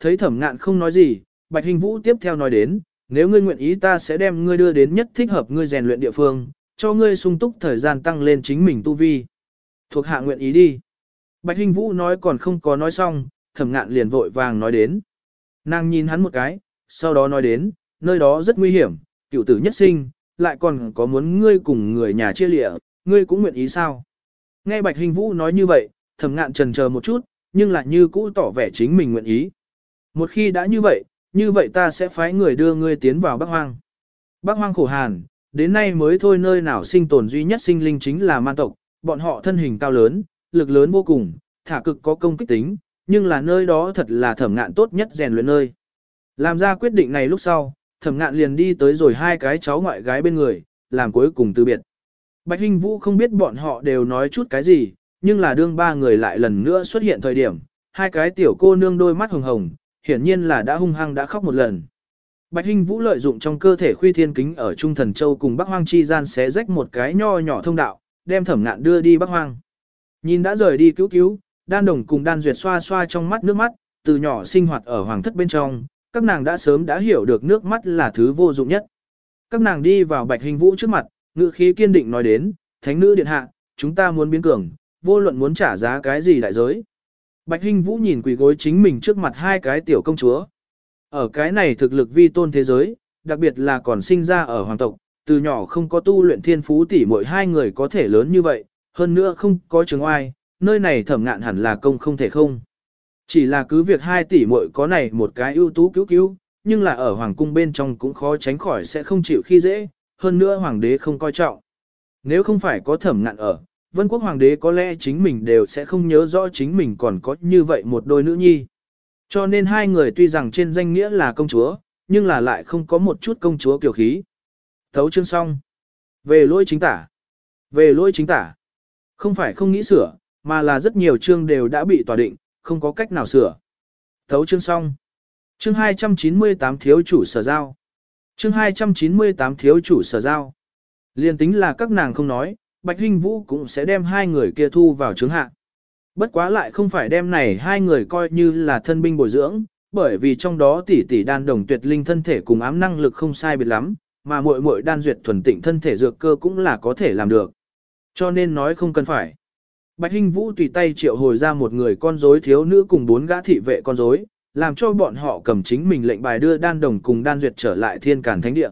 thấy thẩm ngạn không nói gì, Bạch Hình Vũ tiếp theo nói đến, nếu ngươi nguyện ý ta sẽ đem ngươi đưa đến nhất thích hợp ngươi rèn luyện địa phương, cho ngươi sung túc thời gian tăng lên chính mình tu vi. Thuộc hạ nguyện ý đi. Bạch Hình Vũ nói còn không có nói xong, thẩm ngạn liền vội vàng nói đến. Nàng nhìn hắn một cái, sau đó nói đến, nơi đó rất nguy hiểm, cựu tử nhất sinh, lại còn có muốn ngươi cùng người nhà chia lịa, ngươi cũng nguyện ý sao? Nghe Bạch Hình Vũ nói như vậy, thẩm ngạn trần chờ một chút, nhưng lại như cũ tỏ vẻ chính mình nguyện ý. Một khi đã như vậy, như vậy ta sẽ phái người đưa ngươi tiến vào Bắc Hoang. Bắc Hoang khổ hàn, đến nay mới thôi nơi nào sinh tồn duy nhất sinh linh chính là man tộc, bọn họ thân hình cao lớn, lực lớn vô cùng, thả cực có công kích tính, nhưng là nơi đó thật là thẩm ngạn tốt nhất rèn luyện nơi. Làm ra quyết định này lúc sau, thẩm ngạn liền đi tới rồi hai cái cháu ngoại gái bên người, làm cuối cùng từ biệt. Bạch Hinh Vũ không biết bọn họ đều nói chút cái gì, nhưng là đương ba người lại lần nữa xuất hiện thời điểm, hai cái tiểu cô nương đôi mắt hồng hồng, hiển nhiên là đã hung hăng đã khóc một lần. Bạch Hinh Vũ lợi dụng trong cơ thể khuy thiên kính ở Trung Thần Châu cùng Bắc Hoang chi gian xé rách một cái nho nhỏ thông đạo, đem thẩm ngạn đưa đi Bắc Hoang. Nhìn đã rời đi cứu cứu, đan đồng cùng đan duyệt xoa xoa trong mắt nước mắt, từ nhỏ sinh hoạt ở hoàng thất bên trong, các nàng đã sớm đã hiểu được nước mắt là thứ vô dụng nhất. Các nàng đi vào Bạch Hinh Vũ trước mặt, ngữ khí kiên định nói đến, thánh nữ điện hạ, chúng ta muốn biến cường, vô luận muốn trả giá cái gì đại giới. Bạch Hinh Vũ nhìn quỳ gối chính mình trước mặt hai cái tiểu công chúa. Ở cái này thực lực vi tôn thế giới, đặc biệt là còn sinh ra ở hoàng tộc, từ nhỏ không có tu luyện thiên phú tỷ mỗi hai người có thể lớn như vậy, hơn nữa không có trường oai, nơi này thẩm ngạn hẳn là công không thể không. Chỉ là cứ việc hai tỷ muội có này một cái ưu tú cứu cứu, nhưng là ở hoàng cung bên trong cũng khó tránh khỏi sẽ không chịu khi dễ, hơn nữa hoàng đế không coi trọng. Nếu không phải có thẩm ngạn ở, vân quốc hoàng đế có lẽ chính mình đều sẽ không nhớ rõ chính mình còn có như vậy một đôi nữ nhi. Cho nên hai người tuy rằng trên danh nghĩa là công chúa, nhưng là lại không có một chút công chúa kiểu khí. Thấu chương xong. Về lỗi chính tả. Về lỗi chính tả. Không phải không nghĩ sửa, mà là rất nhiều chương đều đã bị tòa định, không có cách nào sửa. Thấu chương xong. Chương 298 thiếu chủ sở giao. Chương 298 thiếu chủ sở giao. Liên tính là các nàng không nói, Bạch Hinh Vũ cũng sẽ đem hai người kia thu vào trướng hạ. Bất quá lại không phải đem này hai người coi như là thân binh bồi dưỡng, bởi vì trong đó tỷ tỷ đan đồng tuyệt linh thân thể cùng ám năng lực không sai biệt lắm, mà muội muội đan duyệt thuần tịnh thân thể dược cơ cũng là có thể làm được. Cho nên nói không cần phải. Bạch Hinh Vũ tùy tay triệu hồi ra một người con rối thiếu nữ cùng bốn gã thị vệ con rối, làm cho bọn họ cầm chính mình lệnh bài đưa đan đồng cùng đan duyệt trở lại thiên cản thánh địa.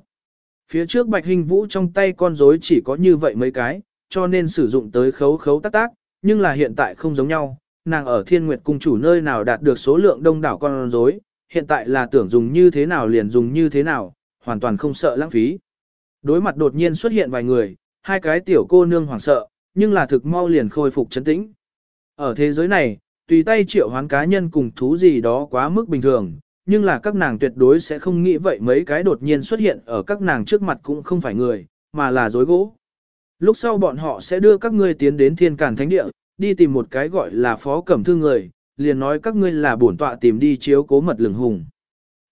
Phía trước Bạch Hinh Vũ trong tay con rối chỉ có như vậy mấy cái, cho nên sử dụng tới khấu khấu tác tác, nhưng là hiện tại không giống nhau, nàng ở thiên nguyệt cung chủ nơi nào đạt được số lượng đông đảo con rối, hiện tại là tưởng dùng như thế nào liền dùng như thế nào, hoàn toàn không sợ lãng phí. Đối mặt đột nhiên xuất hiện vài người, hai cái tiểu cô nương hoảng sợ, nhưng là thực mau liền khôi phục chấn tĩnh. Ở thế giới này, tùy tay triệu hoán cá nhân cùng thú gì đó quá mức bình thường, nhưng là các nàng tuyệt đối sẽ không nghĩ vậy mấy cái đột nhiên xuất hiện ở các nàng trước mặt cũng không phải người, mà là dối gỗ. Lúc sau bọn họ sẽ đưa các ngươi tiến đến thiên cản thánh địa, đi tìm một cái gọi là phó cẩm thư người, liền nói các ngươi là bổn tọa tìm đi chiếu cố mật lửng hùng.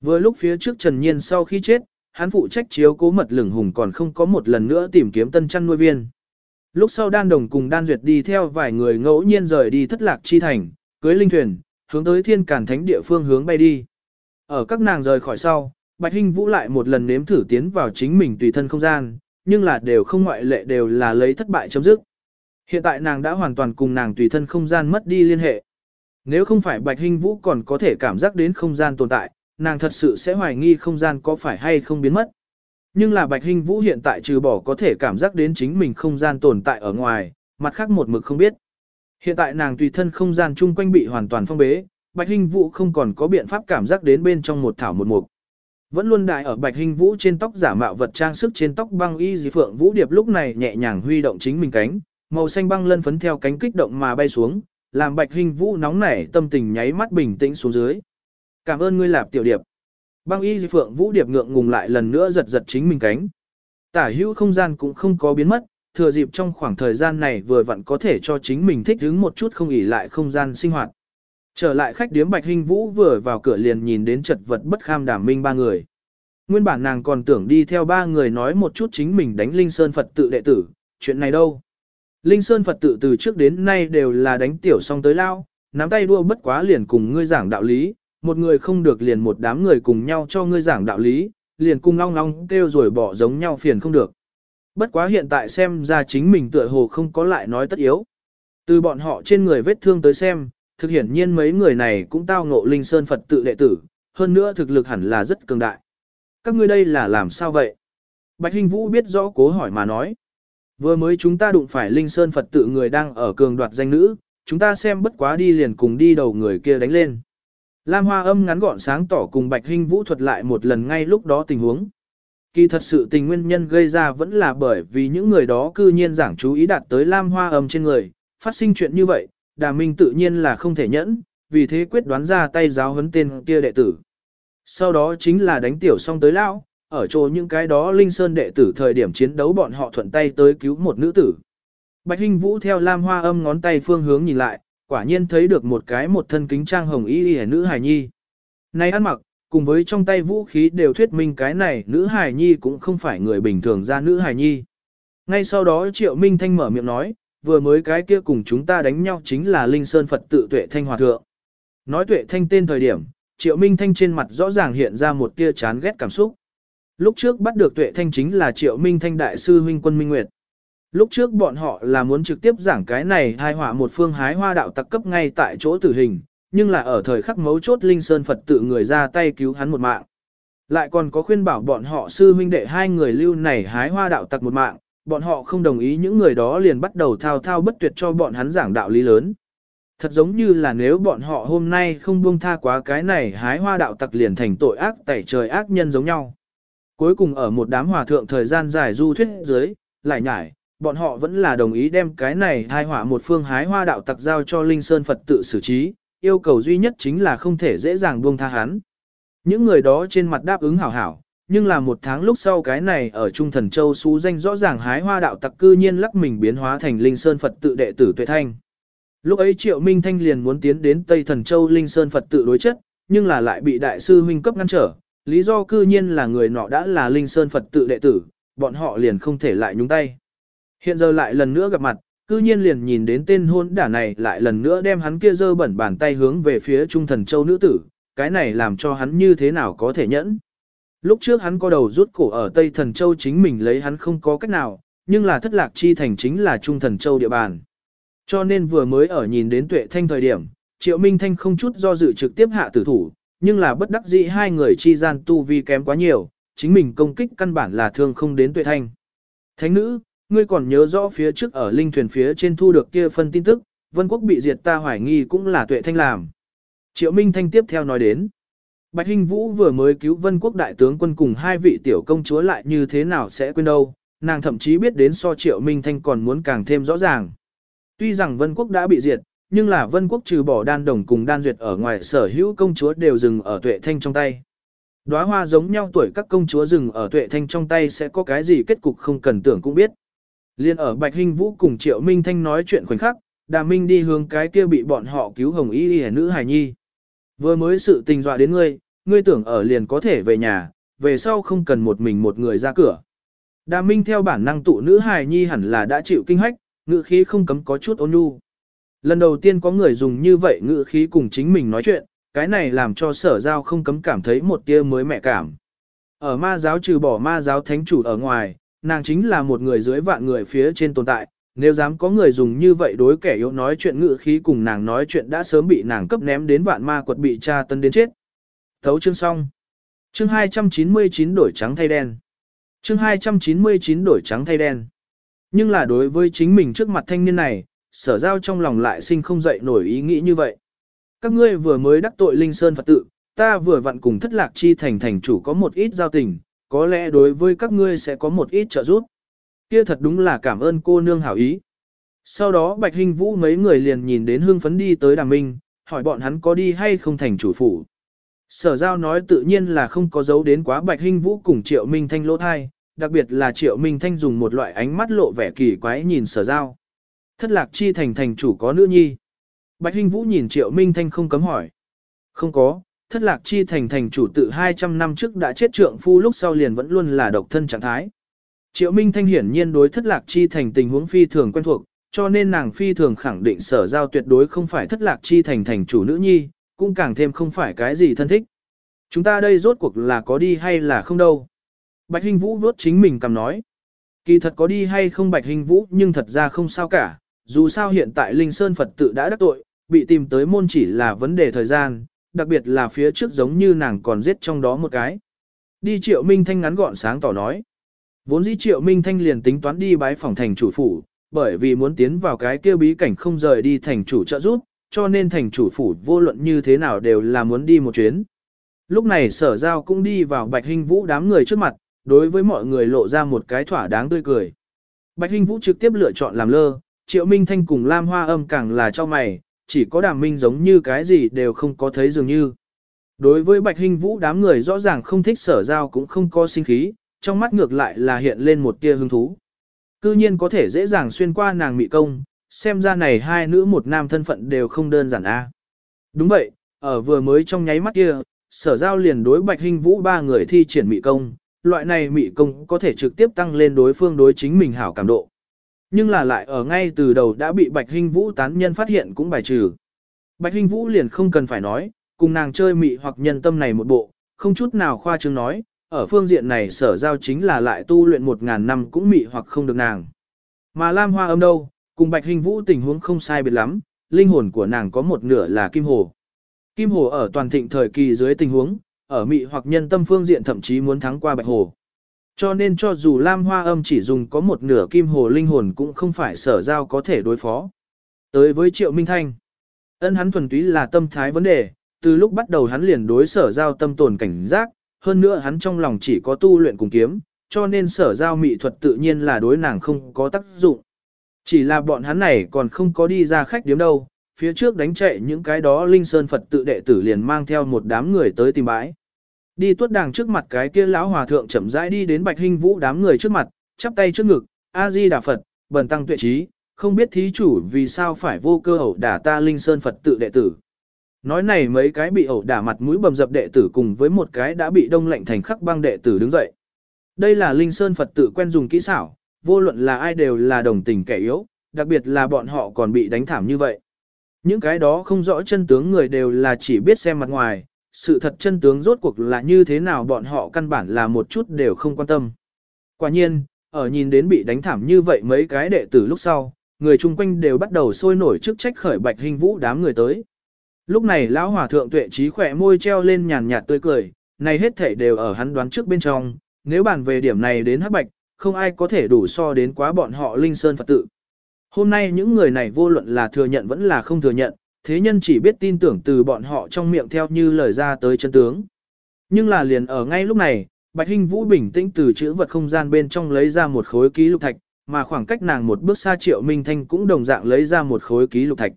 Vừa lúc phía trước Trần Nhiên sau khi chết, hắn phụ trách chiếu cố mật lửng hùng còn không có một lần nữa tìm kiếm tân chăn nuôi viên. Lúc sau đan đồng cùng đan duyệt đi theo vài người ngẫu nhiên rời đi thất lạc chi thành, cưới linh thuyền, hướng tới thiên cản thánh địa phương hướng bay đi. Ở các nàng rời khỏi sau, Bạch Hinh Vũ lại một lần nếm thử tiến vào chính mình tùy thân không gian, nhưng là đều không ngoại lệ đều là lấy thất bại chấm dứt. Hiện tại nàng đã hoàn toàn cùng nàng tùy thân không gian mất đi liên hệ. Nếu không phải Bạch Hinh Vũ còn có thể cảm giác đến không gian tồn tại, nàng thật sự sẽ hoài nghi không gian có phải hay không biến mất. Nhưng là Bạch Hinh Vũ hiện tại trừ bỏ có thể cảm giác đến chính mình không gian tồn tại ở ngoài, mặt khác một mực không biết. Hiện tại nàng tùy thân không gian chung quanh bị hoàn toàn phong bế, Bạch Hinh Vũ không còn có biện pháp cảm giác đến bên trong một thảo một mục. Vẫn luôn đại ở Bạch Hinh Vũ trên tóc giả mạo vật trang sức trên tóc băng y dì phượng Vũ Điệp lúc này nhẹ nhàng huy động chính mình cánh, màu xanh băng lân phấn theo cánh kích động mà bay xuống, làm Bạch Hinh Vũ nóng nảy tâm tình nháy mắt bình tĩnh xuống dưới. Cảm ơn ngươi lạp tiểu điệp. Băng y dì phượng Vũ Điệp ngượng ngùng lại lần nữa giật giật chính mình cánh. Tả hữu không gian cũng không có biến mất, thừa dịp trong khoảng thời gian này vừa vặn có thể cho chính mình thích ứng một chút không ỉ lại không gian sinh hoạt. Trở lại khách điếm Bạch Hinh Vũ vừa vào cửa liền nhìn đến chật vật bất kham đảm minh ba người. Nguyên bản nàng còn tưởng đi theo ba người nói một chút chính mình đánh Linh Sơn Phật tự đệ tử, chuyện này đâu. Linh Sơn Phật tự từ trước đến nay đều là đánh tiểu song tới lao, nắm tay đua bất quá liền cùng ngươi giảng đạo lý, một người không được liền một đám người cùng nhau cho ngươi giảng đạo lý, liền cùng long long kêu rồi bỏ giống nhau phiền không được. Bất quá hiện tại xem ra chính mình tựa hồ không có lại nói tất yếu. Từ bọn họ trên người vết thương tới xem, thực hiển nhiên mấy người này cũng tao ngộ linh sơn Phật tự đệ tử, hơn nữa thực lực hẳn là rất cường đại. Các ngươi đây là làm sao vậy? Bạch Hinh Vũ biết rõ cố hỏi mà nói. Vừa mới chúng ta đụng phải linh sơn Phật tự người đang ở cường đoạt danh nữ, chúng ta xem bất quá đi liền cùng đi đầu người kia đánh lên. Lam Hoa âm ngắn gọn sáng tỏ cùng Bạch Hinh Vũ thuật lại một lần ngay lúc đó tình huống. Kỳ thật sự tình nguyên nhân gây ra vẫn là bởi vì những người đó cư nhiên giảng chú ý đạt tới Lam Hoa âm trên người, phát sinh chuyện như vậy, Đà Minh tự nhiên là không thể nhẫn, vì thế quyết đoán ra tay giáo huấn tên kia đệ tử. Sau đó chính là đánh tiểu xong tới lão, ở chỗ những cái đó Linh Sơn đệ tử thời điểm chiến đấu bọn họ thuận tay tới cứu một nữ tử. Bạch Hinh Vũ theo Lam Hoa âm ngón tay phương hướng nhìn lại, quả nhiên thấy được một cái một thân kính trang hồng y y nữ hài nhi. Này ăn mặc, cùng với trong tay vũ khí đều thuyết minh cái này nữ hài nhi cũng không phải người bình thường ra nữ hài nhi. Ngay sau đó Triệu Minh Thanh mở miệng nói, vừa mới cái kia cùng chúng ta đánh nhau chính là Linh Sơn Phật tự tuệ thanh hòa thượng. Nói tuệ thanh tên thời điểm, Triệu Minh Thanh trên mặt rõ ràng hiện ra một tia chán ghét cảm xúc. Lúc trước bắt được tuệ thanh chính là Triệu Minh Thanh đại sư huynh quân Minh Nguyệt. Lúc trước bọn họ là muốn trực tiếp giảng cái này hai họa một phương hái hoa đạo tặc cấp ngay tại chỗ tử hình, nhưng là ở thời khắc mấu chốt Linh Sơn Phật tự người ra tay cứu hắn một mạng. Lại còn có khuyên bảo bọn họ sư huynh đệ hai người lưu này hái hoa đạo tặc một mạng, bọn họ không đồng ý những người đó liền bắt đầu thao thao bất tuyệt cho bọn hắn giảng đạo lý lớn. Thật giống như là nếu bọn họ hôm nay không buông tha quá cái này hái hoa đạo tặc liền thành tội ác tẩy trời ác nhân giống nhau. Cuối cùng ở một đám hòa thượng thời gian dài du thuyết dưới, lại nhải, bọn họ vẫn là đồng ý đem cái này hai hỏa một phương hái hoa đạo tặc giao cho Linh Sơn Phật tự xử trí, yêu cầu duy nhất chính là không thể dễ dàng buông tha hắn. Những người đó trên mặt đáp ứng hảo hảo, nhưng là một tháng lúc sau cái này ở Trung Thần Châu xú danh rõ ràng hái hoa đạo tặc cư nhiên lắc mình biến hóa thành Linh Sơn Phật tự đệ tử Tuệ Thanh. Lúc ấy Triệu Minh Thanh liền muốn tiến đến Tây Thần Châu Linh Sơn Phật tự đối chất, nhưng là lại bị đại sư huynh cấp ngăn trở, lý do cư nhiên là người nọ đã là Linh Sơn Phật tự đệ tử, bọn họ liền không thể lại nhúng tay. Hiện giờ lại lần nữa gặp mặt, cư nhiên liền nhìn đến tên hôn đả này lại lần nữa đem hắn kia dơ bẩn bàn tay hướng về phía Trung Thần Châu nữ tử, cái này làm cho hắn như thế nào có thể nhẫn. Lúc trước hắn có đầu rút cổ ở Tây Thần Châu chính mình lấy hắn không có cách nào, nhưng là thất lạc chi thành chính là Trung Thần Châu địa bàn. Cho nên vừa mới ở nhìn đến tuệ thanh thời điểm, Triệu Minh Thanh không chút do dự trực tiếp hạ tử thủ, nhưng là bất đắc dĩ hai người chi gian tu vi kém quá nhiều, chính mình công kích căn bản là thương không đến tuệ thanh. Thánh nữ, ngươi còn nhớ rõ phía trước ở linh thuyền phía trên thu được kia phân tin tức, vân quốc bị diệt ta hoài nghi cũng là tuệ thanh làm. Triệu Minh Thanh tiếp theo nói đến. Bạch Hinh Vũ vừa mới cứu vân quốc đại tướng quân cùng hai vị tiểu công chúa lại như thế nào sẽ quên đâu, nàng thậm chí biết đến so Triệu Minh Thanh còn muốn càng thêm rõ ràng. Tuy rằng vân quốc đã bị diệt, nhưng là vân quốc trừ bỏ đan đồng cùng đan duyệt ở ngoài sở hữu công chúa đều dừng ở tuệ thanh trong tay. Đóa hoa giống nhau tuổi các công chúa dừng ở tuệ thanh trong tay sẽ có cái gì kết cục không cần tưởng cũng biết. Liên ở Bạch Hinh Vũ cùng Triệu Minh Thanh nói chuyện khoảnh khắc, Đà Minh đi hướng cái kia bị bọn họ cứu hồng y y nữ hài nhi. Vừa mới sự tình dọa đến ngươi, ngươi tưởng ở liền có thể về nhà, về sau không cần một mình một người ra cửa. Đà Minh theo bản năng tụ nữ hài nhi hẳn là đã chịu kinh hách, ngữ khí không cấm có chút ôn nhu. Lần đầu tiên có người dùng như vậy ngữ khí cùng chính mình nói chuyện, cái này làm cho sở giao không cấm cảm thấy một tia mới mẹ cảm. Ở ma giáo trừ bỏ ma giáo thánh chủ ở ngoài, nàng chính là một người dưới vạn người phía trên tồn tại, nếu dám có người dùng như vậy đối kẻ yếu nói chuyện ngữ khí cùng nàng nói chuyện đã sớm bị nàng cấp ném đến vạn ma quật bị tra tân đến chết. Thấu chương xong. Chương 299 đổi trắng thay đen. Chương 299 đổi trắng thay đen. Nhưng là đối với chính mình trước mặt thanh niên này, sở giao trong lòng lại sinh không dậy nổi ý nghĩ như vậy. Các ngươi vừa mới đắc tội Linh Sơn Phật tự, ta vừa vặn cùng thất lạc chi thành thành chủ có một ít giao tình, có lẽ đối với các ngươi sẽ có một ít trợ giúp. Kia thật đúng là cảm ơn cô nương hảo ý. Sau đó Bạch hình Vũ mấy người liền nhìn đến hương phấn đi tới Đàm Minh, hỏi bọn hắn có đi hay không thành chủ phủ. Sở giao nói tự nhiên là không có dấu đến quá Bạch Hinh Vũ cùng Triệu Minh Thanh lỗ thai, đặc biệt là Triệu Minh Thanh dùng một loại ánh mắt lộ vẻ kỳ quái nhìn sở giao. Thất lạc chi thành thành chủ có nữ nhi. Bạch Hinh Vũ nhìn Triệu Minh Thanh không cấm hỏi. Không có, thất lạc chi thành thành chủ tự 200 năm trước đã chết trượng phu lúc sau liền vẫn luôn là độc thân trạng thái. Triệu Minh Thanh hiển nhiên đối thất lạc chi thành tình huống phi thường quen thuộc, cho nên nàng phi thường khẳng định sở giao tuyệt đối không phải thất lạc chi thành thành chủ nữ nhi, cũng càng thêm không phải cái gì thân thích. Chúng ta đây rốt cuộc là có đi hay là không đâu. Bạch Hình Vũ vốt chính mình cầm nói. Kỳ thật có đi hay không Bạch Hình Vũ nhưng thật ra không sao cả, dù sao hiện tại Linh Sơn Phật tự đã đắc tội, bị tìm tới môn chỉ là vấn đề thời gian, đặc biệt là phía trước giống như nàng còn giết trong đó một cái. Đi Triệu Minh Thanh ngắn gọn sáng tỏ nói. Vốn dĩ Triệu Minh Thanh liền tính toán đi bái phòng thành chủ phủ, bởi vì muốn tiến vào cái kia bí cảnh không rời đi thành chủ trợ giúp, cho nên thành chủ phủ vô luận như thế nào đều là muốn đi một chuyến. Lúc này sở giao cũng đi vào Bạch Hinh Vũ đám người trước mặt, đối với mọi người lộ ra một cái thỏa đáng tươi cười. Bạch Hinh Vũ trực tiếp lựa chọn làm lơ, Triệu Minh Thanh cùng Lam Hoa âm càng là cho mày, chỉ có đàm minh giống như cái gì đều không có thấy dường như. Đối với Bạch Hinh Vũ đám người rõ ràng không thích sở giao cũng không có sinh khí, trong mắt ngược lại là hiện lên một tia hứng thú. Cư nhiên có thể dễ dàng xuyên qua nàng mị công, xem ra này hai nữ một nam thân phận đều không đơn giản a. Đúng vậy, ở vừa mới trong nháy mắt kia, sở giao liền đối Bạch Hinh Vũ ba người thi triển mị công, loại này mị công có thể trực tiếp tăng lên đối phương đối chính mình hảo cảm độ. Nhưng là lại ở ngay từ đầu đã bị Bạch Hinh Vũ tán nhân phát hiện cũng bài trừ. Bạch Hinh Vũ liền không cần phải nói, cùng nàng chơi mị hoặc nhân tâm này một bộ, không chút nào khoa trương nói, ở phương diện này sở giao chính là lại tu luyện một ngàn năm cũng mị hoặc không được nàng. Mà Lam Hoa âm đâu, cùng Bạch Hình Vũ tình huống không sai biệt lắm, linh hồn của nàng có một nửa là kim hồ. Kim hồ ở toàn thịnh thời kỳ dưới tình huống, ở mị hoặc nhân tâm phương diện thậm chí muốn thắng qua Bạch Hồ. Cho nên cho dù Lam Hoa âm chỉ dùng có một nửa kim hồ linh hồn cũng không phải sở giao có thể đối phó. Tới với Triệu Minh Thanh, ân hắn thuần túy là tâm thái vấn đề, từ lúc bắt đầu hắn liền đối sở giao tâm tồn cảnh giác, hơn nữa hắn trong lòng chỉ có tu luyện cùng kiếm, cho nên sở giao mị thuật tự nhiên là đối nàng không có tác dụng. Chỉ là bọn hắn này còn không có đi ra khách điếm đâu, phía trước đánh chạy những cái đó linh sơn Phật tự đệ tử liền mang theo một đám người tới tìm bãi. Đi tuốt đàng trước mặt cái kia lão hòa thượng chậm rãi đi đến bạch hình vũ đám người trước mặt, chắp tay trước ngực, A-di Đà Phật, bần tăng tuệ trí, không biết thí chủ vì sao phải vô cơ ẩu đả ta linh sơn Phật tự đệ tử. Nói này mấy cái bị ẩu đả mặt mũi bầm dập đệ tử cùng với một cái đã bị đông lạnh thành khắc băng đệ tử đứng dậy. Đây là Linh Sơn Phật tự quen dùng kỹ xảo, vô luận là ai đều là đồng tình kẻ yếu, đặc biệt là bọn họ còn bị đánh thảm như vậy. Những cái đó không rõ chân tướng người đều là chỉ biết xem mặt ngoài, sự thật chân tướng rốt cuộc là như thế nào bọn họ căn bản là một chút đều không quan tâm. Quả nhiên, ở nhìn đến bị đánh thảm như vậy mấy cái đệ tử lúc sau, người chung quanh đều bắt đầu sôi nổi trước trách khởi bạch hình vũ đám người tới. Lúc này lão hòa thượng tuệ trí khỏe môi treo lên nhàn nhạt tươi cười, này hết thảy đều ở hắn đoán trước bên trong, nếu bàn về điểm này đến hắc bạch, không ai có thể đủ so đến quá bọn họ linh sơn Phật tự. Hôm nay những người này vô luận là thừa nhận vẫn là không thừa nhận, thế nhân chỉ biết tin tưởng từ bọn họ trong miệng theo như lời ra tới chân tướng. Nhưng là liền ở ngay lúc này, Bạch Hinh Vũ bình tĩnh từ chữ vật không gian bên trong lấy ra một khối ký lục thạch, mà khoảng cách nàng một bước xa Triệu Minh Thanh cũng đồng dạng lấy ra một khối ký lục thạch.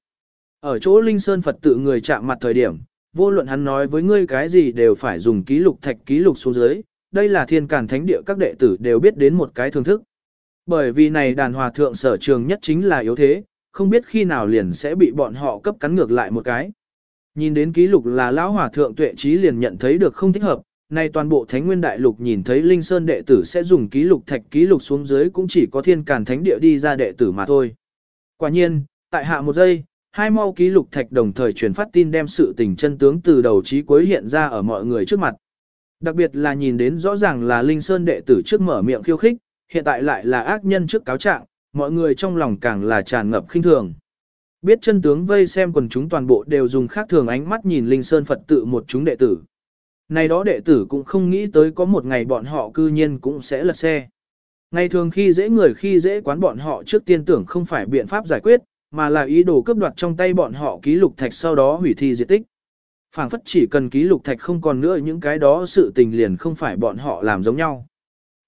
Ở chỗ Linh Sơn Phật tự người chạm mặt thời điểm, vô luận hắn nói với ngươi cái gì đều phải dùng ký lục thạch ký lục xuống dưới, đây là thiên càn thánh địa các đệ tử đều biết đến một cái thưởng thức. Bởi vì này đàn hòa thượng sở trường nhất chính là yếu thế, không biết khi nào liền sẽ bị bọn họ cấp cắn ngược lại một cái. Nhìn đến ký lục là lão hòa thượng tuệ trí liền nhận thấy được không thích hợp, nay toàn bộ thánh nguyên đại lục nhìn thấy linh sơn đệ tử sẽ dùng ký lục thạch ký lục xuống dưới cũng chỉ có thiên càn thánh địa đi ra đệ tử mà thôi. Quả nhiên, tại hạ một giây, hai mau ký lục thạch đồng thời truyền phát tin đem sự tình chân tướng từ đầu chí cuối hiện ra ở mọi người trước mặt. Đặc biệt là nhìn đến rõ ràng là Linh Sơn đệ tử trước mở miệng khiêu khích, hiện tại lại là ác nhân trước cáo trạng, mọi người trong lòng càng là tràn ngập khinh thường. Biết chân tướng vây xem quần chúng toàn bộ đều dùng khác thường ánh mắt nhìn Linh Sơn Phật tự một chúng đệ tử. Này đó đệ tử cũng không nghĩ tới có một ngày bọn họ cư nhiên cũng sẽ lật xe. Ngày thường khi dễ người khi dễ quán bọn họ trước tiên tưởng không phải biện pháp giải quyết, mà là ý đồ cướp đoạt trong tay bọn họ ký lục thạch sau đó hủy thi diệt tích phảng phất chỉ cần ký lục thạch không còn nữa những cái đó sự tình liền không phải bọn họ làm giống nhau.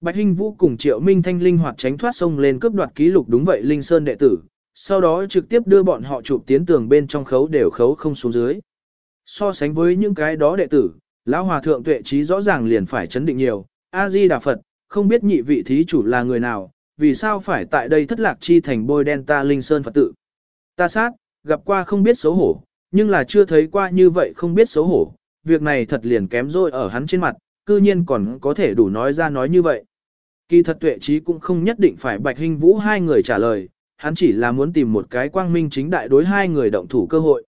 Bạch Hinh Vũ cùng Triệu Minh Thanh linh hoạt tránh thoát sông lên cướp đoạt ký lục đúng vậy Linh Sơn đệ tử, sau đó trực tiếp đưa bọn họ chụp tiến tường bên trong khấu đều khấu không xuống dưới. So sánh với những cái đó đệ tử, lão hòa thượng tuệ trí rõ ràng liền phải chấn định nhiều, A Di Đà Phật, không biết nhị vị thí chủ là người nào, vì sao phải tại đây thất lạc chi thành bôi đen ta Linh Sơn Phật tự. Ta sát, gặp qua không biết xấu hổ, nhưng là chưa thấy qua như vậy không biết xấu hổ, việc này thật liền kém rồi ở hắn trên mặt, cư nhiên còn có thể đủ nói ra nói như vậy. Kỳ thật tuệ trí cũng không nhất định phải bạch hình vũ hai người trả lời, hắn chỉ là muốn tìm một cái quang minh chính đại đối hai người động thủ cơ hội.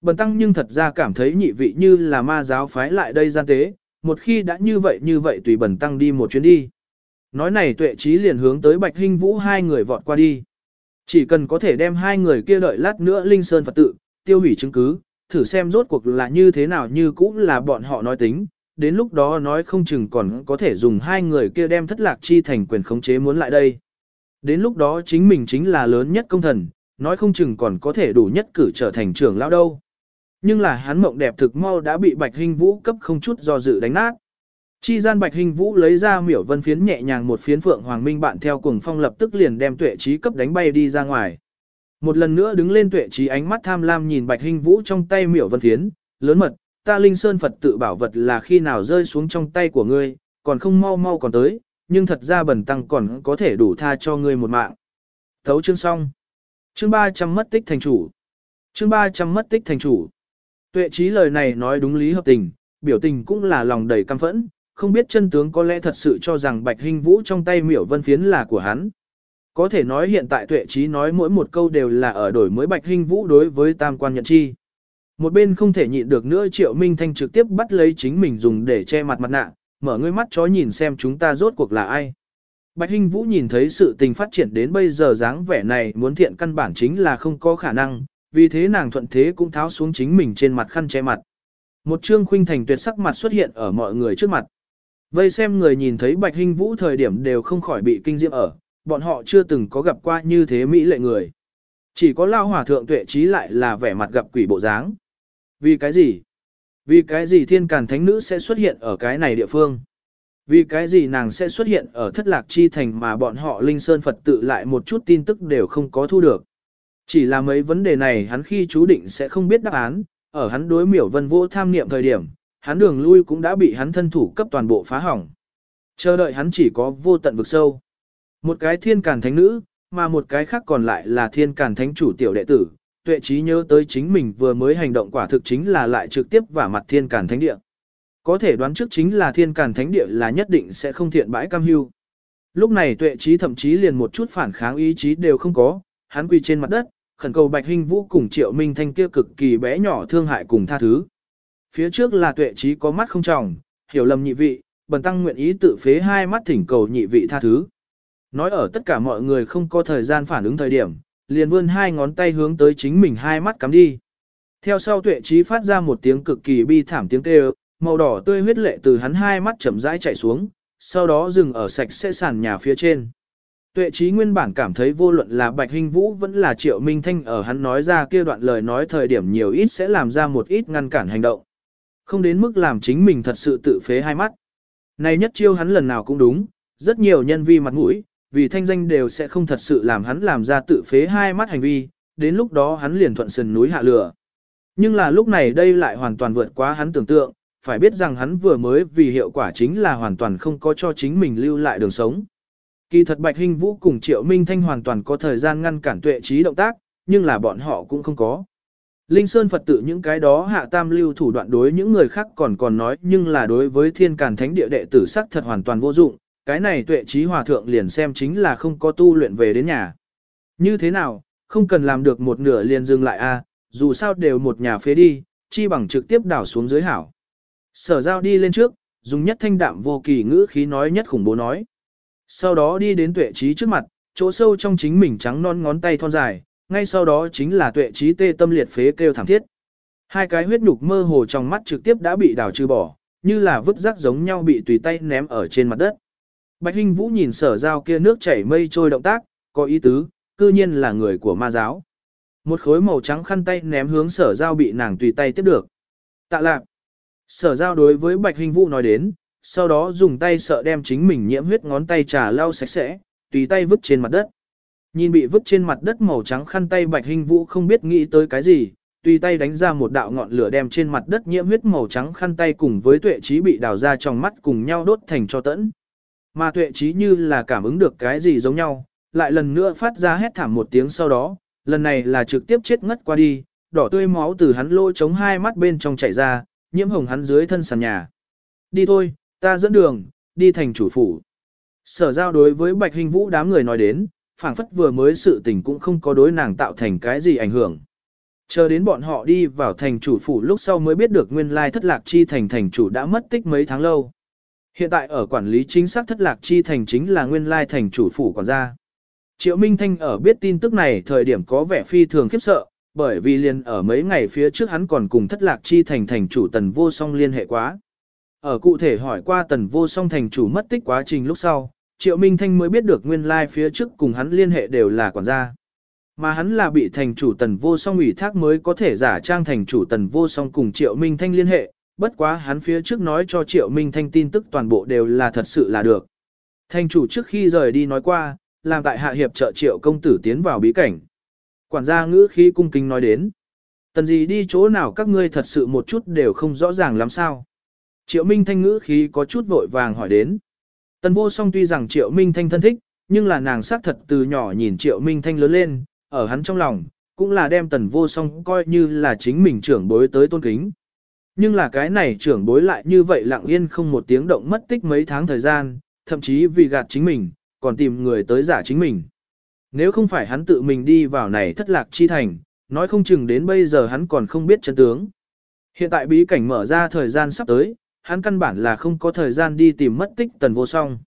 Bần tăng nhưng thật ra cảm thấy nhị vị như là ma giáo phái lại đây gian tế, một khi đã như vậy như vậy tùy bần tăng đi một chuyến đi. Nói này tuệ trí liền hướng tới Bạch Hinh Vũ hai người vọt qua đi. Chỉ cần có thể đem hai người kia đợi lát nữa Linh Sơn Phật tự, tiêu hủy chứng cứ, thử xem rốt cuộc là như thế nào như cũng là bọn họ nói tính, đến lúc đó nói không chừng còn có thể dùng hai người kia đem thất lạc chi thành quyền khống chế muốn lại đây. Đến lúc đó chính mình chính là lớn nhất công thần, nói không chừng còn có thể đủ nhất cử trở thành trưởng lão đâu. Nhưng là hắn mộng đẹp thực mau đã bị Bạch hình Vũ cấp không chút do dự đánh nát. Chi gian Bạch hình Vũ lấy ra miểu vân phiến nhẹ nhàng một phiến phượng hoàng minh bạn theo cùng phong lập tức liền đem tuệ trí cấp đánh bay đi ra ngoài. Một lần nữa đứng lên tuệ trí ánh mắt tham lam nhìn Bạch Hinh Vũ trong tay miểu vân phiến, lớn mật, ta linh sơn Phật tự bảo vật là khi nào rơi xuống trong tay của ngươi, còn không mau mau còn tới, nhưng thật ra bẩn tăng còn có thể đủ tha cho ngươi một mạng. Thấu chương xong. Chương 300 mất tích thành chủ. Chương 300 mất tích thành chủ. Tuệ trí lời này nói đúng lý hợp tình, biểu tình cũng là lòng đầy căm phẫn, không biết chân tướng có lẽ thật sự cho rằng Bạch Hinh Vũ trong tay miểu vân phiến là của hắn. Có thể nói hiện tại tuệ trí nói mỗi một câu đều là ở đổi mới Bạch Hinh Vũ đối với tam quan nhận chi. Một bên không thể nhịn được nữa Triệu Minh Thanh trực tiếp bắt lấy chính mình dùng để che mặt mặt nạ, mở ngươi mắt chó nhìn xem chúng ta rốt cuộc là ai. Bạch Hinh Vũ nhìn thấy sự tình phát triển đến bây giờ dáng vẻ này muốn thiện căn bản chính là không có khả năng, vì thế nàng thuận thế cũng tháo xuống chính mình trên mặt khăn che mặt. Một trương khuynh thành tuyệt sắc mặt xuất hiện ở mọi người trước mặt. Vây xem người nhìn thấy Bạch Hinh Vũ thời điểm đều không khỏi bị kinh diễm ở, bọn họ chưa từng có gặp qua như thế mỹ lệ người. Chỉ có lao hòa thượng tuệ trí lại là vẻ mặt gặp quỷ bộ dáng. Vì cái gì? Vì cái gì thiên càn thánh nữ sẽ xuất hiện ở cái này địa phương? Vì cái gì nàng sẽ xuất hiện ở thất lạc chi thành mà bọn họ linh sơn Phật tự lại một chút tin tức đều không có thu được. Chỉ là mấy vấn đề này hắn khi chú định sẽ không biết đáp án, ở hắn đối miểu vân vô tham niệm thời điểm, hắn đường lui cũng đã bị hắn thân thủ cấp toàn bộ phá hỏng. Chờ đợi hắn chỉ có vô tận vực sâu. Một cái thiên càn thánh nữ, mà một cái khác còn lại là thiên càn thánh chủ tiểu đệ tử, tuệ trí nhớ tới chính mình vừa mới hành động quả thực chính là lại trực tiếp vả mặt thiên càn thánh địa. Có thể đoán trước chính là thiên càn thánh địa là nhất định sẽ không thiện bãi cam hưu. Lúc này tuệ trí thậm chí liền một chút phản kháng ý chí đều không có, hắn quỳ trên mặt đất, khẩn cầu Bạch hình Vũ cùng Triệu Minh Thanh kia cực kỳ bé nhỏ thương hại cùng tha thứ. Phía trước là tuệ trí có mắt không tròng, hiểu lầm nhị vị, bần tăng nguyện ý tự phế hai mắt thỉnh cầu nhị vị tha thứ. Nói ở tất cả mọi người không có thời gian phản ứng thời điểm, liền vươn hai ngón tay hướng tới chính mình hai mắt cắm đi. Theo sau tuệ trí phát ra một tiếng cực kỳ bi thảm tiếng kêu, màu đỏ tươi huyết lệ từ hắn hai mắt chậm rãi chảy xuống, sau đó dừng ở sạch sẽ sàn nhà phía trên. Tuệ trí nguyên bản cảm thấy vô luận là Bạch Hình Vũ vẫn là Triệu Minh Thanh ở hắn nói ra kia đoạn lời nói thời điểm nhiều ít sẽ làm ra một ít ngăn cản hành động. Không đến mức làm chính mình thật sự tự phế hai mắt. Này nhất chiêu hắn lần nào cũng đúng, rất nhiều nhân vi mặt mũi, vì thanh danh đều sẽ không thật sự làm hắn làm ra tự phế hai mắt hành vi, đến lúc đó hắn liền thuận sườn núi hạ lửa. Nhưng là lúc này đây lại hoàn toàn vượt quá hắn tưởng tượng, phải biết rằng hắn vừa mới vì hiệu quả chính là hoàn toàn không có cho chính mình lưu lại đường sống. Kỳ thật Bạch Hinh Vũ cùng Triệu Minh Thanh hoàn toàn có thời gian ngăn cản tuệ trí động tác, nhưng là bọn họ cũng không có. Linh Sơn Phật tự những cái đó hạ tam lưu thủ đoạn đối những người khác còn còn nói nhưng là đối với thiên càn thánh địa đệ tử sắc thật hoàn toàn vô dụng, cái này tuệ trí hòa thượng liền xem chính là không có tu luyện về đến nhà. Như thế nào, không cần làm được một nửa liền dừng lại a, dù sao đều một nhà phế đi, chi bằng trực tiếp đảo xuống dưới hảo. Sở giao đi lên trước, dùng nhất thanh đạm vô kỳ ngữ khí nói nhất khủng bố nói. Sau đó đi đến tuệ trí trước mặt, chỗ sâu trong chính mình trắng non ngón tay thon dài, ngay sau đó chính là tuệ trí tê tâm liệt phế kêu thảm thiết. Hai cái huyết nhục mơ hồ trong mắt trực tiếp đã bị đào trừ bỏ, như là vứt rác giống nhau bị tùy tay ném ở trên mặt đất. Bạch Hinh Vũ nhìn sở giao kia nước chảy mây trôi động tác, có ý tứ, cư nhiên là người của ma giáo. Một khối màu trắng khăn tay ném hướng sở giao bị nàng tùy tay tiếp được. Tạ lạc. Sở giao đối với Bạch Hinh Vũ nói đến, sau đó dùng tay sợ đem chính mình nhiễm huyết ngón tay trà lau sạch sẽ, tùy tay vứt trên mặt đất. Nhìn bị vứt trên mặt đất màu trắng khăn tay Bạch Hinh Vũ không biết nghĩ tới cái gì, tùy tay đánh ra một đạo ngọn lửa đem trên mặt đất nhiễm huyết màu trắng khăn tay cùng với tuệ trí bị đào ra trong mắt cùng nhau đốt thành cho tẫn. Mà tuệ trí như là cảm ứng được cái gì giống nhau, lại lần nữa phát ra hét thảm một tiếng sau đó, lần này là trực tiếp chết ngất qua đi, đỏ tươi máu từ hắn lôi chống hai mắt bên trong chảy ra, nhiễm hồng hắn dưới thân sàn nhà. Đi thôi, ta dẫn đường, đi thành chủ phủ. Sở giao đối với Bạch Hình Vũ đám người nói đến, phảng phất vừa mới sự tình cũng không có đối nàng tạo thành cái gì ảnh hưởng. Chờ đến bọn họ đi vào thành chủ phủ lúc sau mới biết được nguyên lai thất lạc chi thành thành chủ đã mất tích mấy tháng lâu. Hiện tại ở quản lý chính xác thất lạc chi thành chính là nguyên lai thành chủ phủ quản gia. Triệu Minh Thanh ở biết tin tức này thời điểm có vẻ phi thường khiếp sợ, bởi vì liền ở mấy ngày phía trước hắn còn cùng thất lạc chi thành thành chủ tần vô song liên hệ quá. Ở cụ thể hỏi qua tần vô song thành chủ mất tích quá trình lúc sau, Triệu Minh Thanh mới biết được nguyên lai phía trước cùng hắn liên hệ đều là quản gia. Mà hắn là bị thành chủ tần vô song ủy thác mới có thể giả trang thành chủ tần vô song cùng Triệu Minh Thanh liên hệ, bất quá hắn phía trước nói cho Triệu Minh Thanh tin tức toàn bộ đều là thật sự là được. Thanh chủ trước khi rời đi nói qua, làm tại hạ hiệp trợ Triệu công tử tiến vào bí cảnh. Quản gia ngữ khí cung kính nói đến. Tần gì đi chỗ nào các ngươi thật sự một chút đều không rõ ràng lắm sao. Triệu Minh Thanh ngữ khí có chút vội vàng hỏi đến. Tần vô song tuy rằng Triệu Minh Thanh thân thích, nhưng là nàng xác thật từ nhỏ nhìn Triệu Minh Thanh lớn lên, ở hắn trong lòng, cũng là đem tần vô song coi như là chính mình trưởng bối tới tôn kính. Nhưng là cái này trưởng bối lại như vậy lặng yên không một tiếng động mất tích mấy tháng thời gian, thậm chí vì gạt chính mình, còn tìm người tới giả chính mình. Nếu không phải hắn tự mình đi vào này thất lạc chi thành, nói không chừng đến bây giờ hắn còn không biết chân tướng. Hiện tại bí cảnh mở ra thời gian sắp tới, hắn căn bản là không có thời gian đi tìm mất tích tần vô song.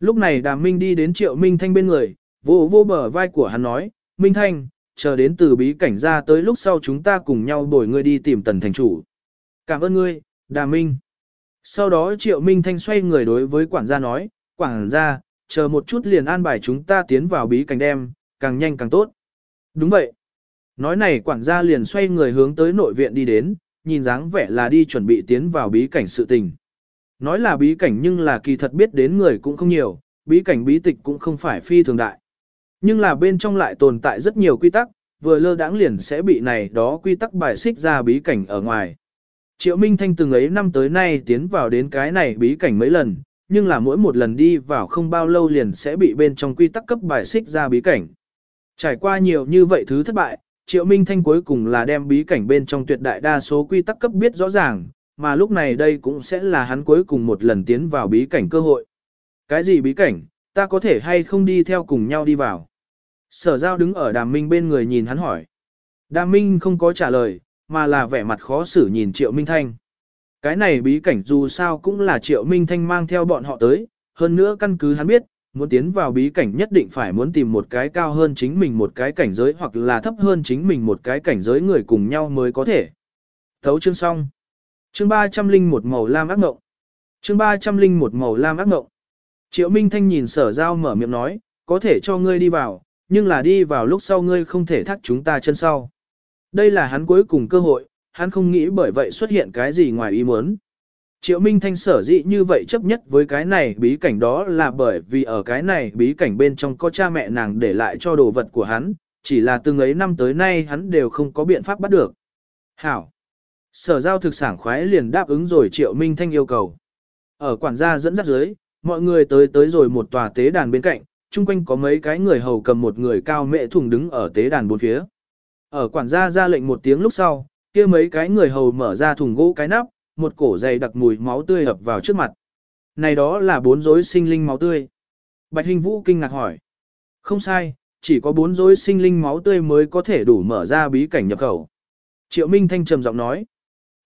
Lúc này đàm minh đi đến triệu minh thanh bên người, vô vô bờ vai của hắn nói, Minh Thanh, chờ đến từ bí cảnh ra tới lúc sau chúng ta cùng nhau bồi ngươi đi tìm tần thành chủ. Cảm ơn ngươi, Đà minh. Sau đó triệu Minh Thanh xoay người đối với quản gia nói, quản gia, chờ một chút liền an bài chúng ta tiến vào bí cảnh đem, càng nhanh càng tốt. Đúng vậy. Nói này quản gia liền xoay người hướng tới nội viện đi đến, nhìn dáng vẻ là đi chuẩn bị tiến vào bí cảnh sự tình. Nói là bí cảnh nhưng là kỳ thật biết đến người cũng không nhiều, bí cảnh bí tịch cũng không phải phi thường đại. Nhưng là bên trong lại tồn tại rất nhiều quy tắc, vừa lơ đãng liền sẽ bị này đó quy tắc bài xích ra bí cảnh ở ngoài. Triệu Minh Thanh từng ấy năm tới nay tiến vào đến cái này bí cảnh mấy lần, nhưng là mỗi một lần đi vào không bao lâu liền sẽ bị bên trong quy tắc cấp bài xích ra bí cảnh. Trải qua nhiều như vậy thứ thất bại, Triệu Minh Thanh cuối cùng là đem bí cảnh bên trong tuyệt đại đa số quy tắc cấp biết rõ ràng, mà lúc này đây cũng sẽ là hắn cuối cùng một lần tiến vào bí cảnh cơ hội. Cái gì bí cảnh, ta có thể hay không đi theo cùng nhau đi vào? Sở giao đứng ở đàm minh bên người nhìn hắn hỏi. Đàm minh không có trả lời, mà là vẻ mặt khó xử nhìn triệu minh thanh. Cái này bí cảnh dù sao cũng là triệu minh thanh mang theo bọn họ tới, hơn nữa căn cứ hắn biết, muốn tiến vào bí cảnh nhất định phải muốn tìm một cái cao hơn chính mình một cái cảnh giới hoặc là thấp hơn chính mình một cái cảnh giới người cùng nhau mới có thể. Thấu chương xong. Chương 300 linh một màu lam ác mộng. Chương 300 linh một màu lam ác mộng. Triệu Minh Thanh nhìn sở giao mở miệng nói, có thể cho ngươi đi vào, nhưng là đi vào lúc sau ngươi không thể thắt chúng ta chân sau. Đây là hắn cuối cùng cơ hội, hắn không nghĩ bởi vậy xuất hiện cái gì ngoài ý muốn. Triệu Minh Thanh sở dĩ như vậy chấp nhất với cái này bí cảnh đó là bởi vì ở cái này bí cảnh bên trong có cha mẹ nàng để lại cho đồ vật của hắn, chỉ là từng ấy năm tới nay hắn đều không có biện pháp bắt được. Hảo! Sở giao thực sản khoái liền đáp ứng rồi Triệu Minh Thanh yêu cầu. Ở quản gia dẫn dắt dưới, mọi người tới tới rồi một tòa tế đàn bên cạnh, chung quanh có mấy cái người hầu cầm một người cao mẹ thùng đứng ở tế đàn bốn phía. Ở quản gia ra lệnh một tiếng lúc sau, kia mấy cái người hầu mở ra thùng gỗ cái nắp, một cổ dày đặc mùi máu tươi ập vào trước mặt. Này đó là bốn rối sinh linh máu tươi. Bạch Hình Vũ kinh ngạc hỏi. Không sai, chỉ có bốn rối sinh linh máu tươi mới có thể đủ mở ra bí cảnh nhập khẩu. Triệu Minh Thanh trầm giọng nói.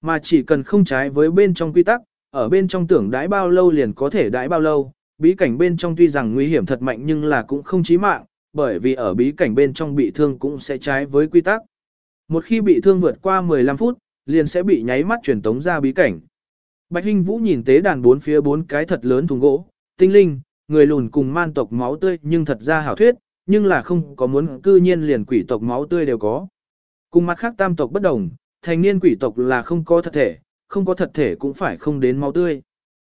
Mà chỉ cần không trái với bên trong quy tắc, ở bên trong tưởng đãi bao lâu liền có thể đãi bao lâu, bí cảnh bên trong tuy rằng nguy hiểm thật mạnh nhưng là cũng không chí mạng, bởi vì ở bí cảnh bên trong bị thương cũng sẽ trái với quy tắc. Một khi bị thương vượt qua 15 phút, liền sẽ bị nháy mắt truyền tống ra bí cảnh. Bạch Hinh Vũ nhìn tế đàn bốn phía bốn cái thật lớn thùng gỗ, tinh linh, người lùn cùng man tộc máu tươi nhưng thật ra hảo thuyết, nhưng là không có muốn cư nhiên liền quỷ tộc máu tươi đều có. Cùng mặt khác tam tộc bất đồng, thành niên quỷ tộc là không có thật thể, không có thật thể cũng phải không đến máu tươi.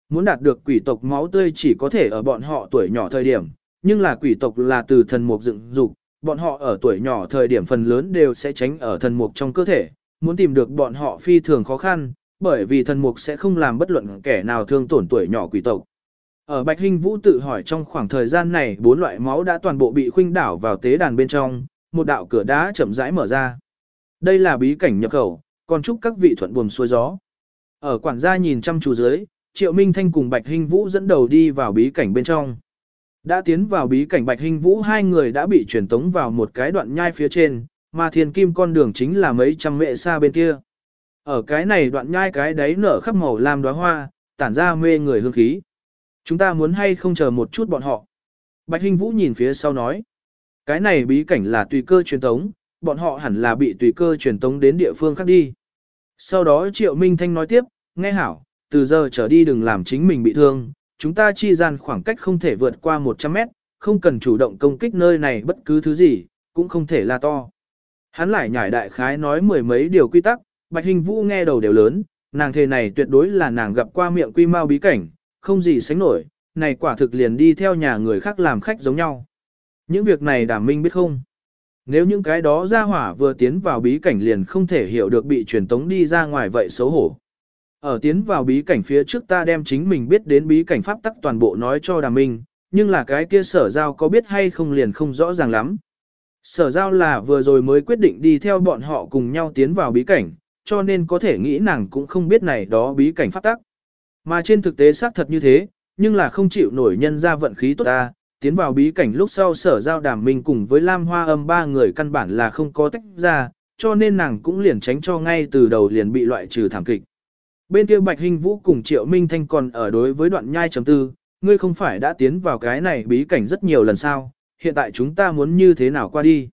Muốn đạt được quỷ tộc máu tươi chỉ có thể ở bọn họ tuổi nhỏ thời điểm, nhưng là quỷ tộc là từ thần mục dựng dục, bọn họ ở tuổi nhỏ thời điểm phần lớn đều sẽ tránh ở thần mục trong cơ thể, muốn tìm được bọn họ phi thường khó khăn, bởi vì thần mục sẽ không làm bất luận kẻ nào thương tổn tuổi nhỏ quỷ tộc. Ở Bạch Hinh Vũ tự hỏi trong khoảng thời gian này bốn loại máu đã toàn bộ bị khuynh đảo vào tế đàn bên trong, một đạo cửa đá chậm rãi mở ra. Đây là bí cảnh nhập khẩu, còn chúc các vị thuận buồm xuôi gió. Ở quản gia nhìn chăm chú dưới, Triệu Minh Thanh cùng Bạch Hinh Vũ dẫn đầu đi vào bí cảnh bên trong. Đã tiến vào bí cảnh Bạch Hinh Vũ hai người đã bị truyền tống vào một cái đoạn nhai phía trên, mà thiền kim con đường chính là mấy trăm mệ xa bên kia. Ở cái này đoạn nhai cái đấy nở khắp màu lam đóa hoa, tản ra mê người hương khí. Chúng ta muốn hay không chờ một chút bọn họ. Bạch Hinh Vũ nhìn phía sau nói. Cái này bí cảnh là tùy cơ truyền tống, bọn họ hẳn là bị tùy cơ truyền tống đến địa phương khác đi. Sau đó Triệu Minh Thanh nói tiếp, nghe hảo, từ giờ trở đi đừng làm chính mình bị thương, chúng ta chi gian khoảng cách không thể vượt qua 100 mét, không cần chủ động công kích nơi này bất cứ thứ gì, cũng không thể là to. Hắn lại nhảy đại khái nói mười mấy điều quy tắc, Bạch Hình Vũ nghe đầu đều lớn, nàng thề này tuyệt đối là nàng gặp qua miệng quy mau bí cảnh, không gì sánh nổi, này quả thực liền đi theo nhà người khác làm khách giống nhau. Những việc này đảm minh biết không? Nếu những cái đó ra hỏa vừa tiến vào bí cảnh liền không thể hiểu được bị truyền tống đi ra ngoài vậy xấu hổ. Ở tiến vào bí cảnh phía trước ta đem chính mình biết đến bí cảnh pháp tắc toàn bộ nói cho đàm minh, nhưng là cái kia sở giao có biết hay không liền không rõ ràng lắm. Sở giao là vừa rồi mới quyết định đi theo bọn họ cùng nhau tiến vào bí cảnh, cho nên có thể nghĩ nàng cũng không biết này đó bí cảnh pháp tắc. Mà trên thực tế xác thật như thế, nhưng là không chịu nổi nhân ra vận khí tốt ta, tiến vào bí cảnh lúc sau sở giao đàm minh cùng với Lam Hoa âm ba người căn bản là không có tách ra, cho nên nàng cũng liền tránh cho ngay từ đầu liền bị loại trừ thảm kịch. Bên kia Bạch Hình Vũ cùng Triệu Minh Thanh còn ở đối với đoạn nhai chấm tư, ngươi không phải đã tiến vào cái này bí cảnh rất nhiều lần sao, hiện tại chúng ta muốn như thế nào qua đi.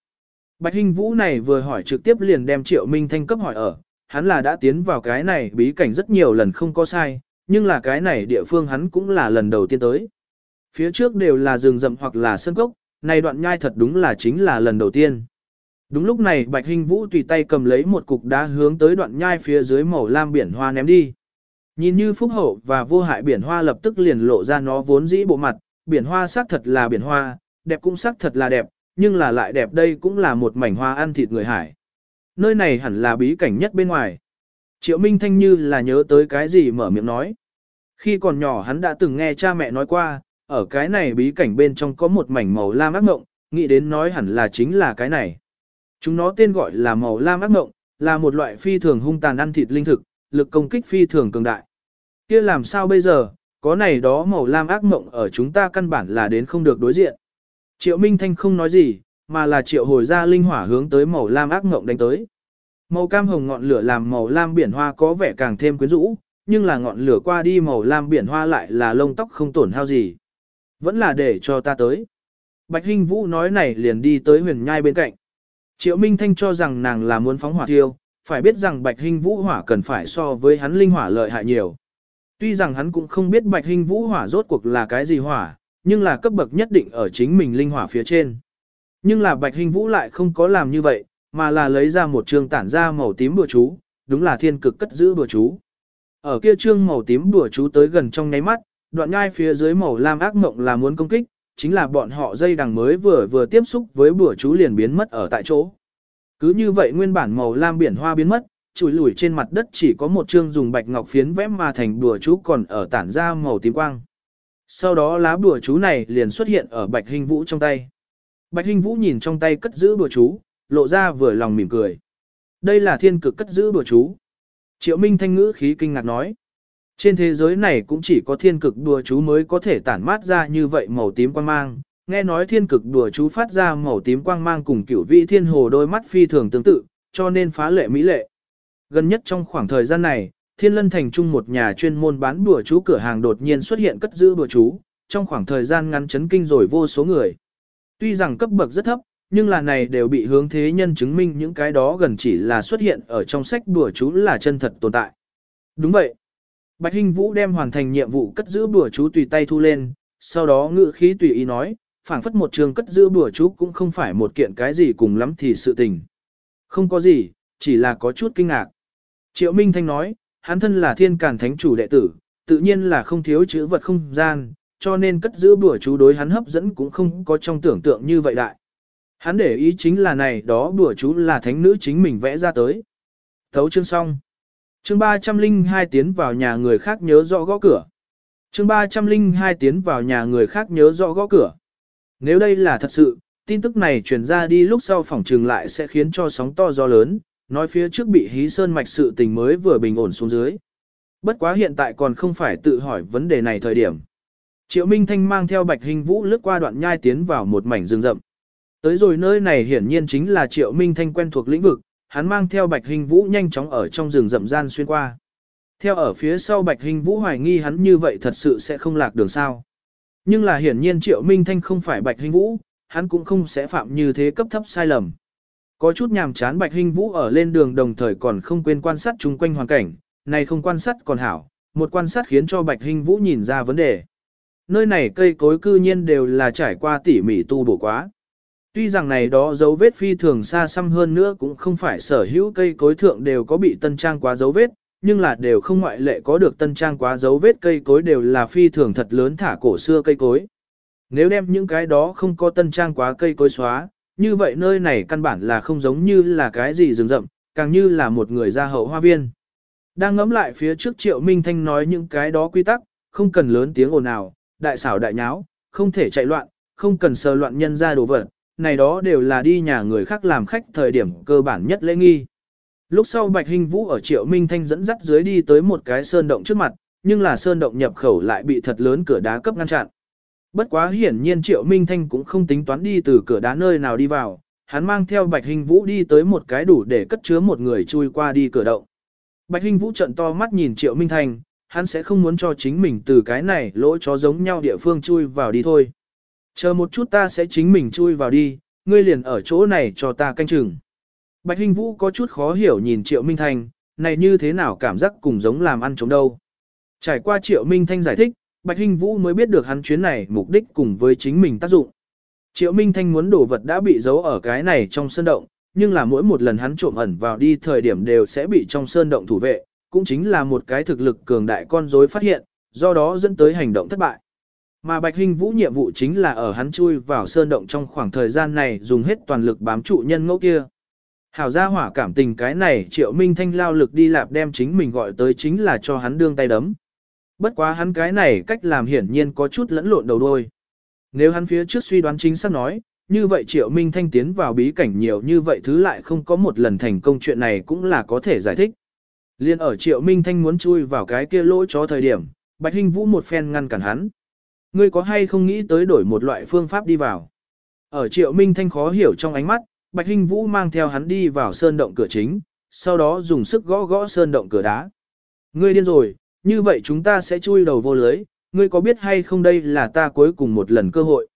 Bạch Hình Vũ này vừa hỏi trực tiếp liền đem Triệu Minh Thanh cấp hỏi ở, hắn là đã tiến vào cái này bí cảnh rất nhiều lần không có sai, nhưng là cái này địa phương hắn cũng là lần đầu tiên tới. Phía trước đều là rừng rậm hoặc là sân cốc, này đoạn nhai thật đúng là chính là lần đầu tiên. Đúng lúc này Bạch Hinh Vũ tùy tay cầm lấy một cục đá hướng tới đoạn nhai phía dưới màu lam biển hoa ném đi. Nhìn như phúc hậu và vô hại biển hoa lập tức liền lộ ra nó vốn dĩ bộ mặt, biển hoa sắc thật là biển hoa, đẹp cũng sắc thật là đẹp, nhưng là lại đẹp đây cũng là một mảnh hoa ăn thịt người hải. Nơi này hẳn là bí cảnh nhất bên ngoài. Triệu Minh Thanh như là nhớ tới cái gì mở miệng nói. Khi còn nhỏ hắn đã từng nghe cha mẹ nói qua, ở cái này bí cảnh bên trong có một mảnh màu lam ác mộng, nghĩ đến nói hẳn là chính là cái này. Chúng nó tên gọi là màu lam ác ngộng, là một loại phi thường hung tàn ăn thịt linh thực, lực công kích phi thường cường đại. kia làm sao bây giờ, có này đó màu lam ác ngộng ở chúng ta căn bản là đến không được đối diện. Triệu Minh Thanh không nói gì, mà là triệu hồi ra linh hỏa hướng tới màu lam ác ngộng đánh tới. Màu cam hồng ngọn lửa làm màu lam biển hoa có vẻ càng thêm quyến rũ, nhưng là ngọn lửa qua đi màu lam biển hoa lại là lông tóc không tổn hao gì. Vẫn là để cho ta tới. Bạch Hinh Vũ nói này liền đi tới huyền nhai bên cạnh. Triệu Minh Thanh cho rằng nàng là muốn phóng hỏa thiêu, phải biết rằng Bạch Hinh Vũ hỏa cần phải so với hắn linh hỏa lợi hại nhiều. Tuy rằng hắn cũng không biết Bạch Hinh Vũ hỏa rốt cuộc là cái gì hỏa, nhưng là cấp bậc nhất định ở chính mình linh hỏa phía trên. Nhưng là Bạch Hinh Vũ lại không có làm như vậy, mà là lấy ra một trường tản ra màu tím bùa chú, đúng là thiên cực cất giữ bùa chú. Ở kia trương màu tím bùa chú tới gần trong nháy mắt, đoạn nhai phía dưới màu lam ác mộng là muốn công kích, chính là bọn họ dây đằng mới vừa vừa tiếp xúc với bùa chú liền biến mất ở tại chỗ. Cứ như vậy nguyên bản màu lam biển hoa biến mất, chùi lùi trên mặt đất chỉ có một chương dùng bạch ngọc phiến vẽ mà thành bùa chú còn ở tản ra màu tím quang. Sau đó lá bùa chú này liền xuất hiện ở bạch hình vũ trong tay. Bạch hình vũ nhìn trong tay cất giữ bùa chú, lộ ra vừa lòng mỉm cười. Đây là thiên cực cất giữ bùa chú. Triệu Minh thanh ngữ khí kinh ngạc nói. Trên thế giới này cũng chỉ có thiên cực đùa chú mới có thể tản mát ra như vậy màu tím quang mang. Nghe nói thiên cực đùa chú phát ra màu tím quang mang cùng cửu vị thiên hồ đôi mắt phi thường tương tự, cho nên phá lệ mỹ lệ. Gần nhất trong khoảng thời gian này, thiên lân thành trung một nhà chuyên môn bán đùa chú cửa hàng đột nhiên xuất hiện cất giữ đùa chú, trong khoảng thời gian ngắn chấn kinh rồi vô số người. Tuy rằng cấp bậc rất thấp, nhưng là này đều bị hướng thế nhân chứng minh những cái đó gần chỉ là xuất hiện ở trong sách đùa chú là chân thật tồn tại. Đúng vậy. Bạch Hinh Vũ đem hoàn thành nhiệm vụ cất giữ bùa chú tùy tay thu lên, sau đó ngự khí tùy ý nói, phảng phất một trường cất giữ bùa chú cũng không phải một kiện cái gì cùng lắm thì sự tình. Không có gì, chỉ là có chút kinh ngạc. Triệu Minh Thanh nói, hắn thân là thiên càn thánh chủ đệ tử, tự nhiên là không thiếu chữ vật không gian, cho nên cất giữ bùa chú đối hắn hấp dẫn cũng không có trong tưởng tượng như vậy đại. Hắn để ý chính là này đó bùa chú là thánh nữ chính mình vẽ ra tới. Thấu chương xong. Chương 302 tiến vào nhà người khác nhớ rõ gõ cửa. Chương 302 tiến vào nhà người khác nhớ rõ gõ cửa. Nếu đây là thật sự, tin tức này truyền ra đi lúc sau phòng trường lại sẽ khiến cho sóng to gió lớn, nói phía trước bị hí sơn mạch sự tình mới vừa bình ổn xuống dưới. Bất quá hiện tại còn không phải tự hỏi vấn đề này thời điểm. Triệu Minh Thanh mang theo Bạch Hình Vũ lướt qua đoạn nhai tiến vào một mảnh rừng rậm. Tới rồi nơi này hiển nhiên chính là Triệu Minh Thanh quen thuộc lĩnh vực, hắn mang theo Bạch Hình Vũ nhanh chóng ở trong rừng rậm gian xuyên qua. Theo ở phía sau Bạch Hình Vũ hoài nghi hắn như vậy thật sự sẽ không lạc đường sao. Nhưng là hiển nhiên Triệu Minh Thanh không phải Bạch Hình Vũ, hắn cũng không sẽ phạm như thế cấp thấp sai lầm. Có chút nhàm chán Bạch Hình Vũ ở lên đường đồng thời còn không quên quan sát chung quanh hoàn cảnh, này không quan sát còn hảo, một quan sát khiến cho Bạch Hình Vũ nhìn ra vấn đề. Nơi này cây cối cư nhiên đều là trải qua tỉ mỉ tu bổ quá. Tuy rằng này đó dấu vết phi thường xa xăm hơn nữa cũng không phải sở hữu cây cối thượng đều có bị tân trang quá dấu vết, nhưng là đều không ngoại lệ có được tân trang quá dấu vết cây cối đều là phi thường thật lớn thả cổ xưa cây cối. Nếu đem những cái đó không có tân trang quá cây cối xóa, như vậy nơi này căn bản là không giống như là cái gì rừng rậm, càng như là một người ra hậu hoa viên. Đang ngẫm lại phía trước Triệu Minh Thanh nói những cái đó quy tắc, không cần lớn tiếng ồn ào, đại xảo đại nháo, không thể chạy loạn, không cần sờ loạn nhân ra đồ vật, này đó đều là đi nhà người khác làm khách thời điểm cơ bản nhất lễ nghi. Lúc sau Bạch Hình Vũ ở Triệu Minh Thanh dẫn dắt dưới đi tới một cái sơn động trước mặt, nhưng là sơn động nhập khẩu lại bị thật lớn cửa đá cấp ngăn chặn. Bất quá hiển nhiên Triệu Minh Thanh cũng không tính toán đi từ cửa đá nơi nào đi vào, hắn mang theo Bạch Hình Vũ đi tới một cái đủ để cất chứa một người chui qua đi cửa động. Bạch Hình Vũ trận to mắt nhìn Triệu Minh Thanh, hắn sẽ không muốn cho chính mình từ cái này lỗ chó giống nhau địa phương chui vào đi thôi. Chờ một chút ta sẽ chính mình chui vào đi, ngươi liền ở chỗ này cho ta canh chừng. Bạch Hinh Vũ có chút khó hiểu nhìn Triệu Minh Thanh, này như thế nào cảm giác cùng giống làm ăn chống đâu. Trải qua Triệu Minh Thanh giải thích, Bạch Hinh Vũ mới biết được hắn chuyến này mục đích cùng với chính mình tác dụng. Triệu Minh Thanh muốn đổ vật đã bị giấu ở cái này trong sơn động, nhưng là mỗi một lần hắn trộm ẩn vào đi thời điểm đều sẽ bị trong sơn động thủ vệ, cũng chính là một cái thực lực cường đại con rối phát hiện, do đó dẫn tới hành động thất bại. Mà Bạch hình Vũ nhiệm vụ chính là ở hắn chui vào sơn động trong khoảng thời gian này dùng hết toàn lực bám trụ nhân ngẫu kia. Hảo gia hỏa cảm tình cái này triệu minh thanh lao lực đi lạp đem chính mình gọi tới chính là cho hắn đương tay đấm. Bất quá hắn cái này cách làm hiển nhiên có chút lẫn lộn đầu đôi. Nếu hắn phía trước suy đoán chính xác nói, như vậy triệu minh thanh tiến vào bí cảnh nhiều như vậy thứ lại không có một lần thành công chuyện này cũng là có thể giải thích. Liên ở triệu minh thanh muốn chui vào cái kia lỗ chó thời điểm, Bạch Hinh Vũ một phen ngăn cản hắn. Ngươi có hay không nghĩ tới đổi một loại phương pháp đi vào? Ở triệu minh thanh khó hiểu trong ánh mắt, Bạch Hinh Vũ mang theo hắn đi vào sơn động cửa chính, sau đó dùng sức gõ gõ sơn động cửa đá. Ngươi điên rồi, như vậy chúng ta sẽ chui đầu vô lưới, ngươi có biết hay không đây là ta cuối cùng một lần cơ hội.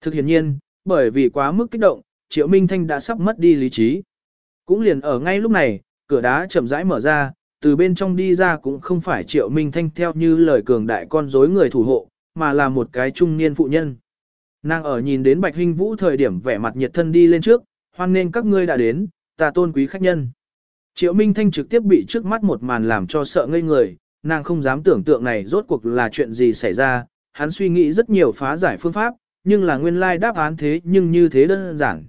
Thực hiện nhiên, bởi vì quá mức kích động, Triệu Minh Thanh đã sắp mất đi lý trí. Cũng liền ở ngay lúc này, cửa đá chậm rãi mở ra, từ bên trong đi ra cũng không phải Triệu Minh Thanh theo như lời cường đại con rối người thủ hộ, mà là một cái trung niên phụ nhân. Nàng ở nhìn đến Bạch Hinh Vũ thời điểm vẻ mặt nhiệt thân đi lên trước, hoan nên các ngươi đã đến, ta tôn quý khách nhân. Triệu Minh Thanh trực tiếp bị trước mắt một màn làm cho sợ ngây người, nàng không dám tưởng tượng này rốt cuộc là chuyện gì xảy ra, hắn suy nghĩ rất nhiều phá giải phương pháp, nhưng là nguyên lai đáp án thế nhưng như thế đơn giản.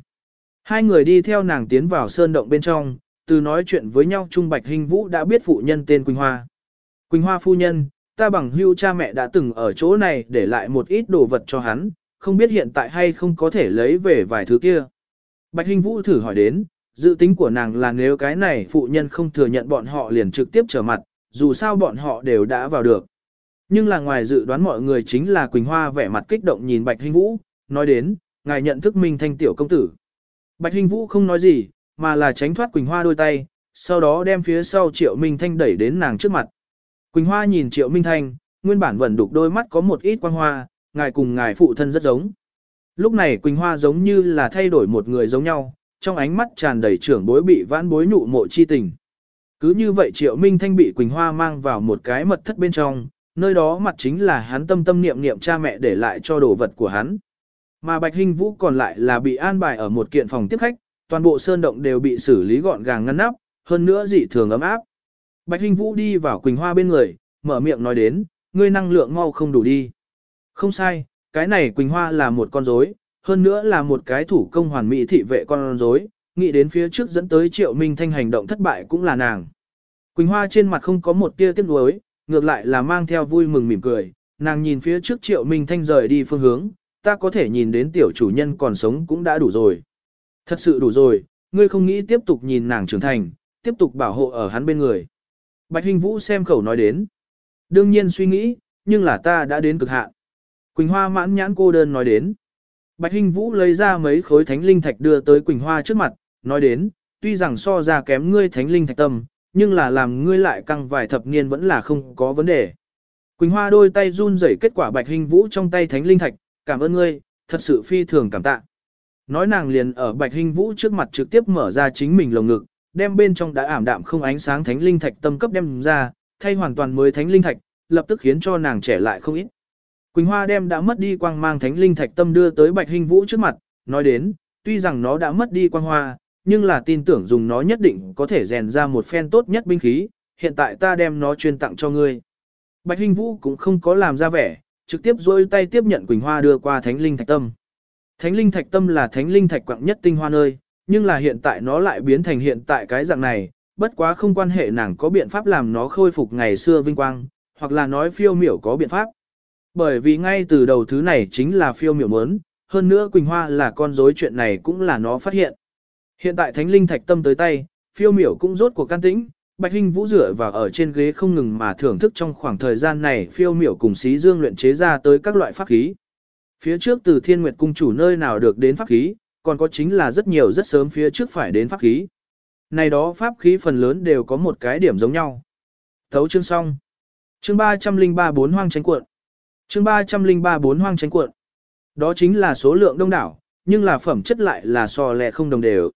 Hai người đi theo nàng tiến vào sơn động bên trong, từ nói chuyện với nhau Trung Bạch Hinh Vũ đã biết phụ nhân tên Quỳnh Hoa. Quỳnh Hoa phu nhân, ta bằng hưu cha mẹ đã từng ở chỗ này để lại một ít đồ vật cho hắn, không biết hiện tại hay không có thể lấy về vài thứ kia. Bạch Hình Vũ thử hỏi đến, dự tính của nàng là nếu cái này phụ nhân không thừa nhận bọn họ liền trực tiếp trở mặt, dù sao bọn họ đều đã vào được. Nhưng là ngoài dự đoán mọi người chính là Quỳnh Hoa vẻ mặt kích động nhìn Bạch Hình Vũ, nói đến, ngài nhận thức Minh Thanh tiểu công tử. Bạch Hình Vũ không nói gì, mà là tránh thoát Quỳnh Hoa đôi tay, sau đó đem phía sau Triệu Minh Thanh đẩy đến nàng trước mặt. Quỳnh Hoa nhìn Triệu Minh Thanh, nguyên bản vẫn đục đôi mắt có một ít quang hoa, ngài cùng ngài phụ thân rất giống. Lúc này Quỳnh Hoa giống như là thay đổi một người giống nhau, trong ánh mắt tràn đầy trưởng bối bị vãn bối nhụ mộ chi tình. Cứ như vậy Triệu Minh Thanh bị Quỳnh Hoa mang vào một cái mật thất bên trong, nơi đó mặt chính là hắn tâm tâm niệm niệm cha mẹ để lại cho đồ vật của hắn. Mà Bạch Hinh Vũ còn lại là bị an bài ở một kiện phòng tiếp khách, toàn bộ sơn động đều bị xử lý gọn gàng ngăn nắp, hơn nữa dị thường ấm áp. Bạch Hinh Vũ đi vào Quỳnh Hoa bên người, mở miệng nói đến, ngươi năng lượng mau không đủ đi. Không sai, cái này Quỳnh Hoa là một con rối, hơn nữa là một cái thủ công hoàn mỹ thị vệ con rối, nghĩ đến phía trước dẫn tới Triệu Minh Thanh hành động thất bại cũng là nàng. Quỳnh Hoa trên mặt không có một tia tiếc nuối, ngược lại là mang theo vui mừng mỉm cười, nàng nhìn phía trước Triệu Minh Thanh rời đi phương hướng, ta có thể nhìn đến tiểu chủ nhân còn sống cũng đã đủ rồi. Thật sự đủ rồi, ngươi không nghĩ tiếp tục nhìn nàng trưởng thành, tiếp tục bảo hộ ở hắn bên người. Bạch Hình Vũ xem khẩu nói đến. Đương nhiên suy nghĩ, nhưng là ta đã đến cực hạn. Quỳnh Hoa mãn nhãn cô đơn nói đến. Bạch Hinh Vũ lấy ra mấy khối thánh linh thạch đưa tới Quỳnh Hoa trước mặt, nói đến, tuy rằng so ra kém ngươi thánh linh thạch tâm, nhưng là làm ngươi lại căng vài thập niên vẫn là không có vấn đề. Quỳnh Hoa đôi tay run rẩy kết quả Bạch Hinh Vũ trong tay thánh linh thạch, cảm ơn ngươi, thật sự phi thường cảm tạ. Nói nàng liền ở Bạch Hinh Vũ trước mặt trực tiếp mở ra chính mình lồng ngực, đem bên trong đã ảm đạm không ánh sáng thánh linh thạch tâm cấp đem ra, thay hoàn toàn mới thánh linh thạch, lập tức khiến cho nàng trẻ lại không ít. Quỳnh Hoa đem đã mất đi quang mang thánh linh thạch tâm đưa tới Bạch hình Vũ trước mặt, nói đến, tuy rằng nó đã mất đi quang hoa, nhưng là tin tưởng dùng nó nhất định có thể rèn ra một phen tốt nhất binh khí, hiện tại ta đem nó chuyên tặng cho ngươi. Bạch hình Vũ cũng không có làm ra vẻ, trực tiếp giơ tay tiếp nhận Quỳnh Hoa đưa qua thánh linh thạch tâm. Thánh linh thạch tâm là thánh linh thạch quặng nhất tinh hoa nơi, nhưng là hiện tại nó lại biến thành hiện tại cái dạng này, bất quá không quan hệ nàng có biện pháp làm nó khôi phục ngày xưa vinh quang, hoặc là nói phiêu miểu có biện pháp. Bởi vì ngay từ đầu thứ này chính là phiêu miểu mớn, hơn nữa Quỳnh Hoa là con rối chuyện này cũng là nó phát hiện. Hiện tại thánh linh thạch tâm tới tay, phiêu miểu cũng rốt cuộc can tĩnh, Bạch Hinh Vũ rửa và ở trên ghế không ngừng mà thưởng thức trong khoảng thời gian này phiêu miểu cùng xí dương luyện chế ra tới các loại pháp khí. Phía trước từ Thiên Nguyệt cung chủ nơi nào được đến pháp khí, còn có chính là rất nhiều rất sớm phía trước phải đến pháp khí. Này đó pháp khí phần lớn đều có một cái điểm giống nhau. Thấu chương xong. Chương 303 bốn hoang tránh cuộn. Chương 303 bốn hoang tránh cuộn. Đó chính là số lượng đông đảo, nhưng là phẩm chất lại là so lẹ không đồng đều.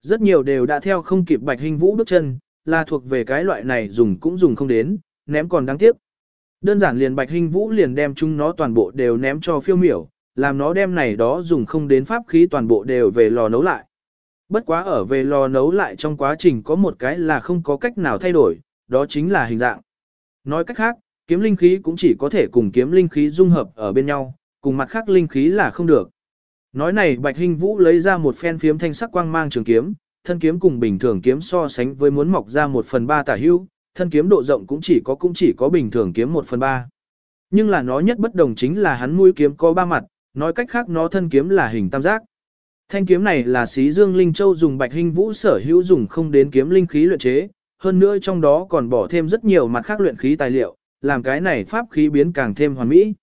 Rất nhiều đều đã theo không kịp bạch hình vũ bước chân, là thuộc về cái loại này dùng cũng dùng không đến, ném còn đáng tiếc. Đơn giản liền bạch hình vũ liền đem chúng nó toàn bộ đều ném cho phiêu miểu, làm nó đem này đó dùng không đến pháp khí toàn bộ đều về lò nấu lại. Bất quá ở về lò nấu lại trong quá trình có một cái là không có cách nào thay đổi, đó chính là hình dạng. Nói cách khác, kiếm linh khí cũng chỉ có thể cùng kiếm linh khí dung hợp ở bên nhau, cùng mặt khác linh khí là không được. Nói này Bạch Hinh Vũ lấy ra một phen phiếm thanh sắc quang mang trường kiếm, thân kiếm cùng bình thường kiếm so sánh với muốn mọc ra một phần ba tả hữu, thân kiếm độ rộng cũng chỉ có cũng chỉ có bình thường kiếm một phần ba. Nhưng là nó nhất bất đồng chính là hắn mũi kiếm có ba mặt, nói cách khác nó thân kiếm là hình tam giác. Thanh kiếm này là xí dương linh châu dùng bạch hình vũ sở hữu dùng không đến kiếm linh khí luyện chế, hơn nữa trong đó còn bỏ thêm rất nhiều mặt khác luyện khí tài liệu, làm cái này pháp khí biến càng thêm hoàn mỹ.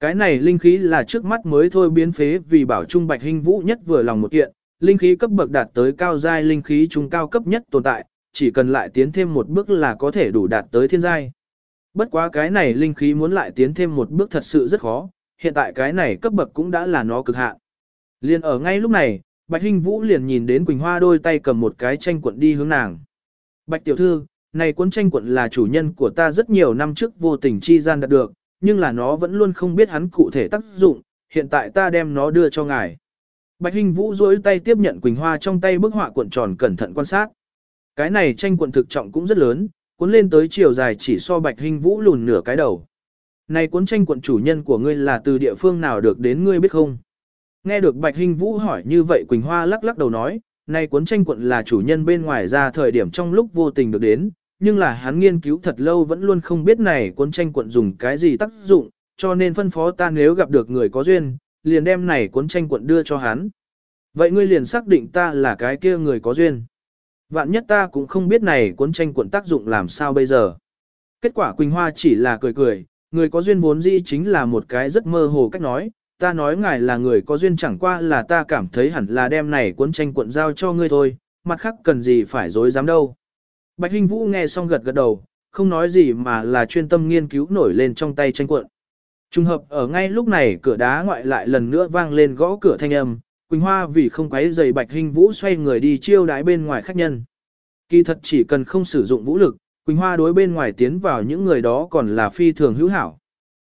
Cái này linh khí là trước mắt mới thôi biến phế vì bảo trung bạch hình vũ nhất vừa lòng một kiện, linh khí cấp bậc đạt tới cao giai linh khí trung cao cấp nhất tồn tại, chỉ cần lại tiến thêm một bước là có thể đủ đạt tới thiên giai. Bất quá cái này linh khí muốn lại tiến thêm một bước thật sự rất khó, hiện tại cái này cấp bậc cũng đã là nó cực hạn. Liền ở ngay lúc này, Bạch Hinh Vũ liền nhìn đến Quỳnh Hoa đôi tay cầm một cái tranh cuộn đi hướng nàng. Bạch tiểu thư, này cuốn tranh cuộn là chủ nhân của ta rất nhiều năm trước vô tình chi gian đạt được, nhưng là nó vẫn luôn không biết hắn cụ thể tác dụng, hiện tại ta đem nó đưa cho ngài. Bạch Hinh Vũ duỗi tay tiếp nhận Quỳnh Hoa trong tay bức họa cuộn tròn cẩn thận quan sát. Cái này tranh cuộn thực trọng cũng rất lớn, cuốn lên tới chiều dài chỉ so Bạch Hinh Vũ lùn nửa cái đầu. Này cuốn tranh quận chủ nhân của ngươi là từ địa phương nào được đến ngươi biết không? Nghe được Bạch Hinh Vũ hỏi như vậy Quỳnh Hoa lắc lắc đầu nói, này cuốn tranh quận là chủ nhân bên ngoài ra thời điểm trong lúc vô tình được đến, nhưng là hắn nghiên cứu thật lâu vẫn luôn không biết này cuốn tranh quận dùng cái gì tác dụng, cho nên phân phó ta nếu gặp được người có duyên, liền đem này cuốn tranh quận đưa cho hắn. Vậy ngươi liền xác định ta là cái kia người có duyên. Vạn nhất ta cũng không biết này cuốn tranh quận tác dụng làm sao bây giờ. Kết quả Quỳnh Hoa chỉ là cười cười, người có duyên vốn dĩ chính là một cái rất mơ hồ cách nói, ta nói ngài là người có duyên chẳng qua là ta cảm thấy hẳn là đem này cuốn tranh cuộn giao cho ngươi thôi, mặt khác cần gì phải dối dám đâu. Bạch Hinh Vũ nghe xong gật gật đầu, không nói gì mà là chuyên tâm nghiên cứu nổi lên trong tay tranh cuộn. Trùng hợp ở ngay lúc này cửa đá ngoại lại lần nữa vang lên gõ cửa thanh âm, Quỳnh Hoa vì không quấy giày Bạch Hinh Vũ xoay người đi chiêu đái bên ngoài khách nhân. Kỳ thật chỉ cần không sử dụng vũ lực, Quỳnh Hoa đối bên ngoài tiến vào những người đó còn là phi thường hữu hảo.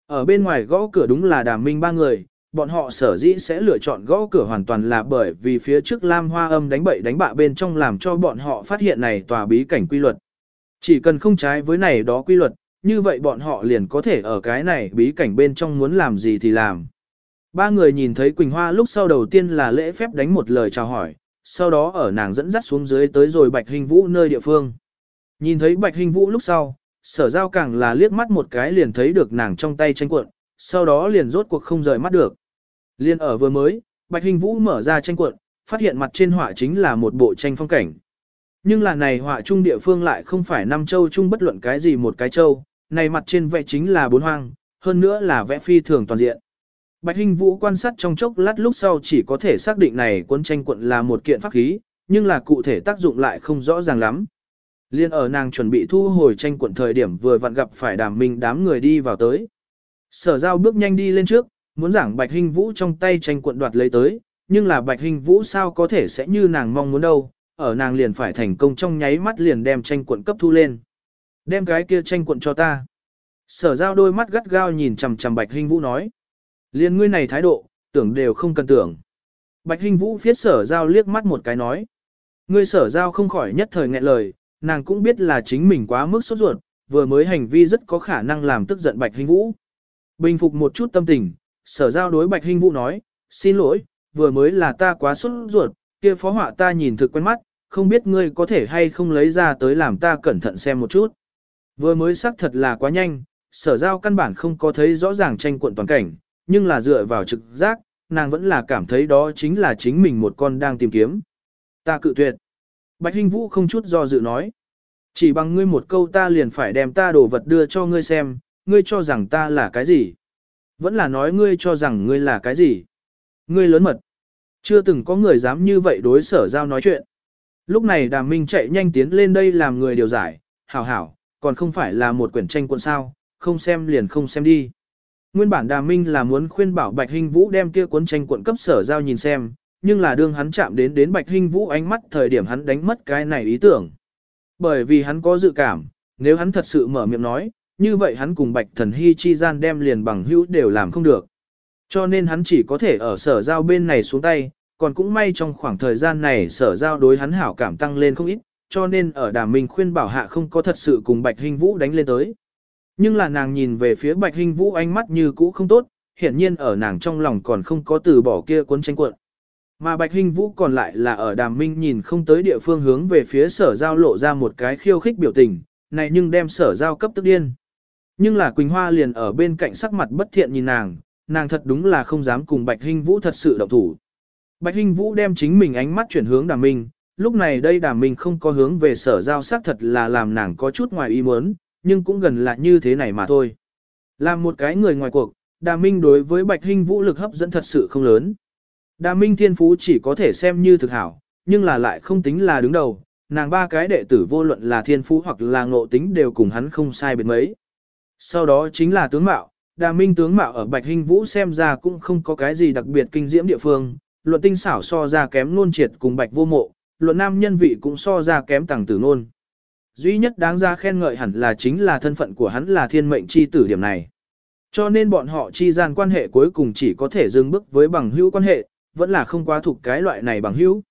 Ở bên ngoài gõ cửa đúng là đàm minh ba người, bọn họ sở dĩ sẽ lựa chọn gõ cửa hoàn toàn là bởi vì phía trước Lam Hoa âm đánh bậy đánh bạ bên trong làm cho bọn họ phát hiện này tòa bí cảnh quy luật. Chỉ cần không trái với này đó quy luật, như vậy bọn họ liền có thể ở cái này bí cảnh bên trong muốn làm gì thì làm. Ba người nhìn thấy Quỳnh Hoa lúc sau đầu tiên là lễ phép đánh một lời chào hỏi, sau đó ở nàng dẫn dắt xuống dưới tới rồi Bạch Hình Vũ nơi địa phương. Nhìn thấy Bạch Hình Vũ lúc sau, sở giao càng là liếc mắt một cái liền thấy được nàng trong tay tranh cuộn, sau đó liền rốt cuộc không rời mắt được. Liên ở vừa mới, Bạch Hình Vũ mở ra tranh cuộn, phát hiện mặt trên họa chính là một bộ tranh phong cảnh. Nhưng là này họa trung địa phương lại không phải năm châu trung bất luận cái gì một cái châu, này mặt trên vẽ chính là bốn hoang, hơn nữa là vẽ phi thường toàn diện. Bạch hình Vũ quan sát trong chốc lát lúc sau chỉ có thể xác định này cuốn tranh cuộn là một kiện pháp khí, nhưng là cụ thể tác dụng lại không rõ ràng lắm. Liên ở nàng chuẩn bị thu hồi tranh cuộn thời điểm vừa vặn gặp phải đàm minh đám người đi vào tới. Sở giao bước nhanh đi lên trước, muốn giảng Bạch hình Vũ trong tay tranh cuộn đoạt lấy tới, nhưng là Bạch hình Vũ sao có thể sẽ như nàng mong muốn đâu, ở nàng liền phải thành công trong nháy mắt liền đem tranh cuộn cấp thu lên. Đem cái kia tranh cuộn cho ta. Sở giao đôi mắt gắt gao nhìn chằm chằm Bạch hình Vũ nói. Liên ngươi này thái độ, tưởng đều không cần tưởng. Bạch hình Vũ phiết sở giao liếc mắt một cái nói. Ngươi sở giao không khỏi nhất thời nghẹn lời, nàng cũng biết là chính mình quá mức sốt ruột, vừa mới hành vi rất có khả năng làm tức giận Bạch Hinh Vũ. Bình phục một chút tâm tình, sở giao đối Bạch Hinh Vũ nói, xin lỗi, vừa mới là ta quá sốt ruột, kia phó họa ta nhìn thực quen mắt, không biết ngươi có thể hay không lấy ra tới làm ta cẩn thận xem một chút. Vừa mới xác thật là quá nhanh, sở giao căn bản không có thấy rõ ràng tranh cuộn toàn cảnh, nhưng là dựa vào trực giác, nàng vẫn là cảm thấy đó chính là chính mình một con đang tìm kiếm. Ta cự tuyệt. Bạch Hinh Vũ không chút do dự nói. Chỉ bằng ngươi một câu ta liền phải đem ta đồ vật đưa cho ngươi xem, ngươi cho rằng ta là cái gì? Vẫn là nói ngươi cho rằng ngươi là cái gì? Ngươi lớn mật. Chưa từng có người dám như vậy đối sở giao nói chuyện. Lúc này đàm minh chạy nhanh tiến lên đây làm người điều giải, hảo hảo, còn không phải là một quyển tranh cuộn sao, không xem liền không xem đi. Nguyên bản đàm minh là muốn khuyên bảo Bạch Hinh Vũ đem kia cuốn tranh cuộn cấp sở giao nhìn xem, nhưng là đương hắn chạm đến đến Bạch Hinh Vũ ánh mắt thời điểm hắn đánh mất cái này ý tưởng. Bởi vì hắn có dự cảm, nếu hắn thật sự mở miệng nói, như vậy hắn cùng Bạch Thần Hy chi gian đem liền bằng hữu đều làm không được. Cho nên hắn chỉ có thể ở sở giao bên này xuống tay, còn cũng may trong khoảng thời gian này sở giao đối hắn hảo cảm tăng lên không ít, cho nên ở đàm minh khuyên bảo hạ không có thật sự cùng Bạch Hinh Vũ đánh lên tới. Nhưng là nàng nhìn về phía Bạch Hinh Vũ ánh mắt như cũ không tốt, hiển nhiên ở nàng trong lòng còn không có từ bỏ kia cuốn tranh cuộn. Mà Bạch hình Vũ còn lại là ở đàm minh nhìn không tới địa phương hướng về phía sở giao lộ ra một cái khiêu khích biểu tình, này nhưng đem sở giao cấp tức điên. Nhưng là Quỳnh Hoa liền ở bên cạnh sắc mặt bất thiện nhìn nàng, nàng thật đúng là không dám cùng Bạch hình Vũ thật sự động thủ. Bạch hình Vũ đem chính mình ánh mắt chuyển hướng đàm minh, lúc này đây đàm minh không có hướng về sở giao xác thật là làm nàng có chút ngoài ý muốn, nhưng cũng gần là như thế này mà thôi. Làm một cái người ngoài cuộc, đàm minh đối với Bạch hình Vũ lực hấp dẫn thật sự không lớn. Đà minh thiên phú chỉ có thể xem như thực hảo, nhưng là lại không tính là đứng đầu, nàng ba cái đệ tử vô luận là thiên phú hoặc là ngộ tính đều cùng hắn không sai biệt mấy. Sau đó chính là tướng mạo, đà minh tướng mạo ở Bạch Hinh Vũ xem ra cũng không có cái gì đặc biệt kinh diễm địa phương, luận tinh xảo so ra kém luôn triệt cùng Bạch vô mộ, luận nam nhân vị cũng so ra kém tàng tử luôn. Duy nhất đáng ra khen ngợi hẳn là chính là thân phận của hắn là thiên mệnh chi tử điểm này. Cho nên bọn họ chi gian quan hệ cuối cùng chỉ có thể dừng bước với bằng hữu quan hệ, vẫn là không quá thuộc cái loại này bằng hữu.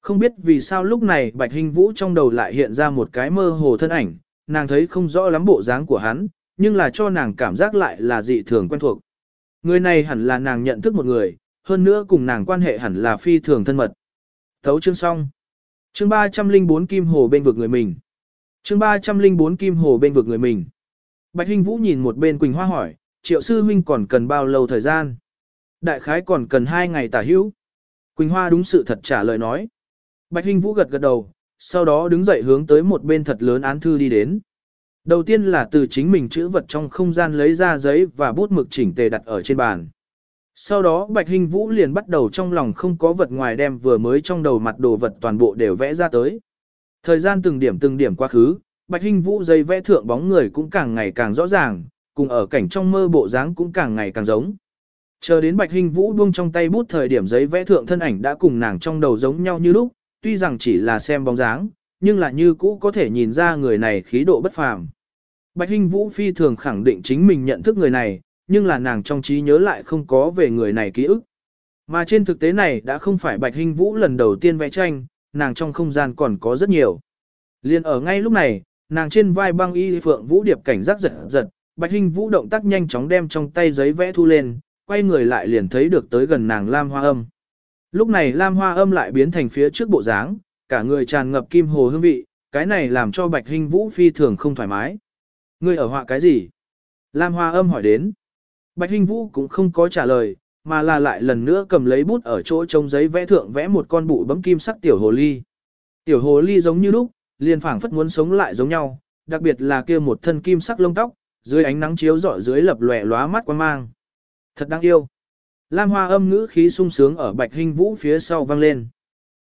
Không biết vì sao lúc này Bạch Hình Vũ trong đầu lại hiện ra một cái mơ hồ thân ảnh, nàng thấy không rõ lắm bộ dáng của hắn, nhưng là cho nàng cảm giác lại là dị thường quen thuộc. Người này hẳn là nàng nhận thức một người, hơn nữa cùng nàng quan hệ hẳn là phi thường thân mật. Thấu chương xong. Chương 304 Kim Hồ bên vực người mình. Chương 304 Kim Hồ bên vực người mình. Bạch Hình Vũ nhìn một bên Quỳnh Hoa hỏi, triệu sư huynh còn cần bao lâu thời gian? Đại khái còn cần hai ngày tả hữu. Quỳnh Hoa đúng sự thật trả lời nói. Bạch Hinh Vũ gật gật đầu, sau đó đứng dậy hướng tới một bên thật lớn án thư đi đến. Đầu tiên là từ chính mình chữ vật trong không gian lấy ra giấy và bút mực chỉnh tề đặt ở trên bàn. Sau đó Bạch Hinh Vũ liền bắt đầu trong lòng không có vật ngoài đem vừa mới trong đầu mặt đồ vật toàn bộ đều vẽ ra tới. Thời gian từng điểm từng điểm quá khứ, Bạch Hinh Vũ dây vẽ thượng bóng người cũng càng ngày càng rõ ràng, cùng ở cảnh trong mơ bộ dáng cũng càng ngày càng giống. Chờ đến Bạch Hinh Vũ buông trong tay bút thời điểm giấy vẽ thượng thân ảnh đã cùng nàng trong đầu giống nhau như lúc, tuy rằng chỉ là xem bóng dáng, nhưng là như cũ có thể nhìn ra người này khí độ bất phàm. Bạch Hinh Vũ phi thường khẳng định chính mình nhận thức người này, nhưng là nàng trong trí nhớ lại không có về người này ký ức. Mà trên thực tế này đã không phải Bạch Hinh Vũ lần đầu tiên vẽ tranh, nàng trong không gian còn có rất nhiều. Liên ở ngay lúc này, nàng trên vai băng y phượng vũ điệp cảnh giác giật giật, Bạch Hinh Vũ động tác nhanh chóng đem trong tay giấy vẽ thu lên, quay người lại liền thấy được tới gần nàng Lam Hoa Âm. Lúc này Lam Hoa Âm lại biến thành phía trước bộ dáng, cả người tràn ngập kim hồ hương vị, cái này làm cho Bạch Hinh Vũ phi thường không thoải mái. Ngươi ở họa cái gì? Lam Hoa Âm hỏi đến. Bạch Hinh Vũ cũng không có trả lời, mà là lại lần nữa cầm lấy bút ở chỗ trống giấy vẽ thượng vẽ một con bụ bấm kim sắc tiểu hồ ly. Tiểu hồ ly giống như lúc, liền phảng phất muốn sống lại giống nhau, đặc biệt là kia một thân kim sắc lông tóc, dưới ánh nắng chiếu rọi dưới lập lòe lóa mắt quan mang. Thật đáng yêu. Lam Hoa âm ngữ khí sung sướng ở Bạch Hinh Vũ phía sau vang lên.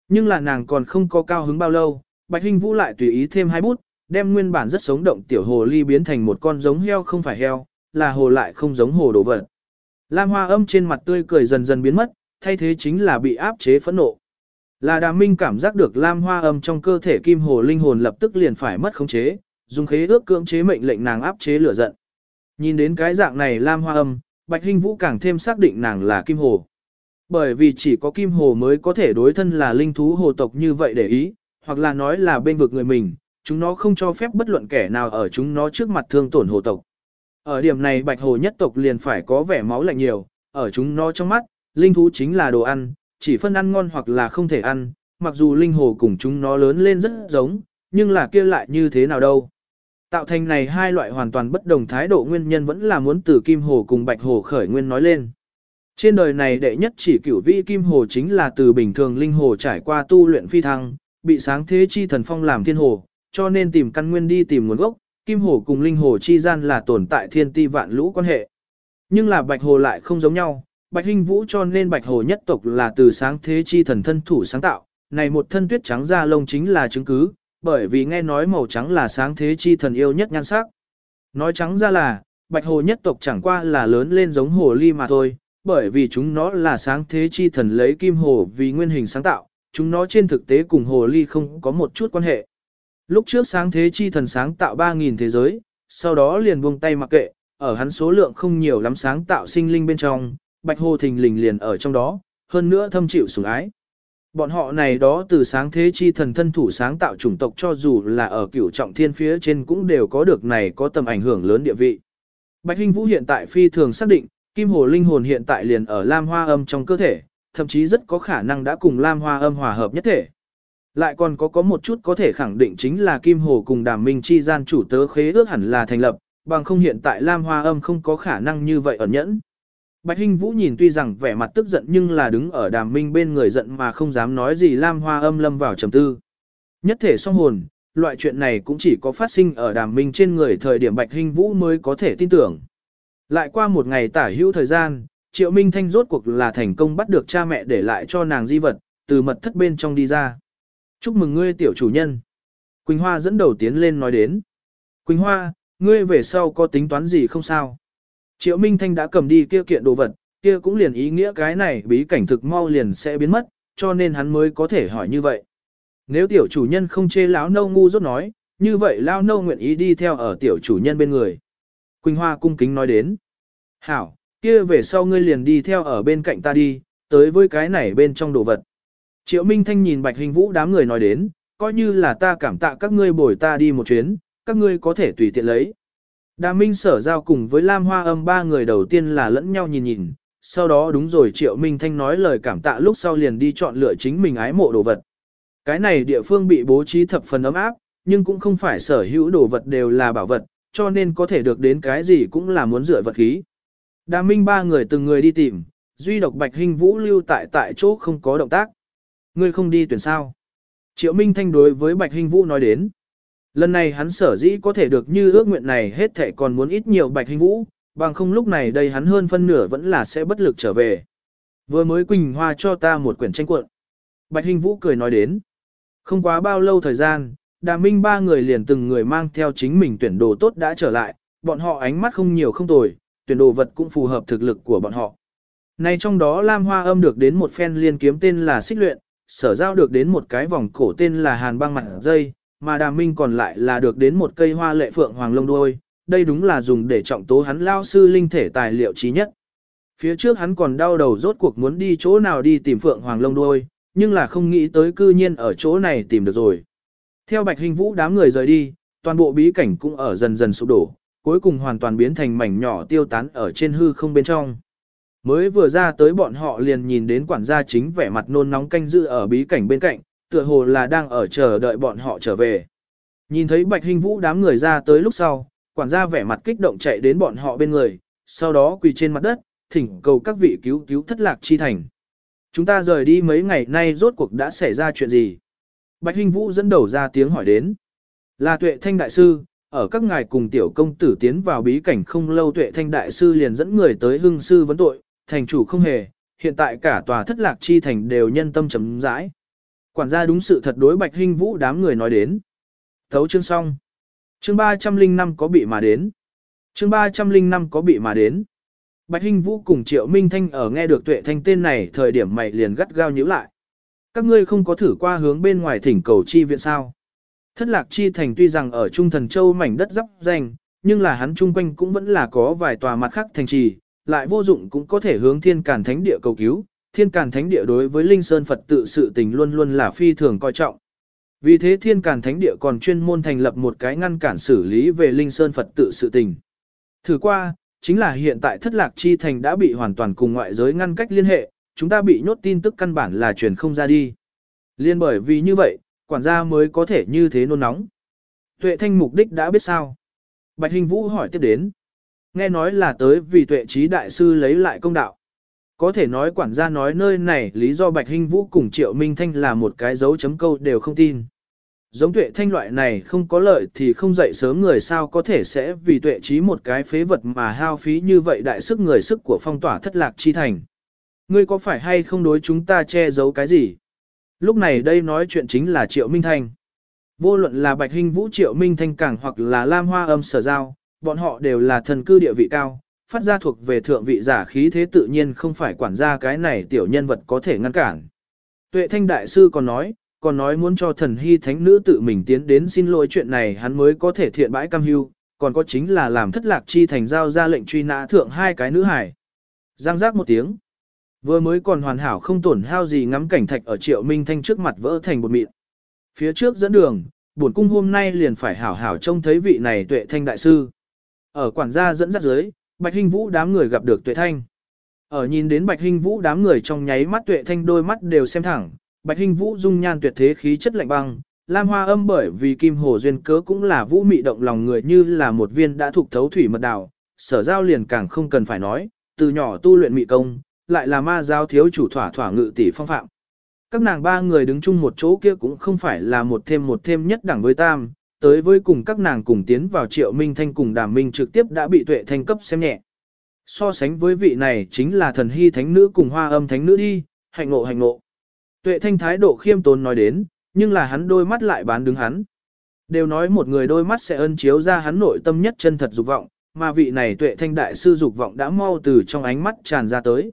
Nhưng là nàng còn không có cao hứng bao lâu, Bạch Hinh Vũ lại tùy ý thêm hai bút, đem nguyên bản rất sống động tiểu hồ ly biến thành một con giống heo không phải heo, là hồ lại không giống hồ đồ vật. Lam Hoa âm trên mặt tươi cười dần dần biến mất, thay thế chính là bị áp chế phẫn nộ. Là Đàm Minh cảm giác được Lam Hoa âm trong cơ thể kim hồ linh hồn lập tức liền phải mất khống chế, dùng khế ước cưỡng chế mệnh lệnh nàng áp chế lửa giận. Nhìn đến cái dạng này Lam Hoa âm, Bạch Hinh Vũ càng thêm xác định nàng là kim hồ. Bởi vì chỉ có kim hồ mới có thể đối thân là linh thú hồ tộc như vậy để ý, hoặc là nói là bên vực người mình, chúng nó không cho phép bất luận kẻ nào ở chúng nó trước mặt thương tổn hồ tộc. Ở điểm này bạch hồ nhất tộc liền phải có vẻ máu lạnh nhiều, ở chúng nó trong mắt, linh thú chính là đồ ăn, chỉ phân ăn ngon hoặc là không thể ăn, mặc dù linh hồ cùng chúng nó lớn lên rất giống, nhưng là kia lại như thế nào đâu. Tạo thành này hai loại hoàn toàn bất đồng thái độ nguyên nhân vẫn là muốn từ kim hồ cùng bạch hồ khởi nguyên nói lên. Trên đời này đệ nhất chỉ cửu vĩ kim hồ chính là từ bình thường linh hồ trải qua tu luyện phi thăng, bị sáng thế chi thần phong làm thiên hồ, cho nên tìm căn nguyên đi tìm nguồn gốc, kim hồ cùng linh hồ chi gian là tồn tại thiên ti vạn lũ quan hệ. Nhưng là bạch hồ lại không giống nhau, bạch hình vũ cho nên bạch hồ nhất tộc là từ sáng thế chi thần thân thủ sáng tạo, này một thân tuyết trắng da lông chính là chứng cứ, bởi vì nghe nói màu trắng là sáng thế chi thần yêu nhất nhan sắc. Nói trắng ra là, bạch hồ nhất tộc chẳng qua là lớn lên giống hồ ly mà thôi, bởi vì chúng nó là sáng thế chi thần lấy kim hồ vì nguyên hình sáng tạo, chúng nó trên thực tế cùng hồ ly không có một chút quan hệ. Lúc trước sáng thế chi thần sáng tạo 3.000 thế giới, sau đó liền buông tay mặc kệ, ở hắn số lượng không nhiều lắm sáng tạo sinh linh bên trong, bạch hồ thình lình liền ở trong đó, hơn nữa thâm chịu sủng ái. Bọn họ này đó từ sáng thế chi thần thân thủ sáng tạo chủng tộc cho dù là ở cửu trọng thiên phía trên cũng đều có được này có tầm ảnh hưởng lớn địa vị. Bạch Hinh Vũ hiện tại phi thường xác định, kim hồ linh hồn hiện tại liền ở lam hoa âm trong cơ thể, thậm chí rất có khả năng đã cùng lam hoa âm hòa hợp nhất thể. Lại còn có có một chút có thể khẳng định chính là kim hồ cùng đàm minh chi gian chủ tớ khế ước hẳn là thành lập, bằng không hiện tại lam hoa âm không có khả năng như vậy ẩn nhẫn. Bạch Hinh Vũ nhìn tuy rằng vẻ mặt tức giận nhưng là đứng ở đàm minh bên người giận mà không dám nói gì Lam Hoa âm lâm vào trầm tư. Nhất thể song hồn, loại chuyện này cũng chỉ có phát sinh ở đàm minh trên người thời điểm Bạch Hinh Vũ mới có thể tin tưởng. Lại qua một ngày tả hữu thời gian, Triệu Minh Thanh rốt cuộc là thành công bắt được cha mẹ để lại cho nàng di vật, từ mật thất bên trong đi ra. Chúc mừng ngươi tiểu chủ nhân. Quỳnh Hoa dẫn đầu tiến lên nói đến. Quỳnh Hoa, ngươi về sau có tính toán gì không sao? Triệu Minh Thanh đã cầm đi kia kiện đồ vật, kia cũng liền ý nghĩa cái này bí cảnh thực mau liền sẽ biến mất, cho nên hắn mới có thể hỏi như vậy. Nếu tiểu chủ nhân không chê lão nâu ngu rốt nói, như vậy lão nâu nguyện ý đi theo ở tiểu chủ nhân bên người. Quỳnh Hoa cung kính nói đến. Hảo, kia về sau ngươi liền đi theo ở bên cạnh ta đi, tới với cái này bên trong đồ vật. Triệu Minh Thanh nhìn Bạch Hình Vũ đám người nói đến, coi như là ta cảm tạ các ngươi bồi ta đi một chuyến, các ngươi có thể tùy tiện lấy. Đà Minh sở giao cùng với Lam Hoa âm ba người đầu tiên là lẫn nhau nhìn nhìn, sau đó đúng rồi Triệu Minh Thanh nói lời cảm tạ lúc sau liền đi chọn lựa chính mình ái mộ đồ vật. Cái này địa phương bị bố trí thập phần ấm áp, nhưng cũng không phải sở hữu đồ vật đều là bảo vật, cho nên có thể được đến cái gì cũng là muốn dựa vật khí. Đà Minh ba người từng người đi tìm, duy độc Bạch Hình Vũ lưu tại tại chỗ không có động tác. Ngươi không đi tuyển sao? Triệu Minh Thanh đối với Bạch Hình Vũ nói đến. Lần này hắn sở dĩ có thể được như ước nguyện này hết thệ còn muốn ít nhiều bạch hình vũ, bằng không lúc này đây hắn hơn phân nửa vẫn là sẽ bất lực trở về. Vừa mới Quỳnh Hoa cho ta một quyển tranh cuộn. Bạch hình vũ cười nói đến. Không quá bao lâu thời gian, đà minh ba người liền từng người mang theo chính mình tuyển đồ tốt đã trở lại, bọn họ ánh mắt không nhiều không tồi, tuyển đồ vật cũng phù hợp thực lực của bọn họ. Này trong đó Lam Hoa âm được đến một phen liên kiếm tên là xích luyện, sở giao được đến một cái vòng cổ tên là hàn băng mặt dây, mà đàm minh còn lại là được đến một cây hoa lệ phượng hoàng lông đuôi, đây đúng là dùng để trọng tố hắn lao sư linh thể tài liệu trí nhất. Phía trước hắn còn đau đầu rốt cuộc muốn đi chỗ nào đi tìm phượng hoàng lông đuôi, nhưng là không nghĩ tới cư nhiên ở chỗ này tìm được rồi. Theo bạch hình vũ đám người rời đi, toàn bộ bí cảnh cũng ở dần dần sụp đổ, cuối cùng hoàn toàn biến thành mảnh nhỏ tiêu tán ở trên hư không bên trong. Mới vừa ra tới bọn họ liền nhìn đến quản gia chính vẻ mặt nôn nóng canh giữ ở bí cảnh bên cạnh, tựa hồ là đang ở chờ đợi bọn họ trở về. Nhìn thấy Bạch Hinh Vũ đám người ra tới lúc sau, quản gia vẻ mặt kích động chạy đến bọn họ bên người, sau đó quỳ trên mặt đất, thỉnh cầu các vị cứu cứu thất lạc chi thành. Chúng ta rời đi mấy ngày nay rốt cuộc đã xảy ra chuyện gì? Bạch Hinh Vũ dẫn đầu ra tiếng hỏi đến. Là tuệ thanh đại sư, ở các ngài cùng tiểu công tử tiến vào bí cảnh không lâu tuệ thanh đại sư liền dẫn người tới hưng sư vấn tội, thành chủ không hề, hiện tại cả tòa thất lạc chi thành đều nhân tâm chấm rãi. Quản gia đúng sự thật đối Bạch Hinh Vũ đám người nói đến. Thấu chương xong. Chương 305 có bị mà đến. Chương 305 có bị mà đến. Bạch Hinh Vũ cùng Triệu Minh Thanh ở nghe được Tuệ Thanh tên này thời điểm mày liền gắt gao nhíu lại. Các ngươi không có thử qua hướng bên ngoài thỉnh cầu chi viện sao? Thất lạc chi thành tuy rằng ở Trung Thần Châu mảnh đất dắp danh, nhưng là hắn chung quanh cũng vẫn là có vài tòa mặt khác thành trì, lại vô dụng cũng có thể hướng thiên càn thánh địa cầu cứu. Thiên càn thánh địa đối với Linh Sơn Phật tự sự tình luôn luôn là phi thường coi trọng. Vì thế thiên càn thánh địa còn chuyên môn thành lập một cái ngăn cản xử lý về Linh Sơn Phật tự sự tình. Thử qua, chính là hiện tại thất lạc chi thành đã bị hoàn toàn cùng ngoại giới ngăn cách liên hệ, chúng ta bị nhốt tin tức căn bản là truyền không ra đi. Liên bởi vì như vậy, quản gia mới có thể như thế nôn nóng. Tuệ thanh mục đích đã biết sao? Bạch Hình Vũ hỏi tiếp đến. Nghe nói là tới vì tuệ trí đại sư lấy lại công đạo. Có thể nói quản gia nói nơi này lý do Bạch Hình Vũ cùng Triệu Minh Thanh là một cái dấu chấm câu đều không tin. Giống tuệ thanh loại này không có lợi thì không dậy sớm người sao có thể sẽ vì tuệ trí một cái phế vật mà hao phí như vậy đại sức người sức của phong tỏa thất lạc chi thành. Ngươi có phải hay không đối chúng ta che giấu cái gì? Lúc này đây nói chuyện chính là Triệu Minh Thanh. Vô luận là Bạch Hinh Vũ Triệu Minh Thanh Cảng hoặc là Lam Hoa âm sở giao, bọn họ đều là thần cư địa vị cao, phát ra thuộc về thượng vị giả khí thế tự nhiên không phải quản gia cái này tiểu nhân vật có thể ngăn cản. Tuệ Thanh Đại Sư còn nói, còn nói muốn cho thần hy thánh nữ tự mình tiến đến xin lỗi chuyện này hắn mới có thể thiện bãi cam hưu, còn có chính là làm thất lạc chi thành giao ra lệnh truy nã thượng hai cái nữ hải. Giang giác một tiếng. Vừa mới còn hoàn hảo không tổn hao gì ngắm cảnh thạch ở triệu minh thanh trước mặt vỡ thành bột mịn. Phía trước dẫn đường, bổn cung hôm nay liền phải hảo hảo trông thấy vị này tuệ thanh đại sư. Ở quản gia dẫn dắt dưới, Bạch Hinh Vũ đám người gặp được tuệ thanh. Ở nhìn đến Bạch Hinh Vũ đám người trong nháy mắt tuệ thanh đôi mắt đều xem thẳng, Bạch Hinh Vũ dung nhan tuyệt thế khí chất lạnh băng, Lam Hoa Âm bởi vì Kim Hồ duyên cớ cũng là vũ mị động lòng người như là một viên đã thuộc thấu thủy mật đào, sở giao liền càng không cần phải nói, từ nhỏ tu luyện mị công, lại là ma giáo thiếu chủ thỏa thỏa ngự tỷ phong phạm. Các nàng ba người đứng chung một chỗ kia cũng không phải là một thêm một thêm nhất đẳng với tam, tới với cùng các nàng cùng tiến vào triệu minh thanh cùng đàm minh trực tiếp đã bị tuệ thanh cấp xem nhẹ. So sánh với vị này chính là thần hy thánh nữ cùng hoa âm thánh nữ đi, hạnh ngộ hạnh ngộ. Tuệ thanh thái độ khiêm tốn nói đến, nhưng là hắn đôi mắt lại bán đứng hắn. Đều nói một người đôi mắt sẽ ân chiếu ra hắn nội tâm nhất chân thật dục vọng, mà vị này tuệ thanh đại sư dục vọng đã mau từ trong ánh mắt tràn ra tới.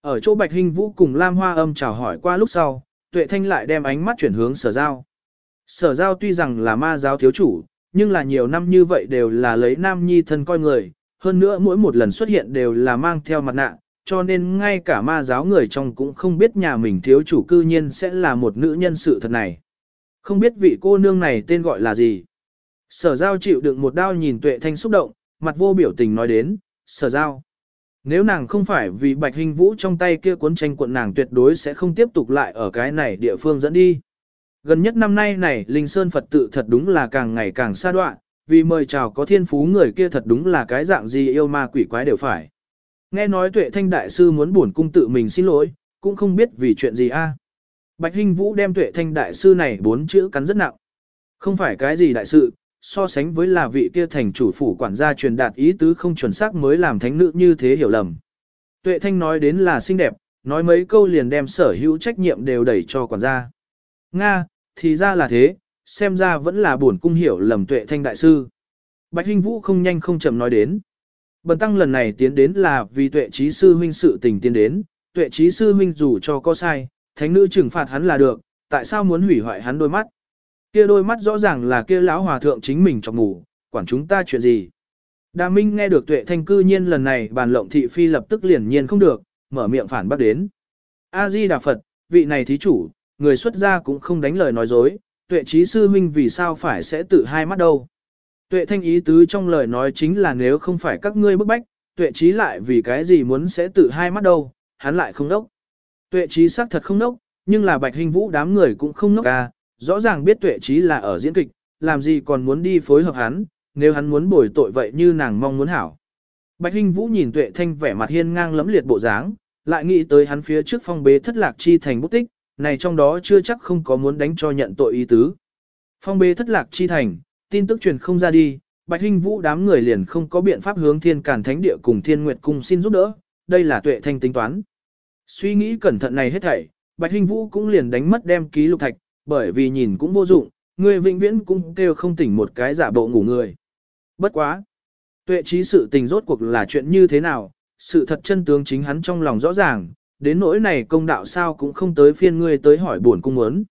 Ở chỗ Bạch Hinh Vũ cùng Lam Hoa Âm chào hỏi qua lúc sau, Tuệ Thanh lại đem ánh mắt chuyển hướng Sở Giao. Sở Giao tuy rằng là ma giáo thiếu chủ, nhưng là nhiều năm như vậy đều là lấy nam nhi thân coi người, hơn nữa mỗi một lần xuất hiện đều là mang theo mặt nạ, cho nên ngay cả ma giáo người trong cũng không biết nhà mình thiếu chủ cư nhiên sẽ là một nữ nhân sự thật này. Không biết vị cô nương này tên gọi là gì. Sở Giao chịu đựng một đao nhìn Tuệ Thanh xúc động, mặt vô biểu tình nói đến, Sở Giao. Nếu nàng không phải vì bạch hình vũ trong tay kia cuốn tranh cuộn nàng tuyệt đối sẽ không tiếp tục lại ở cái này địa phương dẫn đi. Gần nhất năm nay này Linh Sơn Phật tự thật đúng là càng ngày càng xa đoạn, vì mời chào có thiên phú người kia thật đúng là cái dạng gì yêu ma quỷ quái đều phải. Nghe nói tuệ thanh đại sư muốn buồn cung tự mình xin lỗi, cũng không biết vì chuyện gì a. Bạch Hinh Vũ đem tuệ thanh đại sư này bốn chữ cắn rất nặng. Không phải cái gì đại sự, so sánh với là vị kia thành chủ phủ quản gia truyền đạt ý tứ không chuẩn xác mới làm thánh nữ như thế hiểu lầm. Tuệ Thanh nói đến là xinh đẹp, nói mấy câu liền đem sở hữu trách nhiệm đều đẩy cho quản gia. Nga, thì ra là thế, xem ra vẫn là buồn cung hiểu lầm Tuệ Thanh đại sư. Bạch Hinh Vũ không nhanh không chậm nói đến. Bần tăng lần này tiến đến là vì Tuệ Trí sư huynh sự tình tiến đến, Tuệ Trí sư huynh dù cho có sai, thánh nữ trừng phạt hắn là được, tại sao muốn hủy hoại hắn đôi mắt? Kia đôi mắt rõ ràng là kia lão hòa thượng chính mình trong ngủ, quản chúng ta chuyện gì. Đà Minh nghe được tuệ thanh cư nhiên lần này bàn lộng thị phi lập tức liền nhiên không được, mở miệng phản bác đến. A-di Đà Phật, vị này thí chủ, người xuất gia cũng không đánh lời nói dối, tuệ trí sư huynh vì sao phải sẽ tự hai mắt đâu. Tuệ thanh ý tứ trong lời nói chính là nếu không phải các ngươi bức bách, tuệ trí lại vì cái gì muốn sẽ tự hai mắt đâu, hắn lại không đốc. Tuệ trí xác thật không đốc, nhưng là bạch hình vũ đám người cũng không nốc à, rõ ràng biết tuệ trí là ở diễn kịch, làm gì còn muốn đi phối hợp hắn, nếu hắn muốn bồi tội vậy như nàng mong muốn hảo. Bạch Hinh Vũ nhìn tuệ thanh vẻ mặt hiên ngang lẫm liệt bộ dáng, lại nghĩ tới hắn phía trước phong bế thất lạc chi thành bút tích, này trong đó chưa chắc không có muốn đánh cho nhận tội ý tứ. Phong bế thất lạc chi thành, tin tức truyền không ra đi, Bạch Hinh Vũ đám người liền không có biện pháp hướng Thiên Càn Thánh Địa cùng Thiên Nguyệt cung xin giúp đỡ, đây là tuệ thanh tính toán. Suy nghĩ cẩn thận này hết thảy, Bạch Hinh Vũ cũng liền đánh mất đem ký lục thạch, bởi vì nhìn cũng vô dụng, người vĩnh viễn cũng kêu không tỉnh một cái giả bộ ngủ người. Bất quá. Tuệ trí sự tình rốt cuộc là chuyện như thế nào, sự thật chân tướng chính hắn trong lòng rõ ràng, đến nỗi này công đạo sao cũng không tới phiên ngươi tới hỏi buồn cung muốn.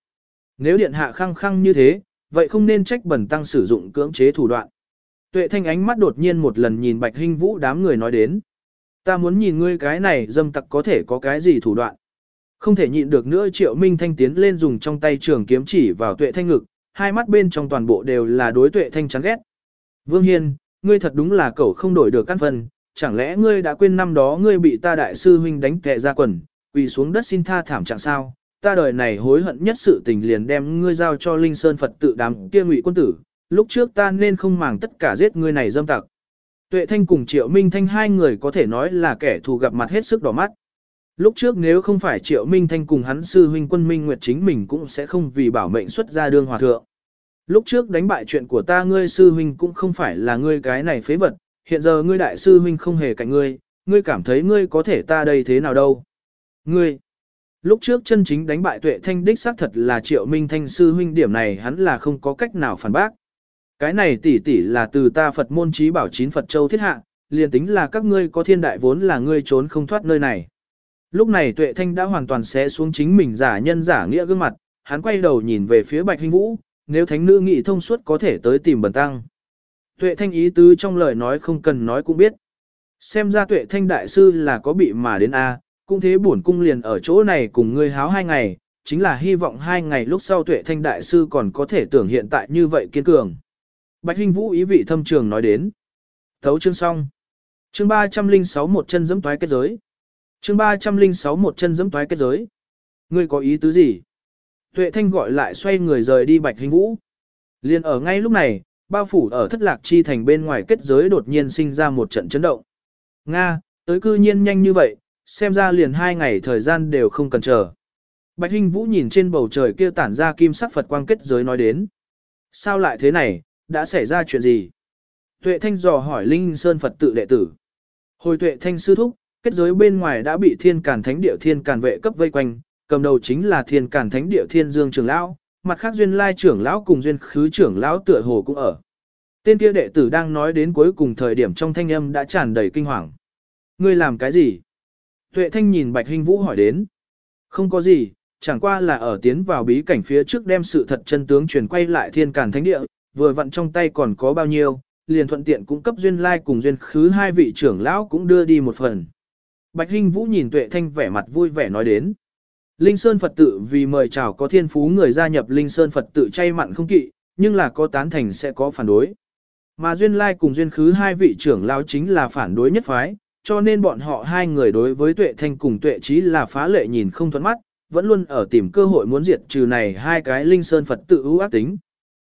Nếu điện hạ khăng khăng như thế, vậy không nên trách bẩn tăng sử dụng cưỡng chế thủ đoạn. Tuệ thanh ánh mắt đột nhiên một lần nhìn bạch hình vũ đám người nói đến. Ta muốn nhìn ngươi cái này dâm tặc có thể có cái gì thủ đoạn. Không thể nhịn được nữa triệu minh thanh tiến lên dùng trong tay trường kiếm chỉ vào tuệ thanh ngực, hai mắt bên trong toàn bộ đều là đối tuệ thanh chán ghét. Vương Hiên, ngươi thật đúng là cậu không đổi được căn phần, chẳng lẽ ngươi đã quên năm đó ngươi bị ta đại sư huynh đánh tệ ra quần, quỳ xuống đất xin tha thảm trạng sao? Ta đời này hối hận nhất sự tình liền đem ngươi giao cho Linh Sơn Phật tự đám kia ngụy quân tử, lúc trước ta nên không màng tất cả giết ngươi này dâm tặc. Tuệ Thanh cùng Triệu Minh Thanh hai người có thể nói là kẻ thù gặp mặt hết sức đỏ mắt. Lúc trước nếu không phải Triệu Minh Thanh cùng hắn sư huynh quân Minh Nguyệt chính mình cũng sẽ không vì bảo mệnh xuất ra đương hòa thượng. Lúc trước đánh bại chuyện của ta ngươi sư huynh cũng không phải là ngươi cái này phế vật, hiện giờ ngươi đại sư huynh không hề cạnh ngươi, ngươi cảm thấy ngươi có thể ta đây thế nào đâu. Ngươi, lúc trước chân chính đánh bại tuệ thanh đích xác thật là triệu minh thanh sư huynh điểm này hắn là không có cách nào phản bác. Cái này tỷ tỷ là từ ta Phật môn trí bảo chín Phật Châu thiết hạ, liền tính là các ngươi có thiên đại vốn là ngươi trốn không thoát nơi này. Lúc này tuệ thanh đã hoàn toàn sẽ xuống chính mình giả nhân giả nghĩa gương mặt, hắn quay đầu nhìn về phía bạch hình vũ, nếu thánh nữ nghị thông suốt có thể tới tìm bần tăng. Tuệ thanh ý tứ trong lời nói không cần nói cũng biết. Xem ra tuệ thanh đại sư là có bị mà đến A, cũng thế bổn cung liền ở chỗ này cùng ngươi háo hai ngày, chính là hy vọng hai ngày lúc sau tuệ thanh đại sư còn có thể tưởng hiện tại như vậy kiên cường. Bạch Hinh Vũ ý vị thâm trường nói đến. Thấu chương xong. Chương 306 một chân giẫm toái kết giới. Chương 306 một chân giẫm toái kết giới. Ngươi có ý tứ gì? Tuệ Thanh gọi lại xoay người rời đi Bạch Hinh Vũ. Liên ở ngay lúc này, bao phủ ở thất lạc chi thành bên ngoài kết giới đột nhiên sinh ra một trận chấn động. Nga, tới cư nhiên nhanh như vậy, xem ra liền hai ngày thời gian đều không cần chờ. Bạch Hinh Vũ nhìn trên bầu trời kia tản ra kim sắc Phật quang kết giới nói đến. Sao lại thế này, đã xảy ra chuyện gì? Tuệ Thanh dò hỏi Linh Sơn Phật tự đệ tử. Hồi Tuệ Thanh sư thúc, kết giới bên ngoài đã bị thiên càn thánh địa thiên càn vệ cấp vây quanh, cầm đầu chính là thiên càn thánh địa thiên dương Trường lão, mặt khác duyên lai trưởng lão cùng duyên khứ trưởng lão tựa hồ cũng ở. Tên kia đệ tử đang nói đến cuối cùng thời điểm trong thanh âm đã tràn đầy kinh hoàng. Ngươi làm cái gì? Tuệ thanh nhìn Bạch Hinh Vũ hỏi đến. Không có gì, chẳng qua là ở tiến vào bí cảnh phía trước đem sự thật chân tướng truyền quay lại thiên càn thánh địa, vừa vặn trong tay còn có bao nhiêu, liền thuận tiện cung cấp duyên lai cùng duyên khứ hai vị trưởng lão cũng đưa đi một phần. Bạch Hinh Vũ nhìn Tuệ Thanh vẻ mặt vui vẻ nói đến. Linh Sơn Phật tự vì mời chào có thiên phú người gia nhập Linh Sơn Phật tự chay mặn không kỵ, nhưng là có tán thành sẽ có phản đối. Mà Duyên Lai cùng Duyên Khứ hai vị trưởng lao chính là phản đối nhất phái, cho nên bọn họ hai người đối với Tuệ Thanh cùng Tuệ Trí là phá lệ nhìn không thoát mắt, vẫn luôn ở tìm cơ hội muốn diệt trừ này hai cái Linh Sơn Phật tự ưu ác tính.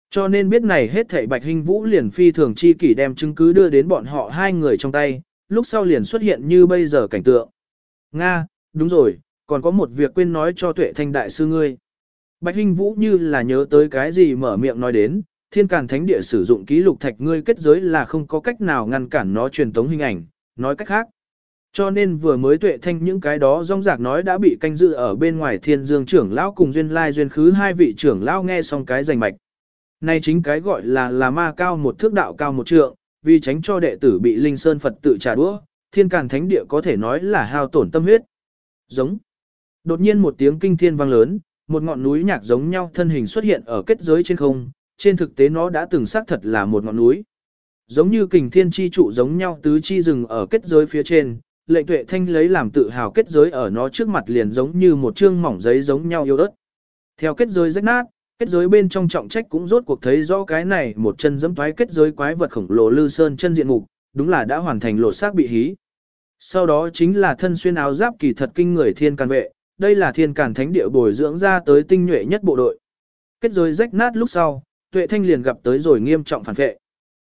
Cho nên biết này hết thảy Bạch Hình Vũ liền phi thường chi kỷ đem chứng cứ đưa đến bọn họ hai người trong tay, lúc sau liền xuất hiện như bây giờ cảnh tượng. Nga, đúng rồi, còn có một việc quên nói cho tuệ thanh đại sư ngươi. Bạch Hinh Vũ như là nhớ tới cái gì mở miệng nói đến, thiên càn thánh địa sử dụng ký lục thạch ngươi kết giới là không có cách nào ngăn cản nó truyền tống hình ảnh, nói cách khác. Cho nên vừa mới tuệ thanh những cái đó rong rạc nói đã bị canh dự ở bên ngoài thiên dương trưởng lão cùng duyên lai duyên khứ hai vị trưởng lão nghe xong cái rành mạch. Này chính cái gọi là là ma cao một thước đạo cao một trượng, vì tránh cho đệ tử bị linh sơn Phật tự trả đũa, thiên càn thánh địa có thể nói là hao tổn tâm huyết. Giống. Đột nhiên một tiếng kinh thiên vang lớn, một ngọn núi nhạc giống nhau thân hình xuất hiện ở kết giới trên không, trên thực tế nó đã từng xác thật là một ngọn núi. Giống như kình thiên chi trụ giống nhau tứ chi rừng ở kết giới phía trên, lệnh tuệ thanh lấy làm tự hào kết giới ở nó trước mặt liền giống như một chương mỏng giấy giống nhau yêu ớt. Theo kết giới rách nát, kết giới bên trong trọng trách cũng rốt cuộc thấy rõ cái này một chân dẫm thoái kết giới quái vật khổng lồ lư sơn chân diện mục, đúng là đã hoàn thành lột xác bị hí. Sau đó chính là thân xuyên áo giáp kỳ thật kinh người thiên can vệ, đây là thiên cản thánh địa bồi dưỡng ra tới tinh nhuệ nhất bộ đội. Kết rồi rách nát lúc sau, tuệ thanh liền gặp tới rồi nghiêm trọng phản vệ.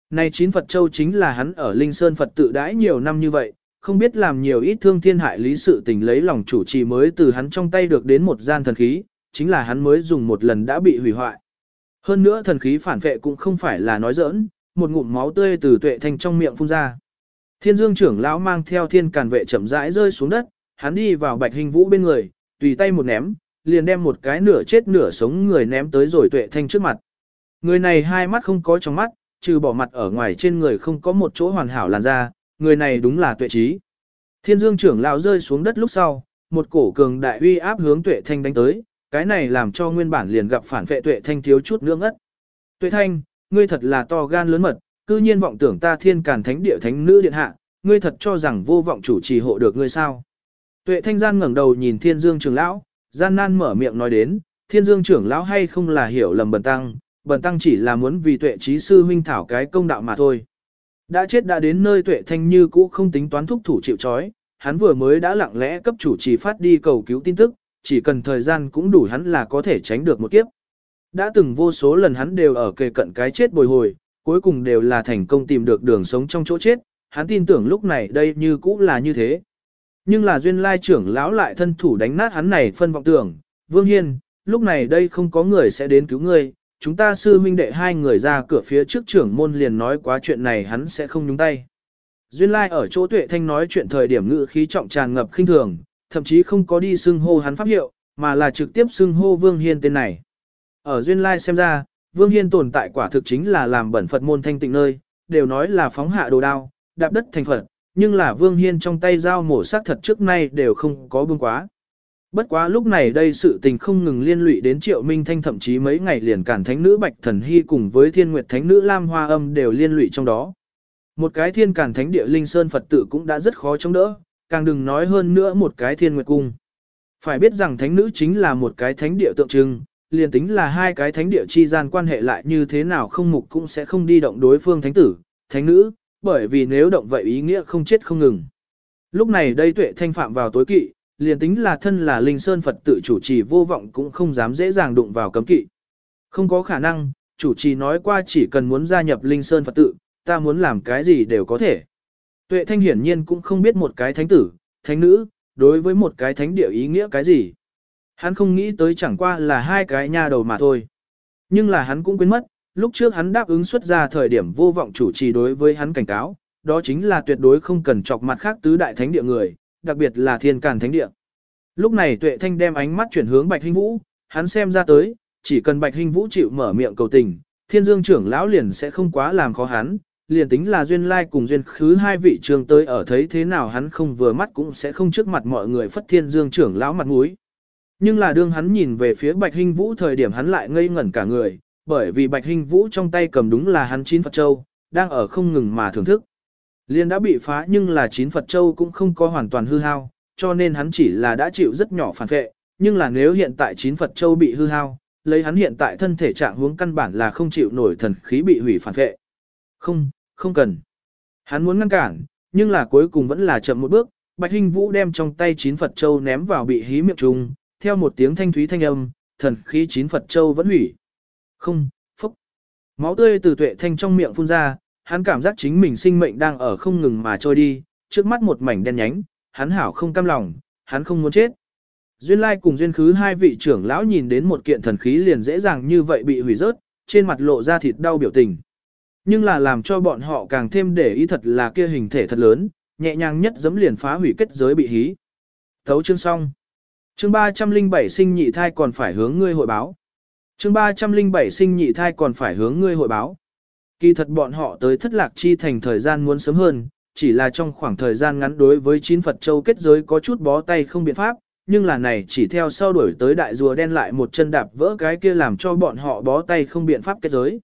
Này chín Phật Châu chính là hắn ở Linh Sơn Phật tự đãi nhiều năm như vậy, không biết làm nhiều ít thương thiên hại lý sự tình lấy lòng chủ trì mới từ hắn trong tay được đến một gian thần khí, chính là hắn mới dùng một lần đã bị hủy hoại. Hơn nữa thần khí phản vệ cũng không phải là nói giỡn, một ngụm máu tươi từ tuệ thanh trong miệng phun ra. Thiên dương trưởng lão mang theo thiên càn vệ chậm rãi rơi xuống đất, hắn đi vào bạch hình vũ bên người, tùy tay một ném, liền đem một cái nửa chết nửa sống người ném tới rồi tuệ thanh trước mặt. Người này hai mắt không có trong mắt, trừ bỏ mặt ở ngoài trên người không có một chỗ hoàn hảo làn da, người này đúng là tuệ trí. Thiên dương trưởng lão rơi xuống đất lúc sau, một cổ cường đại uy áp hướng tuệ thanh đánh tới, cái này làm cho nguyên bản liền gặp phản vệ tuệ thanh thiếu chút nữa ngất. Tuệ thanh, ngươi thật là to gan lớn mật, cư nhiên vọng tưởng ta thiên càn thánh địa thánh nữ điện hạ, ngươi thật cho rằng vô vọng chủ trì hộ được ngươi sao. Tuệ thanh gian ngẩng đầu nhìn thiên dương trưởng lão, gian nan mở miệng nói đến, thiên dương trưởng lão hay không là hiểu lầm bần tăng, bần tăng chỉ là muốn vì tuệ trí sư huynh thảo cái công đạo mà thôi. Đã chết đã đến nơi tuệ thanh như cũ không tính toán thúc thủ chịu trói, hắn vừa mới đã lặng lẽ cấp chủ trì phát đi cầu cứu tin tức, chỉ cần thời gian cũng đủ hắn là có thể tránh được một kiếp. Đã từng vô số lần hắn đều ở kề cận cái chết bồi hồi, cuối cùng đều là thành công tìm được đường sống trong chỗ chết, hắn tin tưởng lúc này đây như cũ là như thế. Nhưng là duyên lai trưởng lão lại thân thủ đánh nát hắn này phân vọng tưởng, Vương Hiên, lúc này đây không có người sẽ đến cứu ngươi, chúng ta sư huynh đệ hai người ra cửa phía trước trưởng môn liền nói quá chuyện này hắn sẽ không nhúng tay. Duyên lai ở chỗ tuệ thanh nói chuyện thời điểm ngự khí trọng tràn ngập khinh thường, thậm chí không có đi xưng hô hắn pháp hiệu, mà là trực tiếp xưng hô Vương Hiên tên này. Ở Duyên lai xem ra, Vương Hiên tồn tại quả thực chính là làm bẩn Phật môn thanh tịnh nơi, đều nói là phóng hạ đồ đao, đạp đất thành Phật, nhưng là Vương Hiên trong tay dao mổ sát thật trước nay đều không có bương quá. Bất quá lúc này đây sự tình không ngừng liên lụy đến Triệu Minh Thanh thậm chí mấy ngày liền cản thánh nữ Bạch Thần Hy cùng với Thiên Nguyệt Thánh nữ Lam Hoa Âm đều liên lụy trong đó. Một cái thiên cản thánh địa linh sơn Phật tử cũng đã rất khó chống đỡ, càng đừng nói hơn nữa một cái thiên nguyệt cung. Phải biết rằng thánh nữ chính là một cái thánh địa tượng trưng, liền tính là hai cái thánh địa chi gian quan hệ lại như thế nào không mục cũng sẽ không đi động đối phương thánh tử, thánh nữ, bởi vì nếu động vậy ý nghĩa không chết không ngừng. Lúc này đây tuệ thanh phạm vào tối kỵ, liền tính là thân là linh sơn Phật tự chủ trì vô vọng cũng không dám dễ dàng đụng vào cấm kỵ. Không có khả năng, chủ trì nói qua chỉ cần muốn gia nhập linh sơn Phật tự, ta muốn làm cái gì đều có thể. Tuệ thanh hiển nhiên cũng không biết một cái thánh tử, thánh nữ, đối với một cái thánh địa ý nghĩa cái gì. Hắn không nghĩ tới chẳng qua là hai cái nha đầu mà thôi. Nhưng là hắn cũng quên mất, lúc trước hắn đáp ứng xuất ra thời điểm vô vọng chủ trì đối với hắn cảnh cáo, đó chính là tuyệt đối không cần chọc mặt khác tứ đại thánh địa người, đặc biệt là thiên càn thánh địa. Lúc này tuệ thanh đem ánh mắt chuyển hướng bạch hinh vũ, hắn xem ra tới, chỉ cần bạch hinh vũ chịu mở miệng cầu tình, thiên dương trưởng lão liền sẽ không quá làm khó hắn, liền tính là duyên lai cùng duyên khứ hai vị trường tới ở thấy thế nào hắn không vừa mắt cũng sẽ không trước mặt mọi người phất thiên dương trưởng lão mặt mũi. Nhưng là đương hắn nhìn về phía Bạch Hinh Vũ thời điểm hắn lại ngây ngẩn cả người, bởi vì Bạch Hinh Vũ trong tay cầm đúng là hắn chín Phật Châu, đang ở không ngừng mà thưởng thức. Liên đã bị phá nhưng là chín Phật Châu cũng không có hoàn toàn hư hao, cho nên hắn chỉ là đã chịu rất nhỏ phản vệ, nhưng là nếu hiện tại chín Phật Châu bị hư hao, lấy hắn hiện tại thân thể trạng huống căn bản là không chịu nổi thần khí bị hủy phản vệ. Không, không cần. Hắn muốn ngăn cản, nhưng là cuối cùng vẫn là chậm một bước, Bạch Hinh Vũ đem trong tay chín Phật Châu ném vào bị hí miệng trùng, theo một tiếng thanh thúy thanh âm, thần khí chín Phật Châu vẫn hủy. Không, phúc. Máu tươi từ tuệ thanh trong miệng phun ra, hắn cảm giác chính mình sinh mệnh đang ở không ngừng mà trôi đi, trước mắt một mảnh đen nhánh, hắn hảo không cam lòng, hắn không muốn chết. Duyên Lai cùng Duyên Khứ hai vị trưởng lão nhìn đến một kiện thần khí liền dễ dàng như vậy bị hủy rớt, trên mặt lộ ra thịt đau biểu tình. Nhưng là làm cho bọn họ càng thêm để ý thật là kia hình thể thật lớn, nhẹ nhàng nhất giấm liền phá hủy kết giới bị hí. Thấu chương xong. Chương 307 sinh nhị thai còn phải hướng ngươi hội báo. Chương 307 sinh nhị thai còn phải hướng ngươi hội báo. Kỳ thật bọn họ tới thất lạc chi thành thời gian muốn sớm hơn, chỉ là trong khoảng thời gian ngắn đối với chín Phật Châu kết giới có chút bó tay không biện pháp, nhưng là này chỉ theo sau đuổi tới đại rùa đen lại một chân đạp vỡ cái kia làm cho bọn họ bó tay không biện pháp kết giới.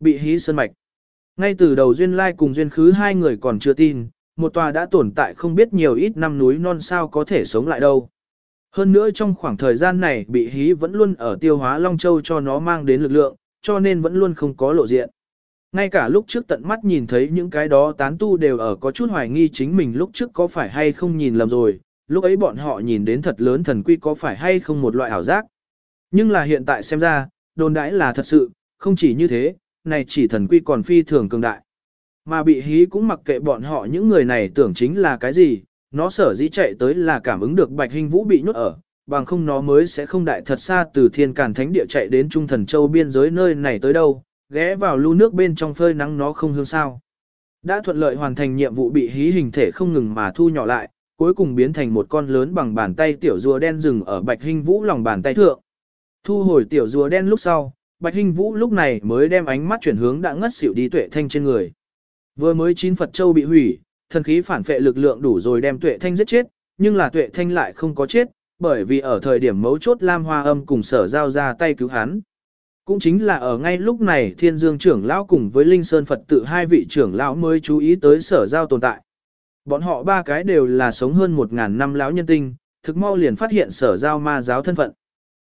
Bị hí sơn mạch. Ngay từ đầu Duyên Lai cùng Duyên Khứ hai người còn chưa tin, một tòa đã tồn tại không biết nhiều ít năm núi non sao có thể sống lại đâu. Hơn nữa trong khoảng thời gian này bị hí vẫn luôn ở tiêu hóa Long Châu cho nó mang đến lực lượng, cho nên vẫn luôn không có lộ diện. Ngay cả lúc trước tận mắt nhìn thấy những cái đó tán tu đều ở có chút hoài nghi chính mình lúc trước có phải hay không nhìn lầm rồi, lúc ấy bọn họ nhìn đến thật lớn thần quy có phải hay không một loại ảo giác. Nhưng là hiện tại xem ra, đồn đãi là thật sự, không chỉ như thế, này chỉ thần quy còn phi thường cường đại. Mà bị hí cũng mặc kệ bọn họ những người này tưởng chính là cái gì, nó sở dĩ chạy tới là cảm ứng được Bạch Hình Vũ bị nhốt ở, bằng không nó mới sẽ không đại thật xa từ thiên càn thánh địa chạy đến trung thần châu biên giới nơi này tới đâu, ghé vào lưu nước bên trong phơi nắng nó không hương sao. Đã thuận lợi hoàn thành nhiệm vụ bị hí hình thể không ngừng mà thu nhỏ lại, cuối cùng biến thành một con lớn bằng bàn tay tiểu rùa đen rừng ở Bạch hình Vũ lòng bàn tay thượng. Thu hồi tiểu rùa đen lúc sau, Bạch hình Vũ lúc này mới đem ánh mắt chuyển hướng đã ngất xỉu đi Tuệ Thanh trên người. Vừa mới chín Phật Châu bị hủy, thần khí phản phệ lực lượng đủ rồi đem Tuệ Thanh giết chết, nhưng là Tuệ Thanh lại không có chết, bởi vì ở thời điểm mấu chốt Lam Hoa Âm cùng sở giao ra tay cứu hắn. Cũng chính là ở ngay lúc này Thiên Dương trưởng lão cùng với Linh Sơn Phật tự hai vị trưởng lão mới chú ý tới sở giao tồn tại. Bọn họ ba cái đều là sống hơn một ngàn năm lão nhân tinh, thực mau liền phát hiện sở giao ma giáo thân phận.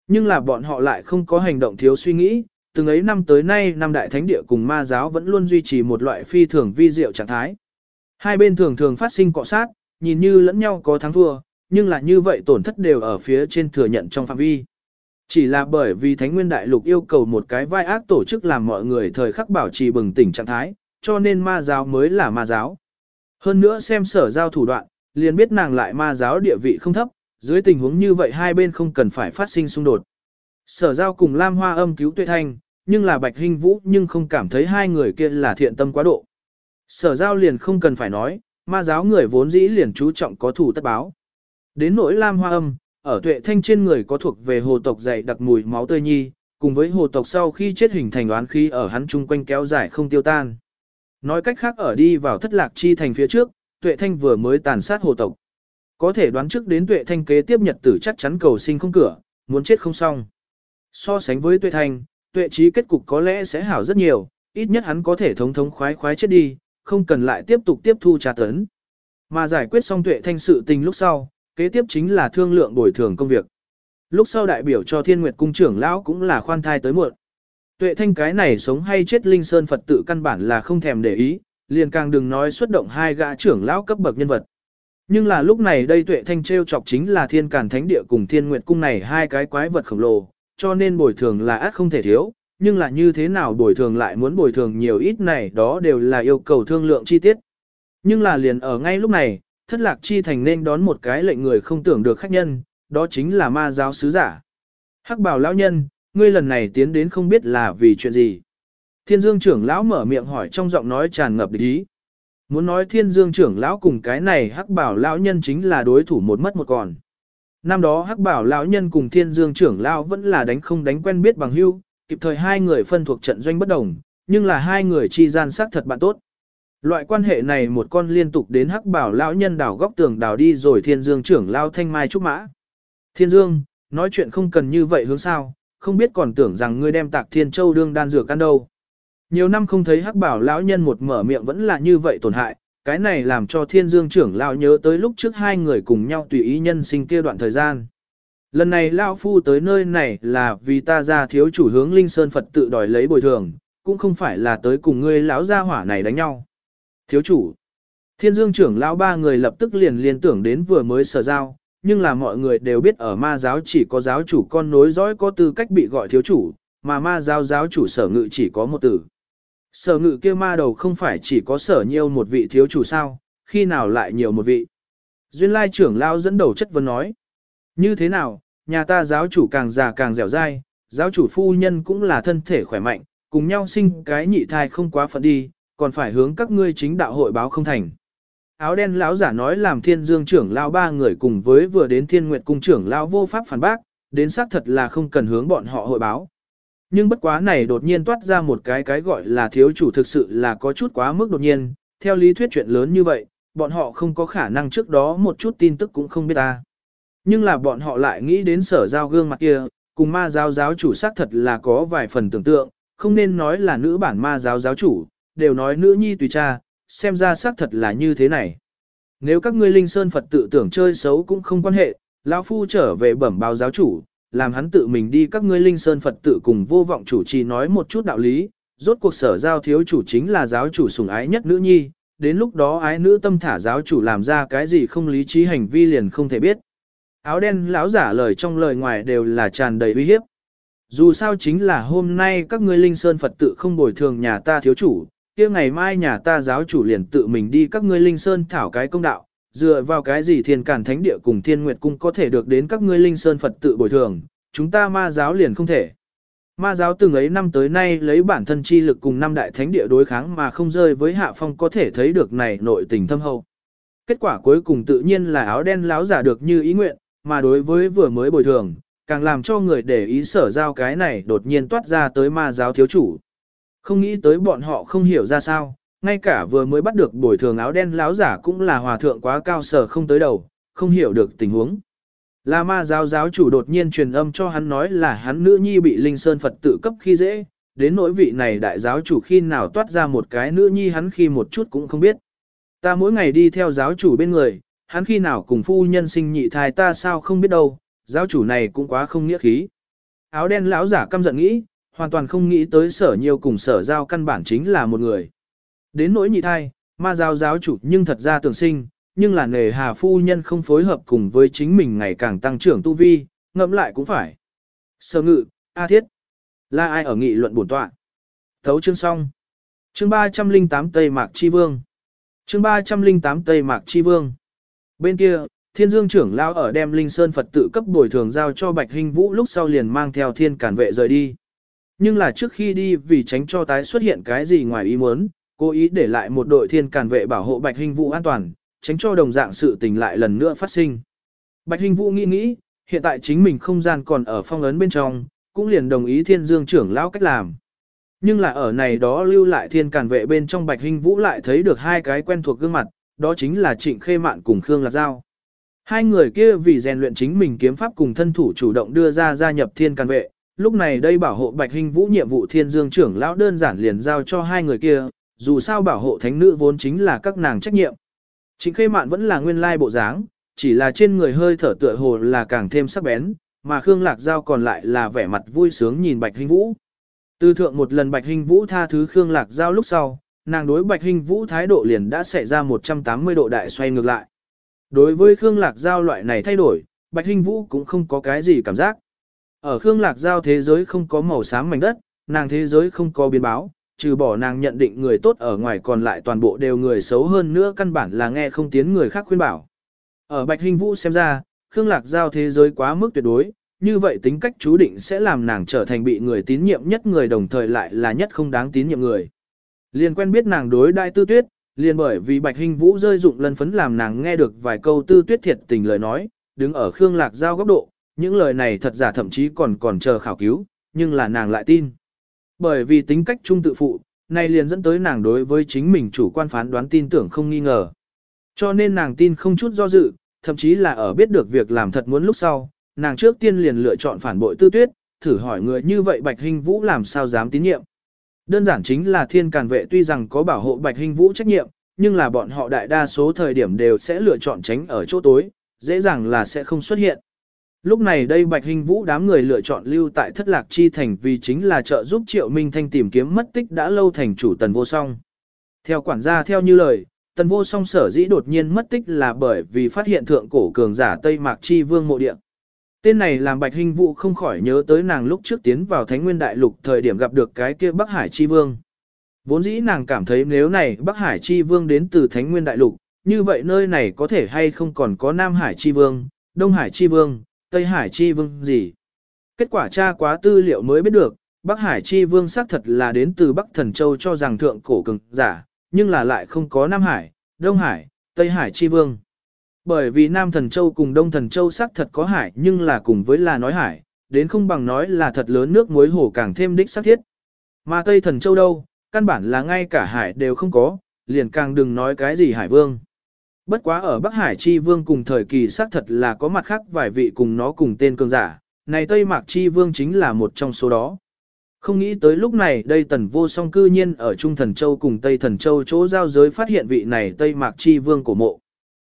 Nhưng là bọn họ lại không có hành động thiếu suy nghĩ, từng ấy năm tới nay năm đại thánh địa cùng ma giáo vẫn luôn duy trì một loại phi thường vi diệu trạng thái. Hai bên thường thường phát sinh cọ sát, nhìn như lẫn nhau có thắng thua, nhưng là như vậy tổn thất đều ở phía trên thừa nhận trong phạm vi. Chỉ là bởi vì Thánh Nguyên Đại Lục yêu cầu một cái vai ác tổ chức làm mọi người thời khắc bảo trì bừng tỉnh trạng thái, cho nên ma giáo mới là ma giáo. Hơn nữa xem sở giao thủ đoạn, liền biết nàng lại ma giáo địa vị không thấp, dưới tình huống như vậy hai bên không cần phải phát sinh xung đột. Sở giao cùng Lam Hoa âm cứu tuệ thanh, nhưng là Bạch Hinh Vũ nhưng không cảm thấy hai người kia là thiện tâm quá độ. Sở giao liền không cần phải nói, ma giáo người vốn dĩ liền chú trọng có thủ tất báo. Đến nỗi Lam Hoa âm, ở tuệ thanh trên người có thuộc về hồ tộc dày đặc mùi máu tươi nhi, cùng với hồ tộc sau khi chết hình thành đoán khí ở hắn chung quanh kéo dài không tiêu tan. Nói cách khác ở đi vào thất lạc chi thành phía trước, tuệ thanh vừa mới tàn sát hồ tộc. Có thể đoán trước đến tuệ thanh kế tiếp nhật tử chắc chắn cầu sinh không cửa, muốn chết không xong. So sánh với tuệ thanh, tuệ trí kết cục có lẽ sẽ hảo rất nhiều, ít nhất hắn có thể thống thống khoái khoái chết đi, không cần lại tiếp tục tiếp thu trà tấn. Mà giải quyết xong tuệ thanh sự tình lúc sau, kế tiếp chính là thương lượng bồi thường công việc. Lúc sau đại biểu cho thiên nguyệt cung trưởng lão cũng là khoan thai tới muộn. Tuệ thanh cái này sống hay chết linh sơn Phật tự căn bản là không thèm để ý, liền càng đừng nói xuất động hai gã trưởng lão cấp bậc nhân vật. Nhưng là lúc này đây tuệ thanh treo chọc chính là thiên càn thánh địa cùng thiên nguyệt cung này hai cái quái vật khổng lồ, cho nên bồi thường là át không thể thiếu, nhưng là như thế nào bồi thường lại muốn bồi thường nhiều ít này đó đều là yêu cầu thương lượng chi tiết. Nhưng là liền ở ngay lúc này, thất lạc chi thành nên đón một cái lệnh người không tưởng được khách nhân, đó chính là ma giáo sứ giả. Hắc bảo lão nhân, ngươi lần này tiến đến không biết là vì chuyện gì. Thiên dương trưởng lão mở miệng hỏi trong giọng nói tràn ngập địch ý. Muốn nói thiên dương trưởng lão cùng cái này hắc bảo lão nhân chính là đối thủ một mất một còn. Năm đó hắc bảo lão nhân cùng thiên dương trưởng lão vẫn là đánh không đánh quen biết bằng hưu, kịp thời hai người phân thuộc trận doanh bất đồng, nhưng là hai người chi gian sắc thật bạn tốt. Loại quan hệ này một con liên tục đến hắc bảo lão nhân đảo góc tường đảo đi rồi thiên dương trưởng lao thanh mai trúc mã. Thiên dương, nói chuyện không cần như vậy hướng sao, không biết còn tưởng rằng ngươi đem tạc thiên châu đương đan dược ăn đâu. Nhiều năm không thấy hắc bảo lão nhân một mở miệng vẫn là như vậy tổn hại, cái này làm cho thiên dương trưởng lão nhớ tới lúc trước hai người cùng nhau tùy ý nhân sinh kia đoạn thời gian. Lần này lão phu tới nơi này là vì ta ra thiếu chủ hướng linh sơn Phật tự đòi lấy bồi thường, cũng không phải là tới cùng ngươi lão gia hỏa này đánh nhau. Thiếu chủ, thiên dương trưởng lão ba người lập tức liền liên tưởng đến vừa mới sở giao, nhưng là mọi người đều biết ở ma giáo chỉ có giáo chủ con nối dõi có tư cách bị gọi thiếu chủ, mà ma giáo giáo chủ sở ngự chỉ có một tử Sở ngự kia ma đầu không phải chỉ có sở nhiêu một vị thiếu chủ sao, khi nào lại nhiều một vị. Duyên lai trưởng lão dẫn đầu chất vấn nói. Như thế nào, nhà ta giáo chủ càng già càng dẻo dai, giáo chủ phu nhân cũng là thân thể khỏe mạnh, cùng nhau sinh cái nhị thai không quá phận đi, còn phải hướng các ngươi chính đạo hội báo không thành. Áo đen lão giả nói làm thiên dương trưởng lão ba người cùng với vừa đến thiên nguyệt cung trưởng lão vô pháp phản bác, đến xác thật là không cần hướng bọn họ hội báo. Nhưng bất quá này đột nhiên toát ra một cái cái gọi là thiếu chủ thực sự là có chút quá mức đột nhiên, theo lý thuyết chuyện lớn như vậy, bọn họ không có khả năng trước đó một chút tin tức cũng không biết ta. Nhưng là bọn họ lại nghĩ đến sở giao gương mặt kia, cùng ma giáo giáo chủ xác thật là có vài phần tưởng tượng, không nên nói là nữ bản ma giáo giáo chủ, đều nói nữ nhi tùy cha, xem ra xác thật là như thế này. Nếu các ngươi linh sơn Phật tự tưởng chơi xấu cũng không quan hệ, lão phu trở về bẩm báo giáo chủ, làm hắn tự mình đi các ngươi linh sơn Phật tự cùng vô vọng chủ trì nói một chút đạo lý, rốt cuộc sở giao thiếu chủ chính là giáo chủ sủng ái nhất nữ nhi, đến lúc đó ái nữ tâm thả giáo chủ làm ra cái gì không lý trí hành vi liền không thể biết. Áo đen lão giả lời trong lời ngoài đều là tràn đầy uy hiếp. Dù sao chính là hôm nay các ngươi linh sơn Phật tự không bồi thường nhà ta thiếu chủ, kia ngày mai nhà ta giáo chủ liền tự mình đi các ngươi linh sơn thảo cái công đạo, dựa vào cái gì thiên cản thánh địa cùng thiên nguyệt cung có thể được đến các ngươi linh sơn Phật tự bồi thường, chúng ta ma giáo liền không thể. Ma giáo từng ấy năm tới nay lấy bản thân chi lực cùng năm đại thánh địa đối kháng mà không rơi với hạ phong có thể thấy được này nội tình thâm hậu. Kết quả cuối cùng tự nhiên là áo đen láo giả được như ý nguyện, mà đối với vừa mới bồi thường, càng làm cho người để ý sở giao cái này đột nhiên toát ra tới ma giáo thiếu chủ. Không nghĩ tới bọn họ không hiểu ra sao, ngay cả vừa mới bắt được bồi thường áo đen láo giả cũng là hòa thượng quá cao sở không tới đầu, không hiểu được tình huống. Là ma giáo giáo chủ đột nhiên truyền âm cho hắn nói là hắn nữ nhi bị Linh Sơn Phật tự cấp khi dễ, đến nỗi vị này đại giáo chủ khi nào toát ra một cái nữ nhi hắn khi một chút cũng không biết. Ta mỗi ngày đi theo giáo chủ bên người, hắn khi nào cùng phu nhân sinh nhị thai ta sao không biết đâu, giáo chủ này cũng quá không nghĩa khí. Áo đen lão giả căm giận nghĩ, hoàn toàn không nghĩ tới sở nhiều cùng sở giao căn bản chính là một người. Đến nỗi nhị thai, ma giáo giáo chủ nhưng thật ra tưởng sinh, nhưng là nề hà phu nhân không phối hợp cùng với chính mình ngày càng tăng trưởng tu vi, ngẫm lại cũng phải. Sở ngự, A thiết, là ai ở nghị luận bổn tọa. Thấu chương xong. Chương 308 Tây Mạc Chi Vương. Chương 308 Tây Mạc Chi Vương. Bên kia, Thiên Dương trưởng lao ở đem Linh Sơn Phật tự cấp bồi thường giao cho Bạch Hình Vũ lúc sau liền mang theo thiên cản vệ rời đi. Nhưng là trước khi đi vì tránh cho tái xuất hiện cái gì ngoài ý muốn, cố ý để lại một đội thiên cản vệ bảo hộ Bạch Hình Vũ an toàn, tránh cho đồng dạng sự tình lại lần nữa phát sinh. Bạch Hình Vũ nghĩ nghĩ, hiện tại chính mình không gian còn ở phong ấn bên trong, cũng liền đồng ý Thiên Dương trưởng lão cách làm. Nhưng là ở này đó lưu lại thiên cản vệ bên trong Bạch Hình Vũ lại thấy được hai cái quen thuộc gương mặt, đó chính là Trịnh Khê Mạn cùng Khương Lạc Giao. Hai người kia vì rèn luyện chính mình kiếm pháp cùng thân thủ chủ động đưa ra gia nhập thiên Can vệ, lúc này đây bảo hộ Bạch Hình Vũ nhiệm vụ thiên dương trưởng lão đơn giản liền giao cho hai người kia, dù sao bảo hộ thánh nữ vốn chính là các nàng trách nhiệm. Trịnh Khê Mạn vẫn là nguyên lai bộ dáng, chỉ là trên người hơi thở tựa hồ là càng thêm sắc bén, mà Khương Lạc Giao còn lại là vẻ mặt vui sướng nhìn Bạch Hình Vũ. Từ thượng một lần Bạch Hình Vũ tha thứ Khương Lạc Giao lúc sau, nàng đối Bạch Hình Vũ thái độ liền đã xảy ra 180 độ đại xoay ngược lại. Đối với Khương Lạc Giao loại này thay đổi, Bạch Hình Vũ cũng không có cái gì cảm giác. Ở Khương Lạc Giao thế giới không có màu xám mảnh đất, nàng thế giới không có biến báo, trừ bỏ nàng nhận định người tốt ở ngoài còn lại toàn bộ đều người xấu hơn nữa căn bản là nghe không tiến người khác khuyên bảo. Ở Bạch Hình Vũ xem ra, Khương Lạc Giao thế giới quá mức tuyệt đối, như vậy tính cách chú định sẽ làm nàng trở thành bị người tín nhiệm nhất người đồng thời lại là nhất không đáng tín nhiệm người liền quen biết nàng đối đại tư tuyết, liền bởi vì Bạch Hình Vũ rơi dụng lân phấn làm nàng nghe được vài câu tư tuyết thiệt tình lời nói, đứng ở Khương Lạc Giao góc độ, những lời này thật giả thậm chí còn còn chờ khảo cứu, nhưng là nàng lại tin. Bởi vì tính cách trung tự phụ, này liền dẫn tới nàng đối với chính mình chủ quan phán đoán tin tưởng không nghi ngờ. Cho nên nàng tin không chút do dự, thậm chí là ở biết được việc làm thật muốn lúc sau, nàng trước tiên liền lựa chọn phản bội tư tuyết, thử hỏi người như vậy Bạch Hình Vũ làm sao dám tín nhiệm. Đơn giản chính là thiên càn vệ tuy rằng có bảo hộ bạch hình vũ trách nhiệm, nhưng là bọn họ đại đa số thời điểm đều sẽ lựa chọn tránh ở chỗ tối, dễ dàng là sẽ không xuất hiện. Lúc này đây bạch hình vũ đám người lựa chọn lưu tại thất lạc chi thành vì chính là trợ giúp triệu minh thanh tìm kiếm mất tích đã lâu thành chủ tần vô song. Theo quản gia theo như lời, tần vô song sở dĩ đột nhiên mất tích là bởi vì phát hiện thượng cổ cường giả Tây Mạc Chi Vương mộ địa. Tên này làm Bạch Hình Vũ không khỏi nhớ tới nàng lúc trước tiến vào Thánh Nguyên Đại Lục thời điểm gặp được cái kia Bắc Hải Chi Vương. Vốn dĩ nàng cảm thấy nếu này Bắc Hải Chi Vương đến từ Thánh Nguyên Đại Lục, như vậy nơi này có thể hay không còn có Nam Hải Chi Vương, Đông Hải Chi Vương, Tây Hải Chi Vương gì. Kết quả tra quá tư liệu mới biết được, Bắc Hải Chi Vương xác thật là đến từ Bắc Thần Châu cho rằng thượng cổ cường giả, nhưng là lại không có Nam Hải, Đông Hải, Tây Hải Chi Vương. Bởi vì Nam Thần Châu cùng Đông Thần Châu xác thật có hải nhưng là cùng với là nói hải, đến không bằng nói là thật lớn nước muối hồ càng thêm đích xác thiết. Mà Tây Thần Châu đâu, căn bản là ngay cả hải đều không có, liền càng đừng nói cái gì hải vương. Bất quá ở Bắc Hải Chi Vương cùng thời kỳ xác thật là có mặt khác vài vị cùng nó cùng tên cường giả, này Tây Mạc Chi Vương chính là một trong số đó. Không nghĩ tới lúc này đây tần vô song cư nhiên ở Trung Thần Châu cùng Tây Thần Châu chỗ giao giới phát hiện vị này Tây Mạc Chi Vương của mộ.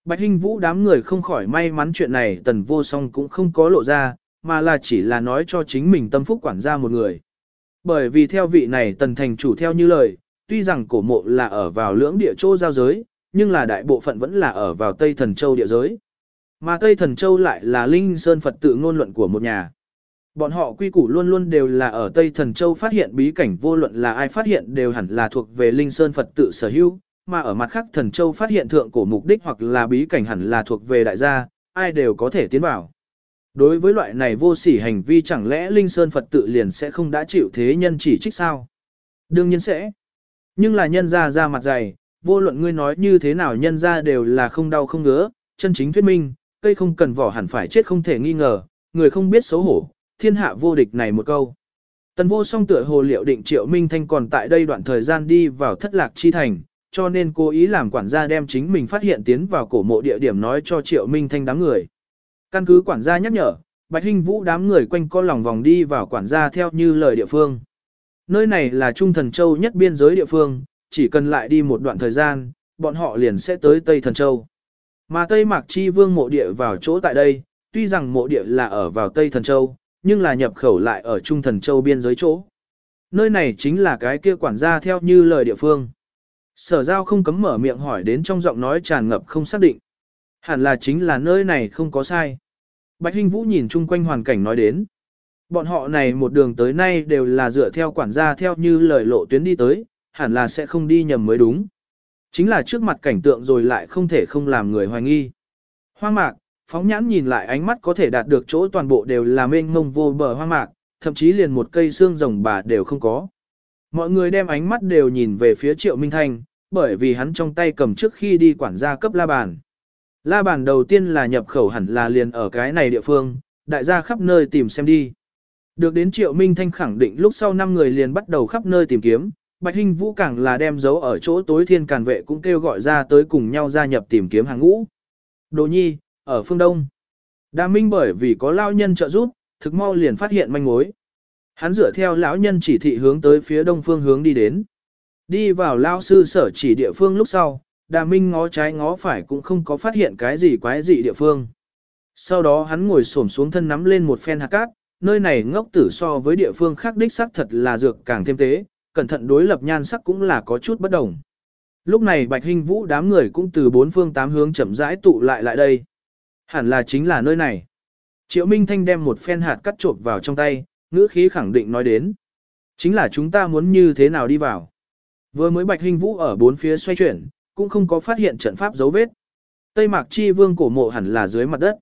Bạch Hinh Vũ đám người không khỏi may mắn chuyện này tần vô song cũng không có lộ ra, mà là chỉ là nói cho chính mình tâm phúc quản gia một người. Bởi vì theo vị này tần thành chủ theo như lời, tuy rằng cổ mộ là ở vào lưỡng địa châu giao giới, nhưng là đại bộ phận vẫn là ở vào Tây Thần Châu địa giới. Mà Tây Thần Châu lại là Linh Sơn Phật tự ngôn luận của một nhà. Bọn họ quy củ luôn luôn đều là ở Tây Thần Châu phát hiện bí cảnh vô luận là ai phát hiện đều hẳn là thuộc về Linh Sơn Phật tự sở hữu, mà ở mặt khác thần châu phát hiện thượng cổ mục đích hoặc là bí cảnh hẳn là thuộc về đại gia, ai đều có thể tiến vào. đối với loại này vô sỉ hành vi chẳng lẽ Linh Sơn Phật tự liền sẽ không đã chịu thế nhân chỉ trích sao? Đương nhiên sẽ. Nhưng là nhân ra ra mặt dày, vô luận ngươi nói như thế nào nhân ra đều là không đau không ngứa, chân chính thuyết minh, cây không cần vỏ hẳn phải chết không thể nghi ngờ, người không biết xấu hổ, thiên hạ vô địch này một câu. Tần vô song tựa hồ liệu định triệu minh thanh còn tại đây đoạn thời gian đi vào thất lạc chi thành, cho nên cố ý làm quản gia đem chính mình phát hiện tiến vào cổ mộ địa điểm nói cho triệu minh thanh đám người. Căn cứ quản gia nhắc nhở, Bạch Hinh Vũ đám người quanh co lòng vòng đi vào quản gia theo như lời địa phương. Nơi này là Trung Thần Châu nhất biên giới địa phương, chỉ cần lại đi một đoạn thời gian, bọn họ liền sẽ tới Tây Thần Châu. Mà Tây Mạc Chi Vương mộ địa vào chỗ tại đây, tuy rằng mộ địa là ở vào Tây Thần Châu, nhưng là nhập khẩu lại ở Trung Thần Châu biên giới chỗ. Nơi này chính là cái kia quản gia theo như lời địa phương. Sở giao không cấm mở miệng hỏi đến trong giọng nói tràn ngập không xác định. Hẳn là chính là nơi này không có sai. Bạch Hinh Vũ nhìn chung quanh hoàn cảnh nói đến. Bọn họ này một đường tới nay đều là dựa theo quản gia theo như lời lộ tuyến đi tới, hẳn là sẽ không đi nhầm mới đúng. Chính là trước mặt cảnh tượng rồi lại không thể không làm người hoài nghi. Hoang mạc, phóng nhãn nhìn lại ánh mắt có thể đạt được chỗ toàn bộ đều là mênh mông vô bờ hoang mạc, thậm chí liền một cây xương rồng bà đều không có. Mọi người đem ánh mắt đều nhìn về phía Triệu Minh Thanh, bởi vì hắn trong tay cầm trước khi đi quản gia cấp la bàn. La bàn đầu tiên là nhập khẩu hẳn là liền ở cái này địa phương, đại gia khắp nơi tìm xem đi. Được đến Triệu Minh Thanh khẳng định lúc sau năm người liền bắt đầu khắp nơi tìm kiếm, Bạch Hinh Vũ càng là đem dấu ở chỗ tối thiên càn vệ cũng kêu gọi ra tới cùng nhau gia nhập tìm kiếm hàng ngũ. Đồ nhi, ở phương Đông. Đa Minh bởi vì có lao nhân trợ giúp, thực mau liền phát hiện manh mối. Hắn dựa theo lão nhân chỉ thị hướng tới phía đông phương hướng đi đến. Đi vào lao sư sở chỉ địa phương lúc sau, Đà Minh ngó trái ngó phải cũng không có phát hiện cái gì quái dị địa phương. Sau đó hắn ngồi xổm xuống thân nắm lên một phen hạt cát, nơi này ngốc tử so với địa phương khác đích sắc thật là dược càng thêm tế, cẩn thận đối lập nhan sắc cũng là có chút bất đồng. Lúc này Bạch Hinh Vũ đám người cũng từ bốn phương tám hướng chậm rãi tụ lại lại đây. Hẳn là chính là nơi này. Triệu Minh Thanh đem một phen hạt cắt trộn vào trong tay, ngữ khí khẳng định nói đến. Chính là chúng ta muốn như thế nào đi vào. Vừa mới Bạch Hình Vũ ở bốn phía xoay chuyển, cũng không có phát hiện trận pháp dấu vết. Tây Mạc Chi Vương cổ mộ hẳn là dưới mặt đất.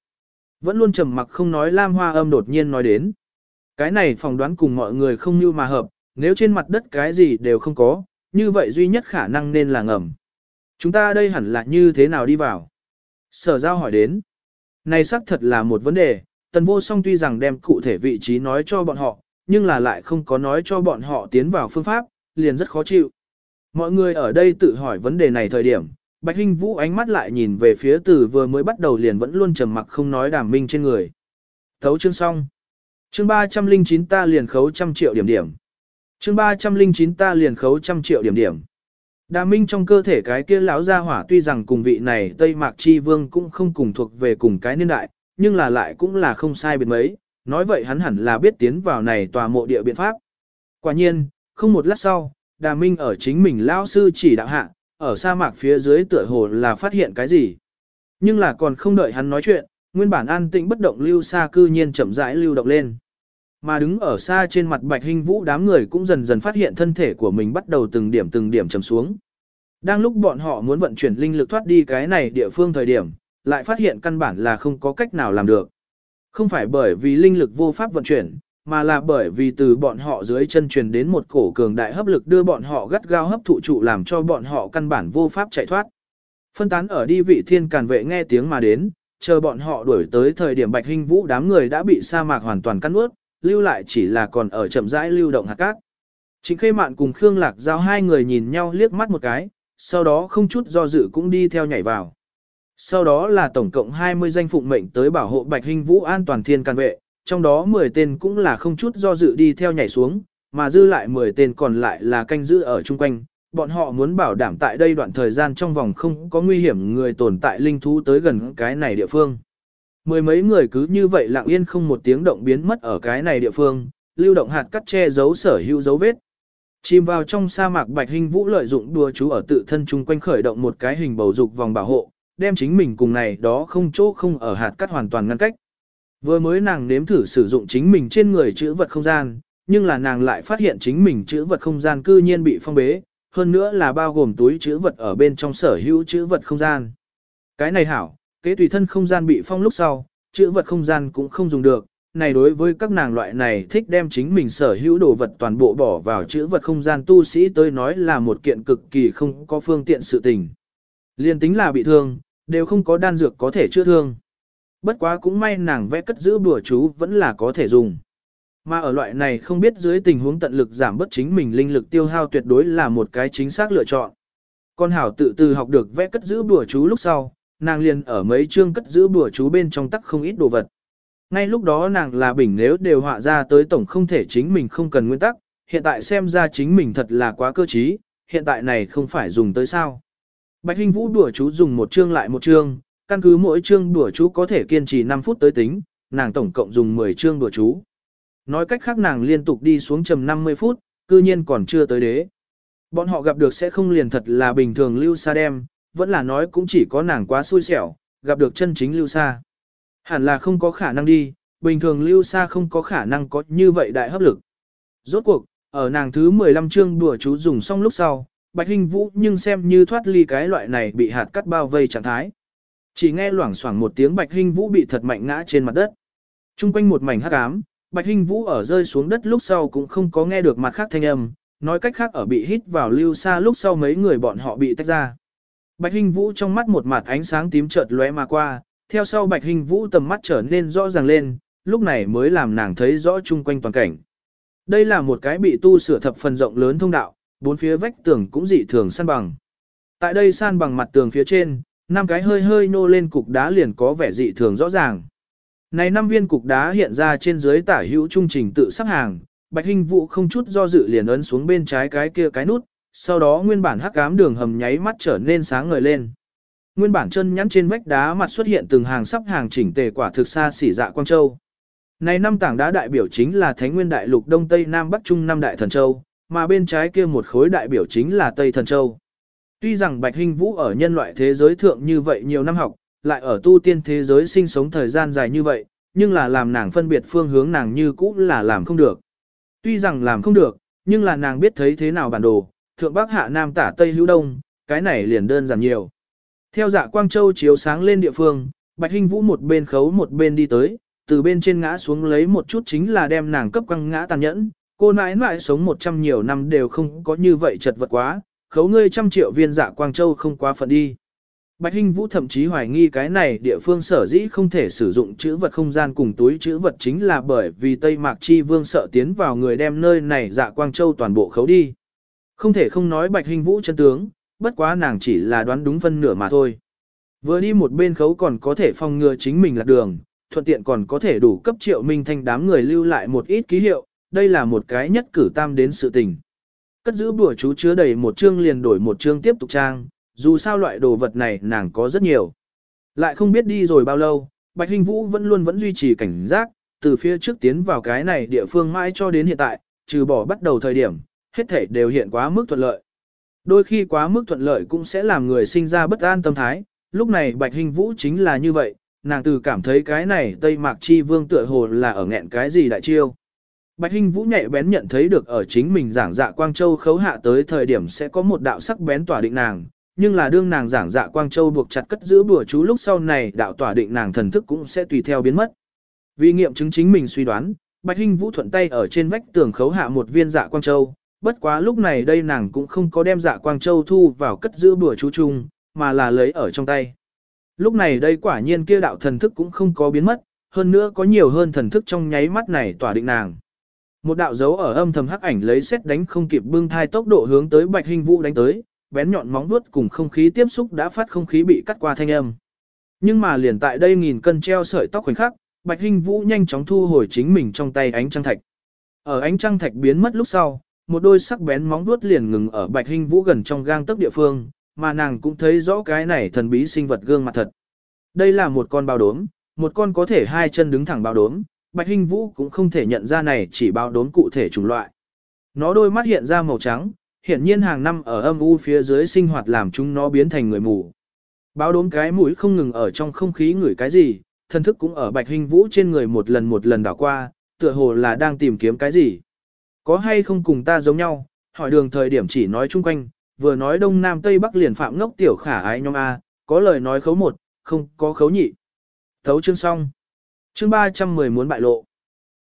Vẫn luôn trầm mặc không nói Lam Hoa Âm đột nhiên nói đến. Cái này phỏng đoán cùng mọi người không như mà hợp, nếu trên mặt đất cái gì đều không có, như vậy duy nhất khả năng nên là ngầm. Chúng ta đây hẳn là như thế nào đi vào? Sở giao hỏi đến. Này xác thật là một vấn đề, tần vô song tuy rằng đem cụ thể vị trí nói cho bọn họ, nhưng là lại không có nói cho bọn họ tiến vào phương pháp, liền rất khó chịu. Mọi người ở đây tự hỏi vấn đề này thời điểm, Bạch Hinh Vũ ánh mắt lại nhìn về phía từ vừa mới bắt đầu liền vẫn luôn trầm mặc không nói đàm minh trên người. Thấu chương xong. Chương 309 ta liền khấu trăm triệu điểm điểm. Chương 309 ta liền khấu trăm triệu điểm điểm. Đà Minh trong cơ thể cái kia lão gia hỏa tuy rằng cùng vị này Tây Mạc Chi Vương cũng không cùng thuộc về cùng cái niên đại, nhưng là lại cũng là không sai biệt mấy, nói vậy hắn hẳn là biết tiến vào này tòa mộ địa biện pháp. Quả nhiên, không một lát sau, Đà Minh ở chính mình lão sư chỉ đạo hạ, ở sa mạc phía dưới tựa hồ là phát hiện cái gì. Nhưng là còn không đợi hắn nói chuyện, nguyên bản an tĩnh bất động lưu xa cư nhiên chậm rãi lưu động lên. Mà đứng ở xa trên mặt bạch hình vũ đám người cũng dần dần phát hiện thân thể của mình bắt đầu từng điểm từng điểm chầm xuống. Đang lúc bọn họ muốn vận chuyển linh lực thoát đi cái này địa phương thời điểm, lại phát hiện căn bản là không có cách nào làm được. Không phải bởi vì linh lực vô pháp vận chuyển, mà là bởi vì từ bọn họ dưới chân truyền đến một cổ cường đại hấp lực đưa bọn họ gắt gao hấp thụ trụ làm cho bọn họ căn bản vô pháp chạy thoát. Phân tán ở đi vị thiên càn vệ nghe tiếng mà đến, chờ bọn họ đuổi tới thời điểm bạch hình vũ đám người đã bị sa mạc hoàn toàn cắn ướt, lưu lại chỉ là còn ở chậm rãi lưu động hạt cát. Chính Khê Mạn cùng Khương Lạc Giao hai người nhìn nhau liếc mắt một cái, sau đó không chút do dự cũng đi theo nhảy vào. Sau đó là tổng cộng 20 danh phụng mệnh tới bảo hộ Bạch hình Vũ an toàn thiên can vệ, trong đó 10 tên cũng là không chút do dự đi theo nhảy xuống, mà dư lại 10 tên còn lại là canh giữ ở chung quanh. Bọn họ muốn bảo đảm tại đây đoạn thời gian trong vòng không có nguy hiểm người tồn tại linh thú tới gần cái này địa phương. Mười mấy người cứ như vậy lặng yên không một tiếng động biến mất ở cái này địa phương, lưu động hạt cắt che giấu sở hữu dấu vết. Chìm vào trong sa mạc Bạch Hình Vũ lợi dụng đùa chú ở tự thân chung quanh khởi động một cái hình bầu dục vòng bảo hộ, đem chính mình cùng này đó không chỗ không ở hạt cắt hoàn toàn ngăn cách. Vừa mới nàng nếm thử sử dụng chính mình trên người chữ vật không gian, nhưng là nàng lại phát hiện chính mình chữ vật không gian cư nhiên bị phong bế, hơn nữa là bao gồm túi chữ vật ở bên trong sở hữu chữ vật không gian. Cái này hảo, kế tùy thân không gian bị phong lúc sau, chữ vật không gian cũng không dùng được. Này đối với các nàng loại này thích đem chính mình sở hữu đồ vật toàn bộ bỏ vào chữ vật không gian tu sĩ tới nói là một kiện cực kỳ không có phương tiện sự tình. Liên tính là bị thương, đều không có đan dược có thể chữa thương. Bất quá cũng may nàng vẽ cất giữ bùa chú vẫn là có thể dùng. Mà ở loại này không biết dưới tình huống tận lực giảm bất chính mình linh lực tiêu hao tuyệt đối là một cái chính xác lựa chọn. Con hảo tự từ học được vẽ cất giữ bùa chú lúc sau, nàng liền ở mấy chương cất giữ bùa chú bên trong tắc không ít đồ vật. Ngay lúc đó nàng là bình nếu đều họa ra tới tổng không thể chính mình không cần nguyên tắc, hiện tại xem ra chính mình thật là quá cơ trí, hiện tại này không phải dùng tới sao. Bạch Hinh Vũ đùa chú dùng một chương lại một chương, căn cứ mỗi chương đùa chú có thể kiên trì 5 phút tới tính, nàng tổng cộng dùng 10 chương đùa chú. Nói cách khác nàng liên tục đi xuống trầm 50 phút, cư nhiên còn chưa tới đế. Bọn họ gặp được sẽ không liền thật là bình thường lưu xa đem, vẫn là nói cũng chỉ có nàng quá xui xẻo, gặp được chân chính lưu xa. Hẳn là không có khả năng đi, bình thường lưu xa không có khả năng có như vậy đại hấp lực. Rốt cuộc, ở nàng thứ 15 chương đùa chú dùng xong lúc sau, Bạch Hình Vũ nhưng xem như thoát ly cái loại này bị hạt cắt bao vây trạng thái. Chỉ nghe loảng xoảng một tiếng Bạch hinh Vũ bị thật mạnh ngã trên mặt đất. Trung quanh một mảnh hắc ám, Bạch hinh Vũ ở rơi xuống đất lúc sau cũng không có nghe được mặt khác thanh âm, nói cách khác ở bị hít vào lưu xa lúc sau mấy người bọn họ bị tách ra. Bạch hinh Vũ trong mắt một mặt ánh sáng tím chợt lóe mà qua, theo sau Bạch hinh Vũ tầm mắt trở nên rõ ràng lên, lúc này mới làm nàng thấy rõ chung quanh toàn cảnh. Đây là một cái bị tu sửa thập phần rộng lớn thông đạo, bốn phía vách tường cũng dị thường san bằng. Tại đây san bằng mặt tường phía trên, năm cái hơi hơi nô lên cục đá liền có vẻ dị thường rõ ràng. Này năm viên cục đá hiện ra trên dưới tả hữu trung trình tự sắp hàng, Bạch hình Vũ không chút do dự liền ấn xuống bên trái cái kia cái nút, sau đó nguyên bản hắc ám đường hầm nháy mắt trở nên sáng ngời lên. Nguyên bản chân nhắn trên vách đá mặt xuất hiện từng hàng sắp hàng chỉnh tề quả thực xa xỉ dạ quang châu. Này năm tảng đá đại biểu chính là Thánh Nguyên Đại Lục Đông Tây Nam Bắc Trung năm đại thần châu, mà bên trái kia một khối đại biểu chính là Tây Thần Châu. Tuy rằng Bạch Hinh Vũ ở nhân loại thế giới thượng như vậy nhiều năm học, lại ở tu tiên thế giới sinh sống thời gian dài như vậy, nhưng là làm nàng phân biệt phương hướng nàng như cũ là làm không được. Tuy rằng làm không được, nhưng là nàng biết thấy thế nào bản đồ, thượng bắc hạ nam tả tây hữu đông, cái này liền đơn giản nhiều. Theo dạ Quang Châu chiếu sáng lên địa phương, Bạch Hinh Vũ một bên khấu một bên đi tới, từ bên trên ngã xuống lấy một chút chính là đem nàng cấp quăng ngã tàn nhẫn, cô nãi nãi sống một trăm nhiều năm đều không có như vậy chật vật quá, khấu ngươi trăm triệu viên dạ Quang Châu không quá phận đi. Bạch Hinh Vũ thậm chí hoài nghi cái này địa phương sở dĩ không thể sử dụng chữ vật không gian cùng túi chữ vật chính là bởi vì Tây Mạc Chi Vương sợ tiến vào người đem nơi này dạ Quang Châu toàn bộ khấu đi. Không thể không nói Bạch Hinh Vũ chân tướng, bất quá nàng chỉ là đoán đúng phân nửa mà thôi. Vừa đi một bên khấu còn có thể phòng ngừa chính mình lạc đường, thuận tiện còn có thể đủ cấp triệu minh thanh đám người lưu lại một ít ký hiệu, đây là một cái nhất cử tam đến sự tình. Cất giữ bùa chú chứa đầy một chương liền đổi một chương tiếp tục trang, dù sao loại đồ vật này nàng có rất nhiều. Lại không biết đi rồi bao lâu, Bạch Hình Vũ vẫn luôn vẫn duy trì cảnh giác, từ phía trước tiến vào cái này địa phương mãi cho đến hiện tại, trừ bỏ bắt đầu thời điểm, hết thể đều hiện quá mức thuận lợi. Đôi khi quá mức thuận lợi cũng sẽ làm người sinh ra bất an tâm thái, lúc này Bạch Hình Vũ chính là như vậy, nàng từ cảm thấy cái này Tây Mạc Chi Vương tựa hồ là ở nghẹn cái gì đại chiêu. Bạch Hinh Vũ nhạy bén nhận thấy được ở chính mình giảng dạ Quang Châu khấu hạ tới thời điểm sẽ có một đạo sắc bén tỏa định nàng, nhưng là đương nàng giảng dạ Quang Châu buộc chặt cất giữ bùa chú lúc sau này đạo tỏa định nàng thần thức cũng sẽ tùy theo biến mất. Vì nghiệm chứng chính mình suy đoán, Bạch Hinh Vũ thuận tay ở trên vách tường khấu hạ một viên dạ Quang Châu, bất quá lúc này đây nàng cũng không có đem dạ Quang Châu thu vào cất giữ bùa chú chung, mà là lấy ở trong tay. Lúc này đây quả nhiên kia đạo thần thức cũng không có biến mất, hơn nữa có nhiều hơn thần thức trong nháy mắt này tỏa định nàng. Một đạo dấu ở âm thầm hắc ảnh lấy xét đánh không kịp bưng thai tốc độ hướng tới Bạch Hình Vũ đánh tới, bén nhọn móng vuốt cùng không khí tiếp xúc đã phát không khí bị cắt qua thanh âm. Nhưng mà liền tại đây nghìn cân treo sợi tóc khoảnh khắc, Bạch Hình Vũ nhanh chóng thu hồi chính mình trong tay ánh trăng thạch. Ở ánh trăng thạch biến mất lúc sau, một đôi sắc bén móng vuốt liền ngừng ở Bạch Hình Vũ gần trong gang tấc địa phương, mà nàng cũng thấy rõ cái này thần bí sinh vật gương mặt thật. Đây là một con bao đốm, một con có thể hai chân đứng thẳng bao đốm, Bạch Hinh Vũ cũng không thể nhận ra này chỉ báo đốm cụ thể chủng loại. Nó đôi mắt hiện ra màu trắng, hiển nhiên hàng năm ở âm u phía dưới sinh hoạt làm chúng nó biến thành người mù. Báo đốm cái mũi không ngừng ở trong không khí ngửi cái gì, thân thức cũng ở Bạch Hinh Vũ trên người một lần một lần đảo qua, tựa hồ là đang tìm kiếm cái gì. Có hay không cùng ta giống nhau, hỏi đường thời điểm chỉ nói chung quanh, vừa nói đông nam tây bắc liền phạm ngốc tiểu khả ái nhóm A, có lời nói khấu một, không có khấu nhị. Thấu chương xong. Chương 310 muốn bại lộ.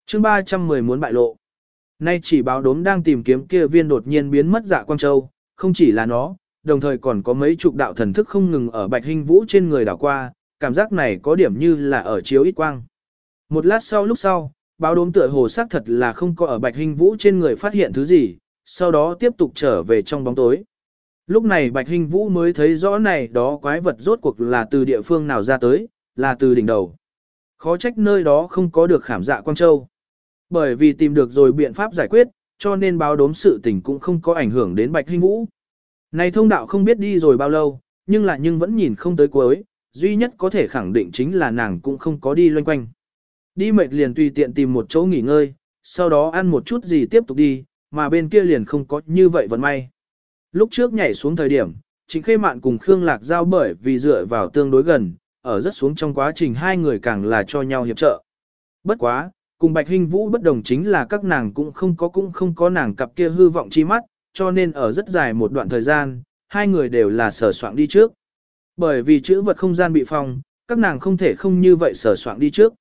Chương 310 muốn bại lộ. Nay chỉ báo đốm đang tìm kiếm kia viên đột nhiên biến mất dạ quang châu, không chỉ là nó, đồng thời còn có mấy chục đạo thần thức không ngừng ở bạch hình vũ trên người đảo qua, cảm giác này có điểm như là ở chiếu ít quang. Một lát sau lúc sau, báo đốm tựa hồ xác thật là không có ở bạch hình vũ trên người phát hiện thứ gì, sau đó tiếp tục trở về trong bóng tối. Lúc này bạch hình vũ mới thấy rõ này đó quái vật rốt cuộc là từ địa phương nào ra tới, là từ đỉnh đầu. Khó trách nơi đó không có được khảm dạ quang châu. Bởi vì tìm được rồi biện pháp giải quyết, cho nên báo đốm sự tình cũng không có ảnh hưởng đến bạch Hinh vũ. Này thông đạo không biết đi rồi bao lâu, nhưng là nhưng vẫn nhìn không tới cuối, duy nhất có thể khẳng định chính là nàng cũng không có đi loanh quanh. Đi mệt liền tùy tiện tìm một chỗ nghỉ ngơi, sau đó ăn một chút gì tiếp tục đi, mà bên kia liền không có như vậy vẫn may. Lúc trước nhảy xuống thời điểm, chính khê mạn cùng Khương Lạc Giao bởi vì dựa vào tương đối gần, ở rất xuống trong quá trình hai người càng là cho nhau hiệp trợ. Bất quá, cùng Bạch Hinh Vũ bất đồng chính là các nàng cũng không có cũng không có nàng cặp kia hư vọng chi mắt, cho nên ở rất dài một đoạn thời gian, hai người đều là sở soạn đi trước. Bởi vì chữ vật không gian bị phong, các nàng không thể không như vậy sở soạn đi trước.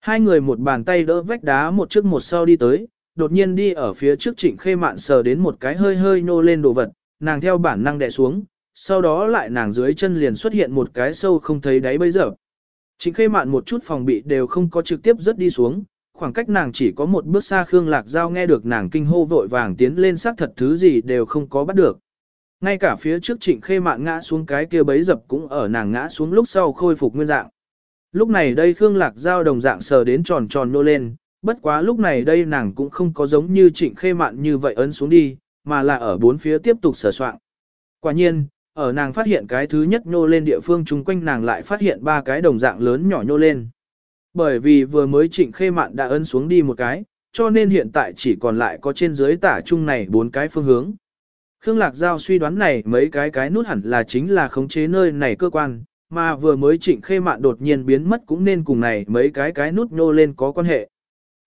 Hai người một bàn tay đỡ vách đá một trước một sau đi tới, đột nhiên đi ở phía trước trịnh khê mạn sờ đến một cái hơi hơi nô lên đồ vật, nàng theo bản năng đè xuống, sau đó lại nàng dưới chân liền xuất hiện một cái sâu không thấy đáy bây giờ. Trịnh khê mạn một chút phòng bị đều không có trực tiếp rớt đi xuống, khoảng cách nàng chỉ có một bước xa Khương Lạc Giao nghe được nàng kinh hô vội vàng tiến lên xác thật thứ gì đều không có bắt được. Ngay cả phía trước trịnh khê mạn ngã xuống cái kia bấy dập cũng ở nàng ngã xuống lúc sau khôi phục nguyên dạng. Lúc này đây Khương Lạc Giao đồng dạng sờ đến tròn tròn nô lên, bất quá lúc này đây nàng cũng không có giống như trịnh khê mạn như vậy ấn xuống đi, mà là ở bốn phía tiếp tục sờ soạn. Quả nhiên, ở nàng phát hiện cái thứ nhất nhô lên địa phương chung quanh nàng lại phát hiện ba cái đồng dạng lớn nhỏ nhô lên. Bởi vì vừa mới trịnh khê mạn đã ấn xuống đi một cái, cho nên hiện tại chỉ còn lại có trên dưới tả chung này bốn cái phương hướng. Khương Lạc Giao suy đoán này mấy cái cái nút hẳn là chính là khống chế nơi này cơ quan, mà vừa mới trịnh khê mạn đột nhiên biến mất cũng nên cùng này mấy cái cái nút nhô lên có quan hệ.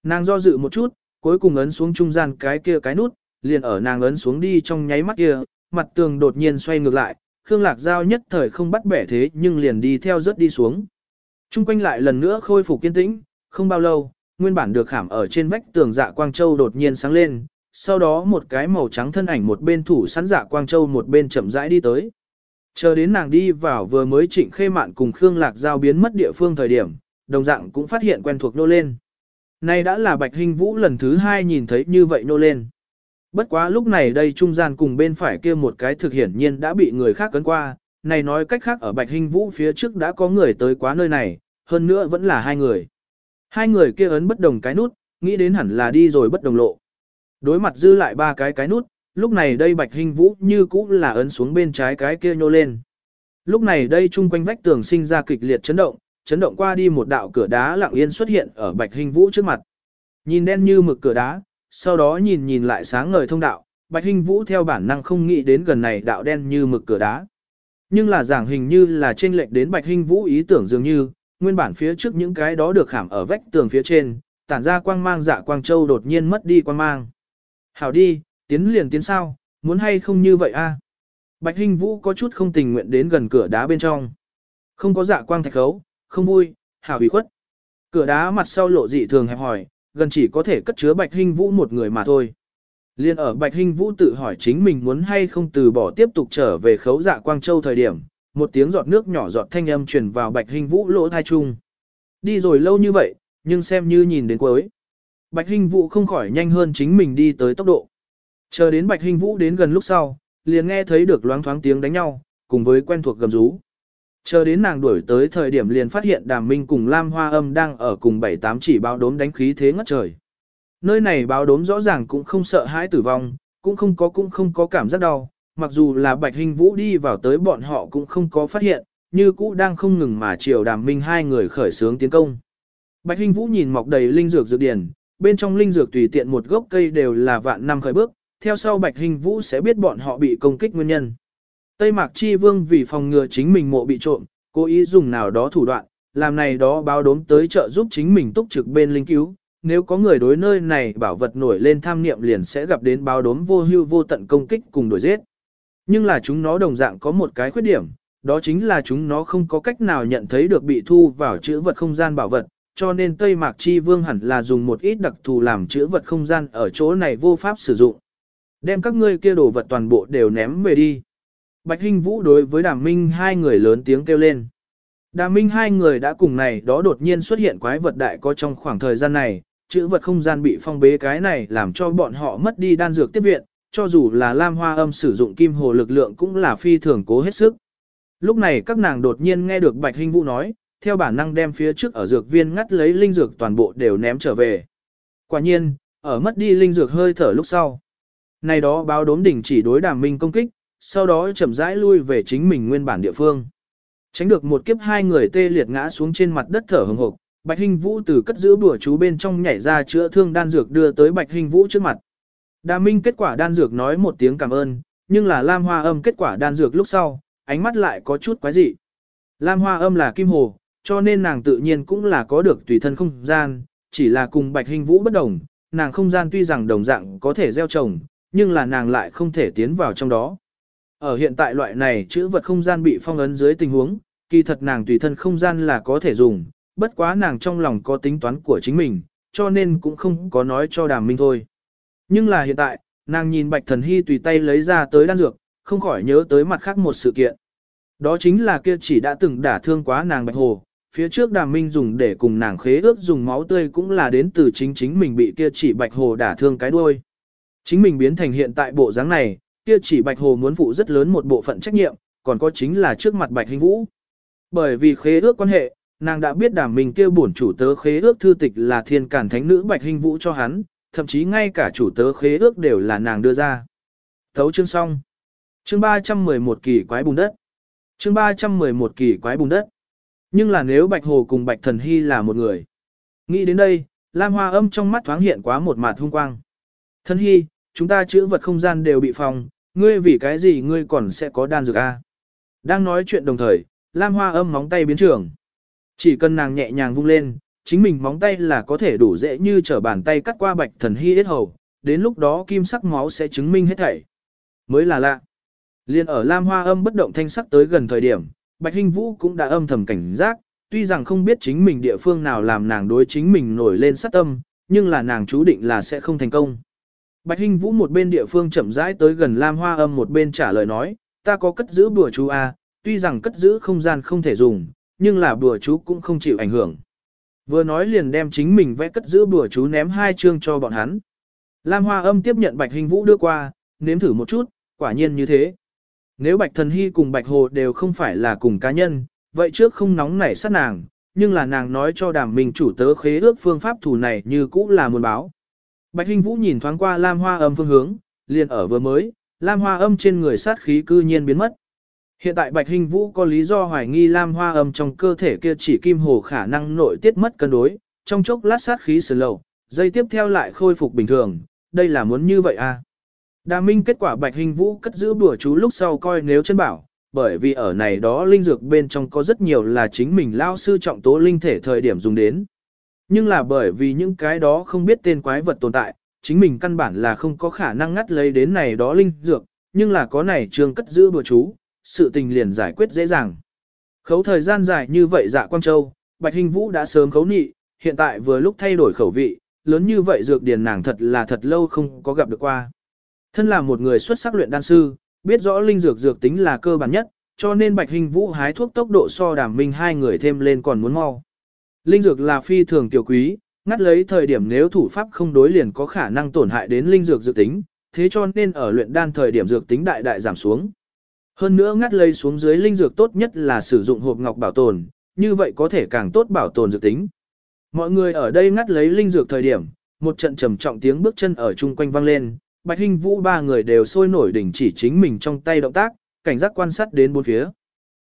Nàng do dự một chút, cuối cùng ấn xuống trung gian cái kia cái nút, liền ở nàng ấn xuống đi trong nháy mắt kia, mặt tường đột nhiên xoay ngược lại, Khương Lạc Giao nhất thời không bắt bẻ thế nhưng liền đi theo rất đi xuống. Trung quanh lại lần nữa khôi phục kiên tĩnh, không bao lâu, nguyên bản được khảm ở trên vách tường dạ Quang Châu đột nhiên sáng lên, sau đó một cái màu trắng thân ảnh một bên thủ sẵn dạ Quang Châu một bên chậm rãi đi tới. Chờ đến nàng đi vào vừa mới trịnh khê mạn cùng Khương Lạc Giao biến mất địa phương thời điểm, đồng dạng cũng phát hiện quen thuộc nô lên. Này đã là Bạch Hình Vũ lần thứ hai nhìn thấy như vậy nô lên. Bất quá lúc này đây trung gian cùng bên phải kia một cái thực hiển nhiên đã bị người khác cấn qua, này nói cách khác ở Bạch Hình Vũ phía trước đã có người tới quá nơi này, hơn nữa vẫn là hai người. Hai người kia ấn bất đồng cái nút, nghĩ đến hẳn là đi rồi bất đồng lộ. Đối mặt dư lại ba cái cái nút, lúc này đây Bạch Hình Vũ như cũ là ấn xuống bên trái cái kia nhô lên. Lúc này đây chung quanh vách tường sinh ra kịch liệt chấn động, chấn động qua đi một đạo cửa đá lặng yên xuất hiện ở Bạch Hình Vũ trước mặt. Nhìn đen như mực cửa đá, sau đó nhìn nhìn lại sáng ngời thông đạo, Bạch Hình Vũ theo bản năng không nghĩ đến gần này đạo đen như mực cửa đá. Nhưng là giảng hình như là trên lệch đến Bạch Hình Vũ ý tưởng dường như, nguyên bản phía trước những cái đó được khảm ở vách tường phía trên, tản ra quang mang dạ quang châu đột nhiên mất đi quang mang. Hảo đi, tiến liền tiến sao, muốn hay không như vậy a? Bạch Hình Vũ có chút không tình nguyện đến gần cửa đá bên trong. Không có dạ quang thạch khấu, không vui, hảo ủy khuất. Cửa đá mặt sau lộ dị thường hẹp hỏi, gần chỉ có thể cất chứa Bạch Hinh Vũ một người mà thôi. Liên ở Bạch Hinh Vũ tự hỏi chính mình muốn hay không từ bỏ tiếp tục trở về khấu dạ Quang Châu thời điểm, một tiếng giọt nước nhỏ giọt thanh âm truyền vào Bạch Hinh Vũ lỗ thai chung. Đi rồi lâu như vậy, nhưng xem như nhìn đến cuối. Bạch Hinh Vũ không khỏi nhanh hơn chính mình đi tới tốc độ. Chờ đến Bạch Hinh Vũ đến gần lúc sau, liền nghe thấy được loáng thoáng tiếng đánh nhau, cùng với quen thuộc gầm rú. Chờ đến nàng đuổi tới thời điểm liền phát hiện đàm minh cùng Lam Hoa âm đang ở cùng bảy tám chỉ báo đốm đánh khí thế ngất trời. Nơi này báo đốm rõ ràng cũng không sợ hãi tử vong, cũng không có cũng không có cảm giác đau, mặc dù là bạch hình vũ đi vào tới bọn họ cũng không có phát hiện, như cũ đang không ngừng mà chiều đàm minh hai người khởi sướng tiến công. Bạch hình vũ nhìn mọc đầy linh dược dược điển, bên trong linh dược tùy tiện một gốc cây đều là vạn năm khởi bước, theo sau bạch hình vũ sẽ biết bọn họ bị công kích nguyên nhân. Tây Mạc Chi Vương vì phòng ngừa chính mình mộ bị trộm, cố ý dùng nào đó thủ đoạn, làm này đó báo đốm tới trợ giúp chính mình túc trực bên linh cứu. Nếu có người đối nơi này bảo vật nổi lên tham niệm liền sẽ gặp đến báo đốm vô hưu vô tận công kích cùng đuổi giết. Nhưng là chúng nó đồng dạng có một cái khuyết điểm, đó chính là chúng nó không có cách nào nhận thấy được bị thu vào chữ vật không gian bảo vật, cho nên Tây Mạc Chi Vương hẳn là dùng một ít đặc thù làm chữ vật không gian ở chỗ này vô pháp sử dụng. Đem các ngươi kia đồ vật toàn bộ đều ném về đi. Bạch Hinh Vũ đối với Đàm Minh hai người lớn tiếng kêu lên. Đàm Minh hai người đã cùng này đó đột nhiên xuất hiện quái vật đại có trong khoảng thời gian này, chữ vật không gian bị phong bế cái này làm cho bọn họ mất đi đan dược tiếp viện, cho dù là Lam Hoa Âm sử dụng kim hồ lực lượng cũng là phi thường cố hết sức. Lúc này các nàng đột nhiên nghe được Bạch Hinh Vũ nói, theo bản năng đem phía trước ở dược viên ngắt lấy linh dược toàn bộ đều ném trở về. Quả nhiên, ở mất đi linh dược hơi thở lúc sau. Này đó báo đốm đỉnh chỉ đối đàm minh công kích, sau đó chậm rãi lui về chính mình nguyên bản địa phương. Tránh được một kiếp hai người tê liệt ngã xuống trên mặt đất thở hừng hực, Bạch hình Vũ từ cất giữ bùa chú bên trong nhảy ra chữa thương đan dược đưa tới Bạch hình Vũ trước mặt. đa Minh kết quả đan dược nói một tiếng cảm ơn, nhưng là Lam Hoa Âm kết quả đan dược lúc sau, ánh mắt lại có chút quái dị. Lam Hoa Âm là kim hồ, cho nên nàng tự nhiên cũng là có được tùy thân không gian, chỉ là cùng Bạch hình Vũ bất đồng, nàng không gian tuy rằng đồng dạng có thể gieo trồng, nhưng là nàng lại không thể tiến vào trong đó. Ở hiện tại loại này chữ vật không gian bị phong ấn dưới tình huống, kỳ thật nàng tùy thân không gian là có thể dùng, bất quá nàng trong lòng có tính toán của chính mình, cho nên cũng không có nói cho đàm minh thôi. Nhưng là hiện tại, nàng nhìn bạch thần hy tùy tay lấy ra tới đan dược, không khỏi nhớ tới mặt khác một sự kiện. Đó chính là kia chỉ đã từng đả thương quá nàng bạch hồ, phía trước đàm minh dùng để cùng nàng khế ước dùng máu tươi cũng là đến từ chính chính mình bị kia chỉ bạch hồ đả thương cái đuôi. Chính mình biến thành hiện tại bộ dáng này, kia chỉ bạch hồ muốn phụ rất lớn một bộ phận trách nhiệm, còn có chính là trước mặt bạch hình vũ. Bởi vì khế ước quan hệ, nàng đã biết đàm mình kia bổn chủ tớ khế ước thư tịch là thiên cản thánh nữ bạch hình vũ cho hắn, thậm chí ngay cả chủ tớ khế ước đều là nàng đưa ra. Thấu chương xong. Chương 311 kỳ quái bùn đất. Chương 311 kỳ quái bùn đất. Nhưng là nếu Bạch Hồ cùng Bạch Thần Hy là một người. Nghĩ đến đây, Lam Hoa âm trong mắt thoáng hiện quá một mạt hung quang. Thần Hy, chúng ta chữ vật không gian đều bị phòng, ngươi vì cái gì ngươi còn sẽ có đan dược a? Đang nói chuyện đồng thời, Lam Hoa âm móng tay biến trường. Chỉ cần nàng nhẹ nhàng vung lên, chính mình móng tay là có thể đủ dễ như trở bàn tay cắt qua Bạch Thần Hy hết hầu, đến lúc đó kim sắc máu sẽ chứng minh hết thảy. Mới là lạ. Liên ở Lam Hoa âm bất động thanh sắc tới gần thời điểm, Bạch Hinh Vũ cũng đã âm thầm cảnh giác, tuy rằng không biết chính mình địa phương nào làm nàng đối chính mình nổi lên sát tâm, nhưng là nàng chú định là sẽ không thành công. Bạch Hinh Vũ một bên địa phương chậm rãi tới gần Lam Hoa Âm một bên trả lời nói, ta có cất giữ bùa chú A, tuy rằng cất giữ không gian không thể dùng, nhưng là bùa chú cũng không chịu ảnh hưởng. Vừa nói liền đem chính mình vẽ cất giữ bùa chú ném hai chương cho bọn hắn. Lam Hoa Âm tiếp nhận Bạch Hinh Vũ đưa qua, nếm thử một chút, quả nhiên như thế. Nếu Bạch Thần Hy cùng Bạch Hồ đều không phải là cùng cá nhân, vậy trước không nóng nảy sát nàng, nhưng là nàng nói cho đàm mình chủ tớ khế ước phương pháp thủ này như cũ là muốn báo. Bạch Hinh Vũ nhìn thoáng qua Lam Hoa Âm phương hướng, liền ở vừa mới, Lam Hoa Âm trên người sát khí cư nhiên biến mất. Hiện tại Bạch Hinh Vũ có lý do hoài nghi Lam Hoa Âm trong cơ thể kia chỉ kim hồ khả năng nội tiết mất cân đối, trong chốc lát sát khí sờ lầu, dây tiếp theo lại khôi phục bình thường, đây là muốn như vậy à. Đà Minh kết quả Bạch Hình Vũ cất giữ bùa chú lúc sau coi nếu chân bảo, bởi vì ở này đó linh dược bên trong có rất nhiều là chính mình lao sư trọng tố linh thể thời điểm dùng đến. Nhưng là bởi vì những cái đó không biết tên quái vật tồn tại, chính mình căn bản là không có khả năng ngắt lấy đến này đó linh dược, nhưng là có này trường cất giữ bùa chú, sự tình liền giải quyết dễ dàng. Khấu thời gian dài như vậy dạ Quang Châu, Bạch Hình Vũ đã sớm khấu nị, hiện tại vừa lúc thay đổi khẩu vị, lớn như vậy dược điền nàng thật là thật lâu không có gặp được qua. Thân là một người xuất sắc luyện đan sư, biết rõ linh dược dược tính là cơ bản nhất, cho nên Bạch Hình Vũ hái thuốc tốc độ so đàm minh hai người thêm lên còn muốn mau. Linh dược là phi thường tiểu quý, ngắt lấy thời điểm nếu thủ pháp không đối liền có khả năng tổn hại đến linh dược dược tính, thế cho nên ở luyện đan thời điểm dược tính đại đại giảm xuống. Hơn nữa ngắt lấy xuống dưới linh dược tốt nhất là sử dụng hộp ngọc bảo tồn, như vậy có thể càng tốt bảo tồn dược tính. Mọi người ở đây ngắt lấy linh dược thời điểm, một trận trầm trọng tiếng bước chân ở chung quanh vang lên, Bạch Hinh Vũ ba người đều sôi nổi đỉnh chỉ chính mình trong tay động tác, cảnh giác quan sát đến bốn phía.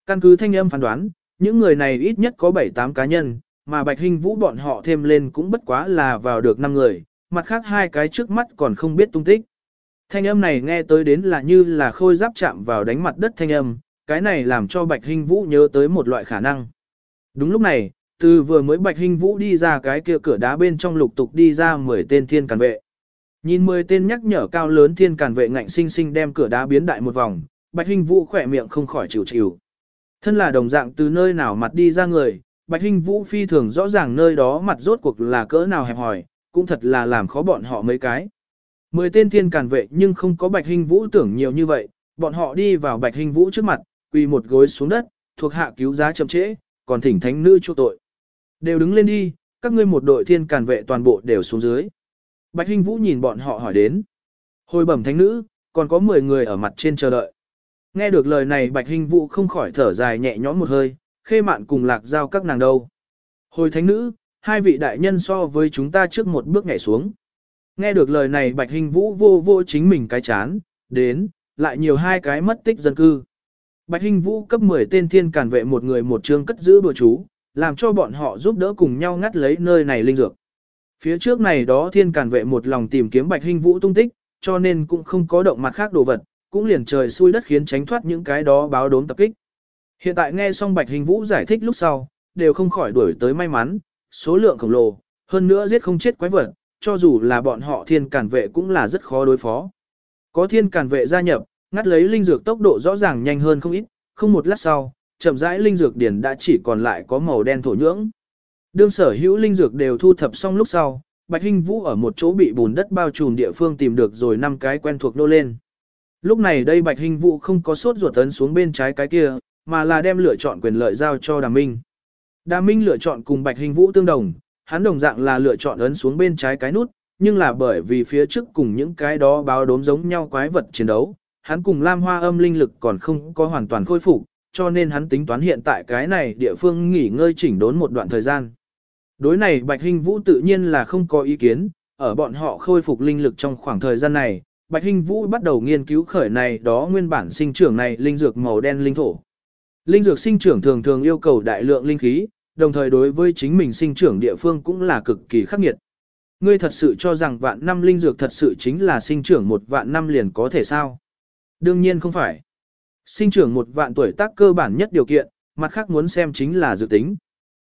Căn cứ thanh âm phán đoán, những người này ít nhất có 7-8 cá nhân, mà Bạch Hinh Vũ bọn họ thêm lên cũng bất quá là vào được 5 người, mặt khác hai cái trước mắt còn không biết tung tích. Thanh âm này nghe tới đến là như là khôi giáp chạm vào đánh mặt đất thanh âm, cái này làm cho Bạch Hinh Vũ nhớ tới một loại khả năng. Đúng lúc này, từ vừa mới Bạch Hinh Vũ đi ra cái kia cửa đá bên trong lục tục đi ra 10 tên thiên càn vệ. Nhìn 10 tên nhắc nhở cao lớn thiên càn vệ ngạnh sinh sinh đem cửa đá biến đại một vòng, Bạch Hinh Vũ khỏe miệng không khỏi chịu chịu. Thân là đồng dạng từ nơi nào mặt đi ra người, Bạch Hinh Vũ phi thường rõ ràng nơi đó mặt rốt cuộc là cỡ nào hẹp hòi, cũng thật là làm khó bọn họ mấy cái. Mười tên thiên càn vệ nhưng không có Bạch Hinh Vũ tưởng nhiều như vậy, bọn họ đi vào Bạch Hinh Vũ trước mặt, quỳ một gối xuống đất, thuộc hạ cứu giá chậm trễ, còn thỉnh thánh nữ chu tội. Đều đứng lên đi, các ngươi một đội thiên càn vệ toàn bộ đều xuống dưới. Bạch Hinh Vũ nhìn bọn họ hỏi đến. Hồi bẩm thánh nữ, còn có 10 người ở mặt trên chờ đợi. Nghe được lời này Bạch Hinh Vũ không khỏi thở dài nhẹ nhõm một hơi, khê mạn cùng lạc giao các nàng đâu. Hồi thánh nữ, hai vị đại nhân so với chúng ta trước một bước nhảy xuống. Nghe được lời này Bạch Hinh Vũ vô vô chính mình cái chán, đến, lại nhiều hai cái mất tích dân cư. Bạch Hinh Vũ cấp 10 tên thiên càn vệ một người một chương cất giữ bừa chú, làm cho bọn họ giúp đỡ cùng nhau ngắt lấy nơi này linh dược. Phía trước này đó thiên càn vệ một lòng tìm kiếm Bạch Hinh Vũ tung tích, cho nên cũng không có động mặt khác đồ vật, cũng liền trời xui đất khiến tránh thoát những cái đó báo đốm tập kích. Hiện tại nghe xong Bạch Hình Vũ giải thích lúc sau, đều không khỏi đuổi tới may mắn, số lượng khổng lồ, hơn nữa giết không chết quái vật, cho dù là bọn họ thiên cản vệ cũng là rất khó đối phó. Có thiên cản vệ gia nhập, ngắt lấy linh dược tốc độ rõ ràng nhanh hơn không ít, không một lát sau, chậm rãi linh dược điển đã chỉ còn lại có màu đen thổ nhưỡng. Đương sở hữu linh dược đều thu thập xong lúc sau, Bạch Hinh Vũ ở một chỗ bị bùn đất bao trùm địa phương tìm được rồi năm cái quen thuộc nô lên. Lúc này đây Bạch Hinh Vũ không có sốt ruột tấn xuống bên trái cái kia, mà là đem lựa chọn quyền lợi giao cho Đàm Minh. Đàm Minh lựa chọn cùng Bạch Hình Vũ tương đồng, hắn đồng dạng là lựa chọn ấn xuống bên trái cái nút, nhưng là bởi vì phía trước cùng những cái đó báo đốm giống nhau quái vật chiến đấu, hắn cùng Lam Hoa âm linh lực còn không có hoàn toàn khôi phục, cho nên hắn tính toán hiện tại cái này địa phương nghỉ ngơi chỉnh đốn một đoạn thời gian. Đối này Bạch Hình Vũ tự nhiên là không có ý kiến, ở bọn họ khôi phục linh lực trong khoảng thời gian này, Bạch Hình Vũ bắt đầu nghiên cứu khởi này đó nguyên bản sinh trưởng này linh dược màu đen linh thổ. Linh dược sinh trưởng thường thường yêu cầu đại lượng linh khí, đồng thời đối với chính mình sinh trưởng địa phương cũng là cực kỳ khắc nghiệt. Ngươi thật sự cho rằng vạn năm linh dược thật sự chính là sinh trưởng một vạn năm liền có thể sao? Đương nhiên không phải. Sinh trưởng một vạn tuổi tác cơ bản nhất điều kiện, mặt khác muốn xem chính là dự tính.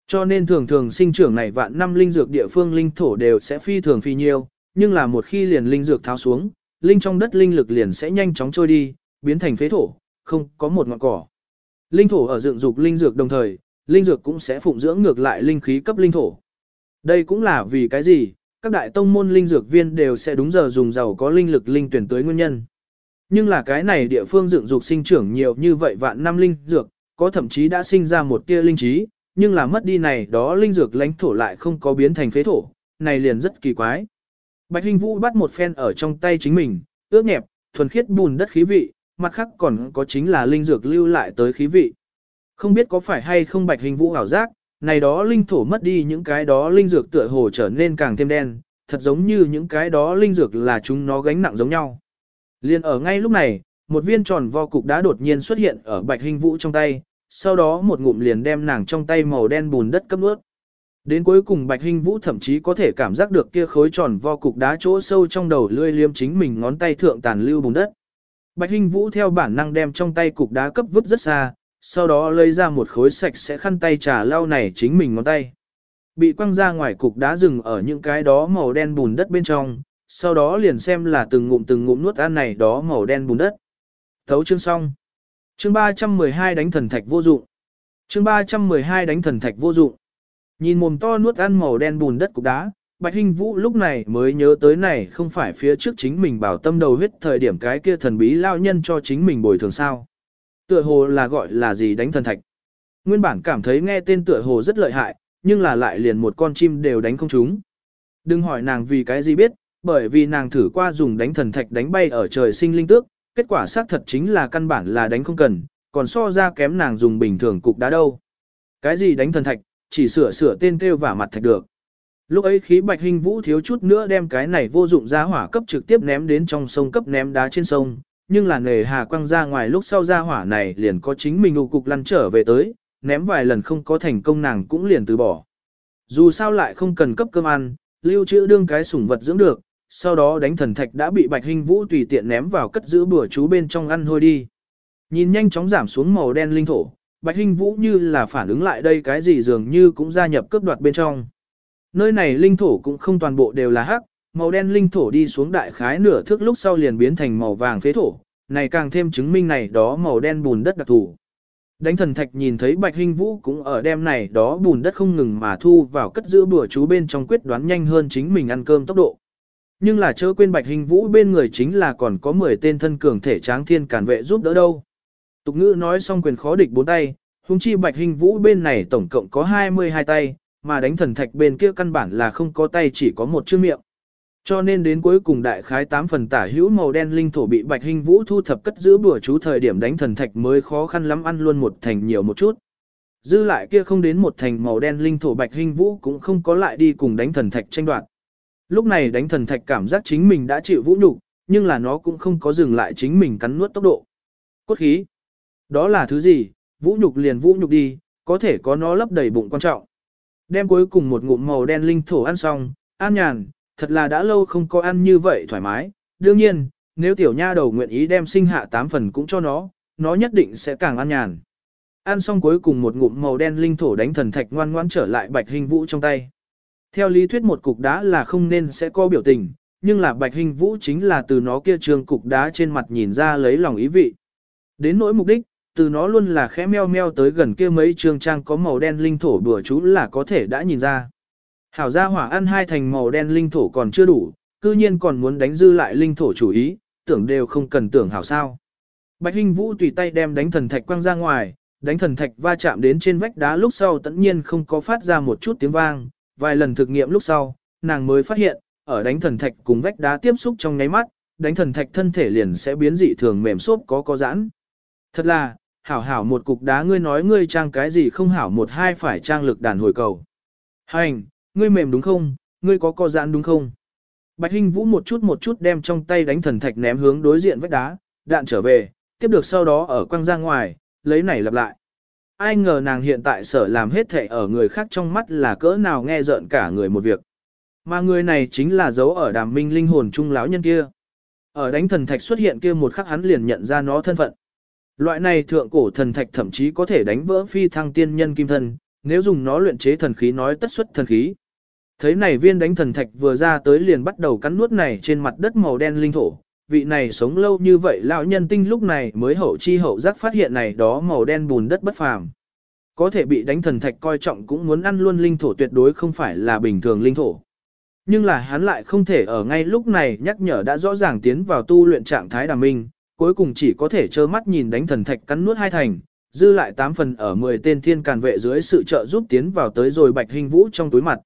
Cho nên thường thường sinh trưởng này vạn năm linh dược địa phương linh thổ đều sẽ phi thường phi nhiêu, nhưng là một khi liền linh dược tháo xuống, linh trong đất linh lực liền sẽ nhanh chóng trôi đi, biến thành phế thổ, không có một ngọn cỏ. Linh thổ ở dựng dục linh dược đồng thời, linh dược cũng sẽ phụng dưỡng ngược lại linh khí cấp linh thổ. Đây cũng là vì cái gì, các đại tông môn linh dược viên đều sẽ đúng giờ dùng giàu có linh lực linh tuyển tới nguyên nhân. Nhưng là cái này địa phương dựng dục sinh trưởng nhiều như vậy vạn năm linh dược, có thậm chí đã sinh ra một tia linh trí, nhưng là mất đi này đó linh dược lãnh thổ lại không có biến thành phế thổ, này liền rất kỳ quái. Bạch Hình Vũ bắt một phen ở trong tay chính mình, ướt nhẹp, thuần khiết bùn đất khí vị, mặt khác còn có chính là linh dược lưu lại tới khí vị. Không biết có phải hay không bạch hình vũ ảo giác, này đó linh thổ mất đi những cái đó linh dược tựa hồ trở nên càng thêm đen, thật giống như những cái đó linh dược là chúng nó gánh nặng giống nhau. Liên ở ngay lúc này, một viên tròn vo cục đá đột nhiên xuất hiện ở bạch hình vũ trong tay, sau đó một ngụm liền đem nàng trong tay màu đen bùn đất cấp ướt. Đến cuối cùng bạch hình vũ thậm chí có thể cảm giác được kia khối tròn vo cục đá chỗ sâu trong đầu lươi liêm chính mình ngón tay thượng tàn lưu bùn đất. Bạch Hinh Vũ theo bản năng đem trong tay cục đá cấp vứt rất xa, sau đó lấy ra một khối sạch sẽ khăn tay trà lau này chính mình ngón tay. Bị quăng ra ngoài cục đá rừng ở những cái đó màu đen bùn đất bên trong, sau đó liền xem là từng ngụm từng ngụm nuốt ăn này đó màu đen bùn đất. Thấu chương xong. Chương 312 đánh thần thạch vô dụng. Chương 312 đánh thần thạch vô dụng. Nhìn mồm to nuốt ăn màu đen bùn đất cục đá, Bạch Hinh Vũ lúc này mới nhớ tới này không phải phía trước chính mình bảo tâm đầu huyết thời điểm cái kia thần bí lao nhân cho chính mình bồi thường sao. Tựa hồ là gọi là gì đánh thần thạch. Nguyên bản cảm thấy nghe tên tựa hồ rất lợi hại, nhưng là lại liền một con chim đều đánh không chúng. Đừng hỏi nàng vì cái gì biết, bởi vì nàng thử qua dùng đánh thần thạch đánh bay ở trời sinh linh tước, kết quả xác thật chính là căn bản là đánh không cần, còn so ra kém nàng dùng bình thường cục đá đâu. Cái gì đánh thần thạch, chỉ sửa sửa tên kêu vả mặt thạch được. Lúc ấy khí bạch hình vũ thiếu chút nữa đem cái này vô dụng ra hỏa cấp trực tiếp ném đến trong sông cấp ném đá trên sông, nhưng là nề hà quăng ra ngoài lúc sau ra hỏa này liền có chính mình ụ cục lăn trở về tới, ném vài lần không có thành công nàng cũng liền từ bỏ. Dù sao lại không cần cấp cơm ăn, lưu trữ đương cái sủng vật dưỡng được, sau đó đánh thần thạch đã bị bạch hình vũ tùy tiện ném vào cất giữ bữa chú bên trong ăn hôi đi. Nhìn nhanh chóng giảm xuống màu đen linh thổ, bạch hình vũ như là phản ứng lại đây cái gì dường như cũng gia nhập cướp đoạt bên trong. Nơi này linh thổ cũng không toàn bộ đều là hắc, màu đen linh thổ đi xuống đại khái nửa thước lúc sau liền biến thành màu vàng phế thổ, này càng thêm chứng minh này đó màu đen bùn đất đặc thù. Đánh thần thạch nhìn thấy Bạch Hinh Vũ cũng ở đêm này đó bùn đất không ngừng mà thu vào cất giữ bùa chú bên trong quyết đoán nhanh hơn chính mình ăn cơm tốc độ. Nhưng là chớ quên Bạch Hinh Vũ bên người chính là còn có 10 tên thân cường thể tráng thiên cản vệ giúp đỡ đâu. Tục ngữ nói xong quyền khó địch bốn tay, hung chi Bạch Hinh Vũ bên này tổng cộng có 22 tay, mà đánh thần thạch bên kia căn bản là không có tay chỉ có một chữ miệng. Cho nên đến cuối cùng đại khái 8 phần tả hữu màu đen linh thổ bị Bạch hình Vũ thu thập cất giữ bữa chú thời điểm đánh thần thạch mới khó khăn lắm ăn luôn một thành nhiều một chút. Dư lại kia không đến một thành màu đen linh thổ Bạch hình Vũ cũng không có lại đi cùng đánh thần thạch tranh đoạt. Lúc này đánh thần thạch cảm giác chính mình đã chịu vũ nhục, nhưng là nó cũng không có dừng lại chính mình cắn nuốt tốc độ. Cốt khí. Đó là thứ gì? Vũ nhục liền vũ nhục đi, có thể có nó lấp đầy bụng quan trọng. Đem cuối cùng một ngụm màu đen linh thổ ăn xong, an nhàn, thật là đã lâu không có ăn như vậy thoải mái. Đương nhiên, nếu tiểu nha đầu nguyện ý đem sinh hạ tám phần cũng cho nó, nó nhất định sẽ càng ăn nhàn. Ăn xong cuối cùng một ngụm màu đen linh thổ đánh thần thạch ngoan ngoãn trở lại bạch hình vũ trong tay. Theo lý thuyết một cục đá là không nên sẽ có biểu tình, nhưng là bạch hình vũ chính là từ nó kia trường cục đá trên mặt nhìn ra lấy lòng ý vị. Đến nỗi mục đích, từ nó luôn là khẽ meo meo tới gần kia mấy trường trang có màu đen linh thổ bừa chú là có thể đã nhìn ra. Hảo gia hỏa ăn hai thành màu đen linh thổ còn chưa đủ, cư nhiên còn muốn đánh dư lại linh thổ chủ ý, tưởng đều không cần tưởng hảo sao. Bạch Hinh Vũ tùy tay đem đánh thần thạch quăng ra ngoài, đánh thần thạch va chạm đến trên vách đá lúc sau tất nhiên không có phát ra một chút tiếng vang, vài lần thực nghiệm lúc sau, nàng mới phát hiện, ở đánh thần thạch cùng vách đá tiếp xúc trong nháy mắt, đánh thần thạch thân thể liền sẽ biến dị thường mềm xốp có có giãn. Thật là, hảo hảo một cục đá ngươi nói ngươi trang cái gì không hảo một hai phải trang lực đàn hồi cầu. Hành, ngươi mềm đúng không, ngươi có co giãn đúng không? Bạch Hinh Vũ một chút một chút đem trong tay đánh thần thạch ném hướng đối diện vách đá, đạn trở về, tiếp được sau đó ở quăng ra ngoài, lấy này lặp lại. Ai ngờ nàng hiện tại sở làm hết thệ ở người khác trong mắt là cỡ nào nghe rợn cả người một việc. Mà người này chính là dấu ở đàm minh linh hồn trung lão nhân kia. Ở đánh thần thạch xuất hiện kia một khắc hắn liền nhận ra nó thân phận. Loại này thượng cổ thần thạch thậm chí có thể đánh vỡ phi thăng tiên nhân kim thân, nếu dùng nó luyện chế thần khí nói tất xuất thần khí. Thấy này viên đánh thần thạch vừa ra tới liền bắt đầu cắn nuốt này trên mặt đất màu đen linh thổ, vị này sống lâu như vậy lão nhân tinh lúc này mới hậu chi hậu giác phát hiện này đó màu đen bùn đất bất phàm. Có thể bị đánh thần thạch coi trọng cũng muốn ăn luôn linh thổ tuyệt đối không phải là bình thường linh thổ. Nhưng là hắn lại không thể ở ngay lúc này nhắc nhở đã rõ ràng tiến vào tu luyện trạng thái đàm minh, cuối cùng chỉ có thể trơ mắt nhìn đánh thần thạch cắn nuốt hai thành, dư lại tám phần ở 10 tên thiên càn vệ dưới sự trợ giúp tiến vào tới rồi bạch hình vũ trong túi mặt.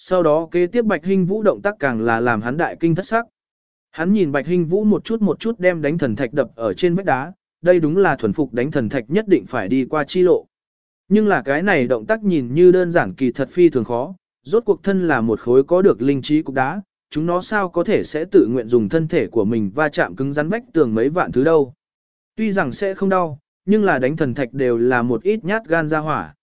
Sau đó kế tiếp Bạch hình Vũ động tác càng là làm hắn đại kinh thất sắc. Hắn nhìn Bạch hình Vũ một chút một chút đem đánh thần thạch đập ở trên vách đá, đây đúng là thuần phục đánh thần thạch nhất định phải đi qua chi lộ. Nhưng là cái này động tác nhìn như đơn giản kỳ thật phi thường khó, rốt cuộc thân là một khối có được linh trí cục đá, chúng nó sao có thể sẽ tự nguyện dùng thân thể của mình va chạm cứng rắn vách tường mấy vạn thứ đâu. Tuy rằng sẽ không đau, nhưng là đánh thần thạch đều là một ít nhát gan ra hỏa.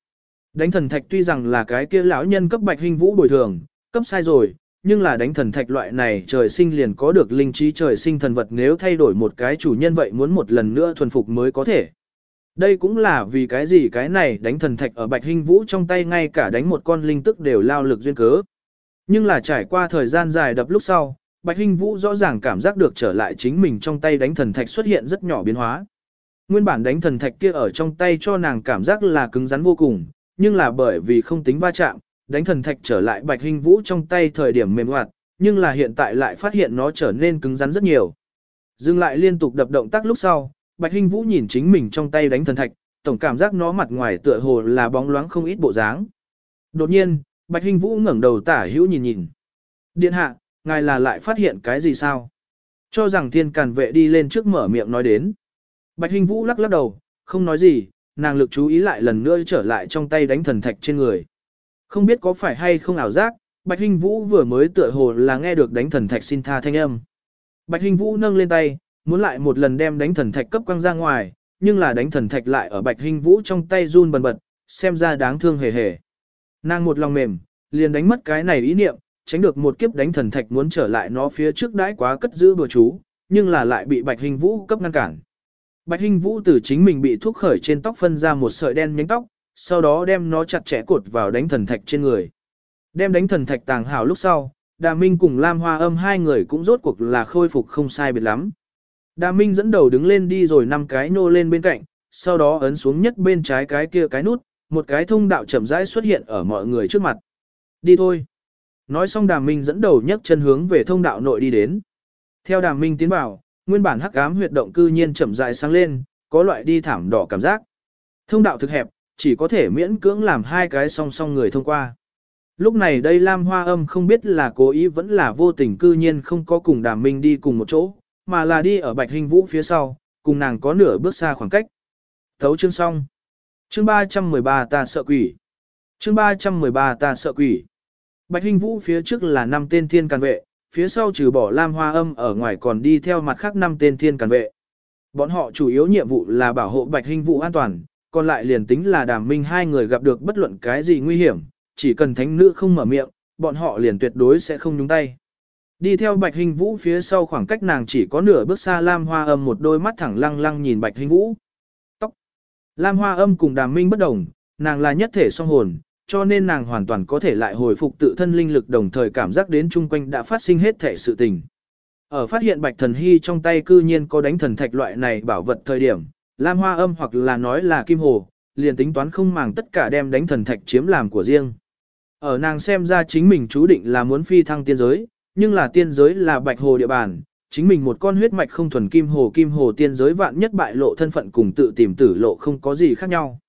Đánh thần thạch tuy rằng là cái kia lão nhân cấp bạch hình vũ bồi thường, cấp sai rồi, nhưng là đánh thần thạch loại này trời sinh liền có được linh trí trời sinh thần vật nếu thay đổi một cái chủ nhân vậy muốn một lần nữa thuần phục mới có thể. Đây cũng là vì cái gì cái này đánh thần thạch ở bạch hình vũ trong tay ngay cả đánh một con linh tức đều lao lực duyên cớ. Nhưng là trải qua thời gian dài đập lúc sau, bạch hình vũ rõ ràng cảm giác được trở lại chính mình trong tay đánh thần thạch xuất hiện rất nhỏ biến hóa. Nguyên bản đánh thần thạch kia ở trong tay cho nàng cảm giác là cứng rắn vô cùng, nhưng là bởi vì không tính va chạm, đánh thần thạch trở lại bạch hình vũ trong tay thời điểm mềm hoạt, nhưng là hiện tại lại phát hiện nó trở nên cứng rắn rất nhiều. Dừng lại liên tục đập động tác lúc sau, bạch hình vũ nhìn chính mình trong tay đánh thần thạch, tổng cảm giác nó mặt ngoài tựa hồ là bóng loáng không ít bộ dáng. Đột nhiên, bạch hình vũ ngẩng đầu tả hữu nhìn nhìn. Điện hạ, ngài là lại phát hiện cái gì sao? Cho rằng thiên càn vệ đi lên trước mở miệng nói đến. Bạch hình vũ lắc lắc đầu, không nói gì, nàng lực chú ý lại lần nữa trở lại trong tay đánh thần thạch trên người. Không biết có phải hay không ảo giác, Bạch Hinh Vũ vừa mới tựa hồ là nghe được đánh thần thạch xin tha thanh âm. Bạch Hinh Vũ nâng lên tay, muốn lại một lần đem đánh thần thạch cấp quăng ra ngoài, nhưng là đánh thần thạch lại ở Bạch Hinh Vũ trong tay run bần bật, xem ra đáng thương hề hề. Nàng một lòng mềm, liền đánh mất cái này ý niệm, tránh được một kiếp đánh thần thạch muốn trở lại nó phía trước đãi quá cất giữ bừa chú, nhưng là lại bị Bạch hình Vũ cấp ngăn cản. Bạch hình Vũ từ chính mình bị thuốc khởi trên tóc phân ra một sợi đen nhánh tóc, sau đó đem nó chặt chẽ cột vào đánh thần thạch trên người. Đem đánh thần thạch tàng hảo lúc sau, Đà Minh cùng Lam Hoa Âm hai người cũng rốt cuộc là khôi phục không sai biệt lắm. Đà Minh dẫn đầu đứng lên đi rồi năm cái nô lên bên cạnh, sau đó ấn xuống nhất bên trái cái kia cái nút, một cái thông đạo chậm rãi xuất hiện ở mọi người trước mặt. Đi thôi. Nói xong đàm minh dẫn đầu nhấc chân hướng về thông đạo nội đi đến. Theo đàm minh tiến vào, nguyên bản hắc ám huyệt động cư nhiên chậm rãi sáng lên, có loại đi thảm đỏ cảm giác. Thông đạo thực hẹp, chỉ có thể miễn cưỡng làm hai cái song song người thông qua. Lúc này đây Lam Hoa Âm không biết là cố ý vẫn là vô tình cư nhiên không có cùng Đàm Minh đi cùng một chỗ, mà là đi ở Bạch Hình Vũ phía sau, cùng nàng có nửa bước xa khoảng cách. Thấu chương xong. Chương 313 ta sợ quỷ. Chương 313 ta sợ quỷ. Bạch Hình Vũ phía trước là năm tên thiên càn vệ, phía sau trừ bỏ Lam Hoa Âm ở ngoài còn đi theo mặt khác năm tên thiên càn vệ. Bọn họ chủ yếu nhiệm vụ là bảo hộ Bạch Hình Vũ an toàn, còn lại liền tính là Đàm Minh hai người gặp được bất luận cái gì nguy hiểm, chỉ cần thánh nữ không mở miệng, bọn họ liền tuyệt đối sẽ không nhúng tay. Đi theo Bạch Hình Vũ phía sau khoảng cách nàng chỉ có nửa bước xa Lam Hoa Âm một đôi mắt thẳng lăng lăng nhìn Bạch Hình Vũ. Lam Hoa Âm cùng Đàm Minh bất đồng, nàng là nhất thể song hồn, cho nên nàng hoàn toàn có thể lại hồi phục tự thân linh lực đồng thời cảm giác đến chung quanh đã phát sinh hết thể sự tình. Ở phát hiện Bạch Thần Hy trong tay cư nhiên có đánh thần thạch loại này bảo vật thời điểm, Lam Hoa Âm hoặc là nói là Kim Hồ, liền tính toán không màng tất cả đem đánh thần thạch chiếm làm của riêng. Ở nàng xem ra chính mình chú định là muốn phi thăng tiên giới, nhưng là tiên giới là bạch hồ địa bàn, chính mình một con huyết mạch không thuần kim hồ kim hồ tiên giới vạn nhất bại lộ thân phận cùng tự tìm tử lộ không có gì khác nhau.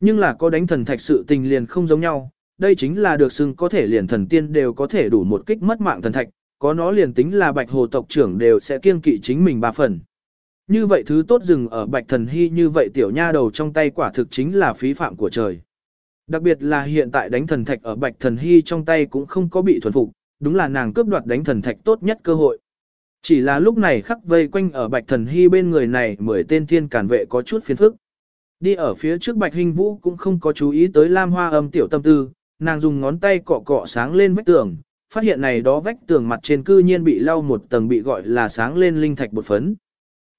Nhưng là có đánh thần thạch sự tình liền không giống nhau, đây chính là được xưng có thể liền thần tiên đều có thể đủ một kích mất mạng thần thạch, có nó liền tính là bạch hồ tộc trưởng đều sẽ kiêng kỵ chính mình ba phần. Như vậy thứ tốt dừng ở bạch thần hy như vậy tiểu nha đầu trong tay quả thực chính là phí phạm của trời. Đặc biệt là hiện tại đánh thần thạch ở Bạch Thần Hy trong tay cũng không có bị thuần phục, đúng là nàng cướp đoạt đánh thần thạch tốt nhất cơ hội. Chỉ là lúc này khắc vây quanh ở Bạch Thần Hy bên người này mười tên thiên cản vệ có chút phiền phức. Đi ở phía trước Bạch Hình Vũ cũng không có chú ý tới Lam Hoa âm tiểu tâm tư, nàng dùng ngón tay cọ cọ sáng lên vách tường, phát hiện này đó vách tường mặt trên cư nhiên bị lau một tầng bị gọi là sáng lên linh thạch bột phấn.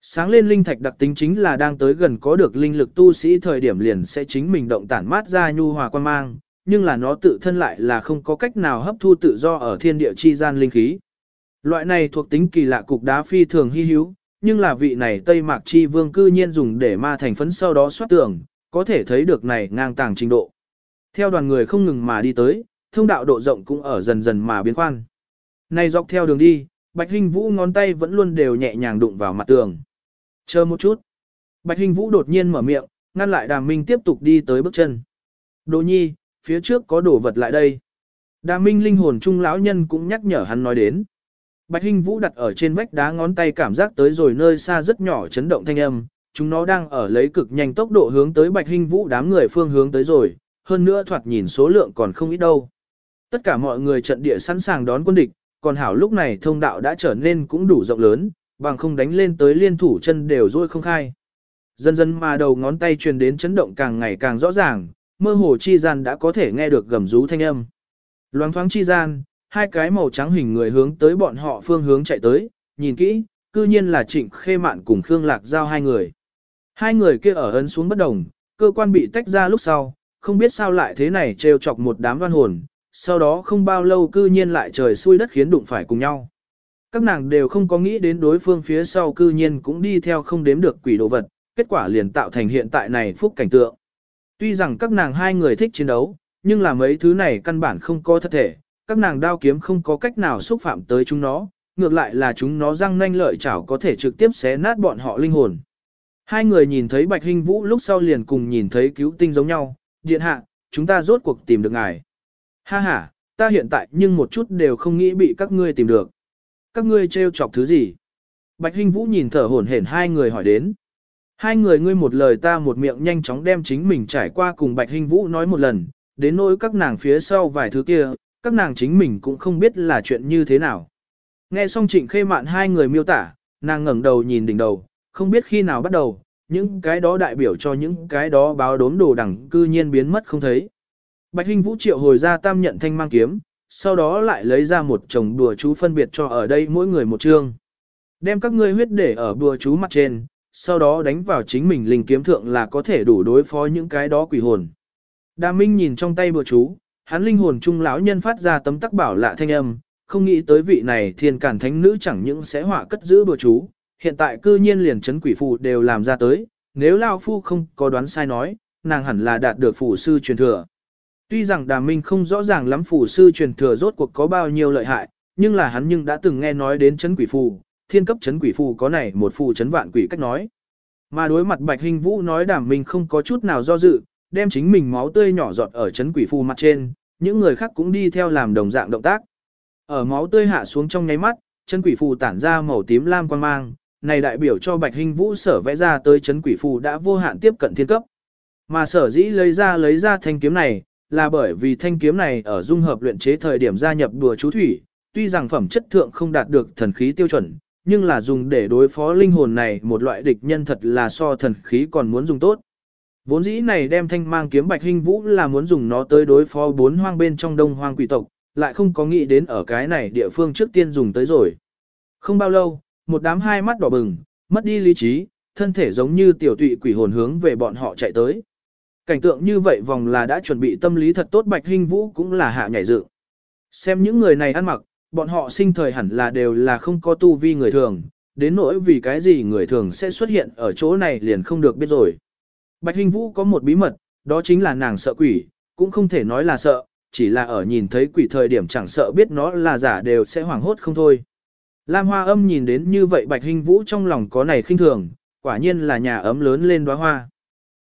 Sáng lên linh thạch đặc tính chính là đang tới gần có được linh lực tu sĩ thời điểm liền sẽ chính mình động tản mát ra nhu hòa quan mang, nhưng là nó tự thân lại là không có cách nào hấp thu tự do ở thiên địa chi gian linh khí. Loại này thuộc tính kỳ lạ cục đá phi thường hy hữu, nhưng là vị này Tây Mạc Chi Vương cư nhiên dùng để ma thành phấn sau đó xoát tường, có thể thấy được này ngang tàng trình độ. Theo đoàn người không ngừng mà đi tới, thông đạo độ rộng cũng ở dần dần mà biến khoan. Này dọc theo đường đi, Bạch Hinh Vũ ngón tay vẫn luôn đều nhẹ nhàng đụng vào mặt tường. Chờ một chút. Bạch Hình Vũ đột nhiên mở miệng, ngăn lại Đàm Minh tiếp tục đi tới bước chân. Đồ nhi, phía trước có đồ vật lại đây. Đàm Minh linh hồn trung lão nhân cũng nhắc nhở hắn nói đến. Bạch Hinh Vũ đặt ở trên vách đá ngón tay cảm giác tới rồi nơi xa rất nhỏ chấn động thanh âm, chúng nó đang ở lấy cực nhanh tốc độ hướng tới Bạch Hinh Vũ đám người phương hướng tới rồi, hơn nữa thoạt nhìn số lượng còn không ít đâu. Tất cả mọi người trận địa sẵn sàng đón quân địch, còn hảo lúc này thông đạo đã trở nên cũng đủ rộng lớn, bằng không đánh lên tới liên thủ chân đều rôi không khai. Dần dần mà đầu ngón tay truyền đến chấn động càng ngày càng rõ ràng, mơ hồ chi gian đã có thể nghe được gầm rú thanh âm. Loáng thoáng chi gian, hai cái màu trắng hình người hướng tới bọn họ phương hướng chạy tới, nhìn kỹ, cư nhiên là Trịnh Khê Mạn cùng Khương Lạc Giao hai người. Hai người kia ở ấn xuống bất đồng, cơ quan bị tách ra lúc sau, không biết sao lại thế này trêu chọc một đám văn hồn, sau đó không bao lâu cư nhiên lại trời xui đất khiến đụng phải cùng nhau. Các nàng đều không có nghĩ đến đối phương phía sau cư nhiên cũng đi theo không đếm được quỷ đồ vật, kết quả liền tạo thành hiện tại này phúc cảnh tượng. Tuy rằng các nàng hai người thích chiến đấu, nhưng là mấy thứ này căn bản không có thật thể, các nàng đao kiếm không có cách nào xúc phạm tới chúng nó, ngược lại là chúng nó răng nanh lợi chảo có thể trực tiếp xé nát bọn họ linh hồn. Hai người nhìn thấy Bạch Hinh Vũ lúc sau liền cùng nhìn thấy cứu tinh giống nhau, điện hạ, chúng ta rốt cuộc tìm được ngài. Ha ha, ta hiện tại nhưng một chút đều không nghĩ bị các ngươi tìm được các ngươi trêu chọc thứ gì? Bạch Hinh Vũ nhìn thở hổn hển hai người hỏi đến. Hai người ngươi một lời ta một miệng nhanh chóng đem chính mình trải qua cùng Bạch Hinh Vũ nói một lần, đến nỗi các nàng phía sau vài thứ kia, các nàng chính mình cũng không biết là chuyện như thế nào. Nghe xong trịnh khê mạn hai người miêu tả, nàng ngẩng đầu nhìn đỉnh đầu, không biết khi nào bắt đầu, những cái đó đại biểu cho những cái đó báo đốm đồ đẳng cư nhiên biến mất không thấy. Bạch Hinh Vũ triệu hồi ra tam nhận thanh mang kiếm, sau đó lại lấy ra một chồng đùa chú phân biệt cho ở đây mỗi người một chương. Đem các ngươi huyết để ở đùa chú mặt trên, sau đó đánh vào chính mình linh kiếm thượng là có thể đủ đối phó những cái đó quỷ hồn. Đa Minh nhìn trong tay bùa chú, hắn linh hồn trung lão nhân phát ra tấm tắc bảo lạ thanh âm, không nghĩ tới vị này thiên cản thánh nữ chẳng những sẽ họa cất giữ bùa chú, hiện tại cư nhiên liền chấn quỷ phù đều làm ra tới, nếu lão Phu không có đoán sai nói, nàng hẳn là đạt được phù sư truyền thừa. Tuy rằng Đàm Minh không rõ ràng lắm phù sư truyền thừa rốt cuộc có bao nhiêu lợi hại, nhưng là hắn nhưng đã từng nghe nói đến chấn quỷ phù, thiên cấp chấn quỷ phù có này một phù chấn vạn quỷ cách nói. Mà đối mặt Bạch Hình Vũ nói Đàm Minh không có chút nào do dự, đem chính mình máu tươi nhỏ giọt ở chấn quỷ phù mặt trên, những người khác cũng đi theo làm đồng dạng động tác. Ở máu tươi hạ xuống trong nháy mắt, chấn quỷ phù tản ra màu tím lam quan mang, này đại biểu cho Bạch Hình Vũ sở vẽ ra tới chấn quỷ phù đã vô hạn tiếp cận thiên cấp. Mà sở dĩ lấy ra lấy ra thanh kiếm này, là bởi vì thanh kiếm này ở dung hợp luyện chế thời điểm gia nhập đùa chú thủy, tuy rằng phẩm chất thượng không đạt được thần khí tiêu chuẩn, nhưng là dùng để đối phó linh hồn này một loại địch nhân thật là so thần khí còn muốn dùng tốt. Vốn dĩ này đem thanh mang kiếm bạch hình vũ là muốn dùng nó tới đối phó bốn hoang bên trong đông hoang quỷ tộc, lại không có nghĩ đến ở cái này địa phương trước tiên dùng tới rồi. Không bao lâu, một đám hai mắt đỏ bừng, mất đi lý trí, thân thể giống như tiểu tụy quỷ hồn hướng về bọn họ chạy tới. Cảnh tượng như vậy vòng là đã chuẩn bị tâm lý thật tốt Bạch Hinh Vũ cũng là hạ nhảy dự. Xem những người này ăn mặc, bọn họ sinh thời hẳn là đều là không có tu vi người thường, đến nỗi vì cái gì người thường sẽ xuất hiện ở chỗ này liền không được biết rồi. Bạch Hinh Vũ có một bí mật, đó chính là nàng sợ quỷ, cũng không thể nói là sợ, chỉ là ở nhìn thấy quỷ thời điểm chẳng sợ biết nó là giả đều sẽ hoảng hốt không thôi. Lam Hoa Âm nhìn đến như vậy Bạch Hinh Vũ trong lòng có này khinh thường, quả nhiên là nhà ấm lớn lên đóa hoa.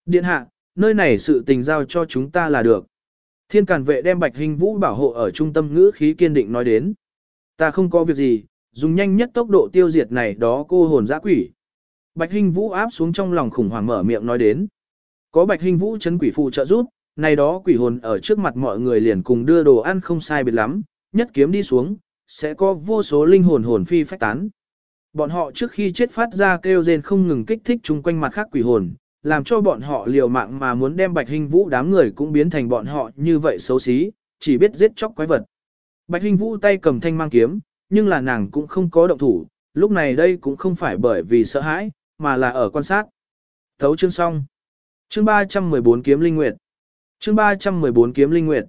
Điện hạ, nơi này sự tình giao cho chúng ta là được. Thiên Càn Vệ đem Bạch Hinh Vũ bảo hộ ở trung tâm ngữ khí kiên định nói đến. Ta không có việc gì, dùng nhanh nhất tốc độ tiêu diệt này đó cô hồn dã quỷ. Bạch Hinh Vũ áp xuống trong lòng khủng hoảng mở miệng nói đến. Có Bạch hình Vũ chấn quỷ phụ trợ giúp, này đó quỷ hồn ở trước mặt mọi người liền cùng đưa đồ ăn không sai biệt lắm, nhất kiếm đi xuống, sẽ có vô số linh hồn hồn phi phách tán. Bọn họ trước khi chết phát ra kêu rên không ngừng kích thích chung quanh mặt khác quỷ hồn, làm cho bọn họ liều mạng mà muốn đem Bạch hình Vũ đám người cũng biến thành bọn họ như vậy xấu xí, chỉ biết giết chóc quái vật. Bạch hình Vũ tay cầm thanh mang kiếm, nhưng là nàng cũng không có động thủ, lúc này đây cũng không phải bởi vì sợ hãi, mà là ở quan sát. Thấu chương xong. Chương 314 kiếm linh nguyệt. Chương 314 kiếm linh nguyệt.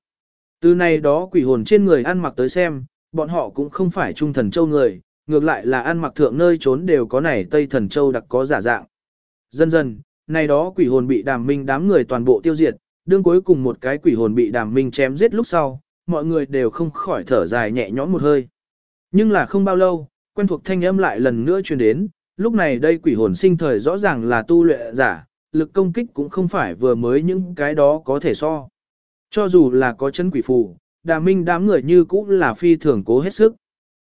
Từ này đó quỷ hồn trên người ăn mặc tới xem, bọn họ cũng không phải trung thần châu người, ngược lại là ăn mặc thượng nơi trốn đều có này Tây thần châu đặc có giả dạng. Dần dần, này đó quỷ hồn bị đàm minh đám người toàn bộ tiêu diệt, đương cuối cùng một cái quỷ hồn bị đàm minh chém giết lúc sau, mọi người đều không khỏi thở dài nhẹ nhõm một hơi. Nhưng là không bao lâu, quen thuộc thanh âm lại lần nữa truyền đến, lúc này đây quỷ hồn sinh thời rõ ràng là tu luyện giả, lực công kích cũng không phải vừa mới những cái đó có thể so. Cho dù là có chân quỷ phù, đà minh đám người như cũng là phi thường cố hết sức.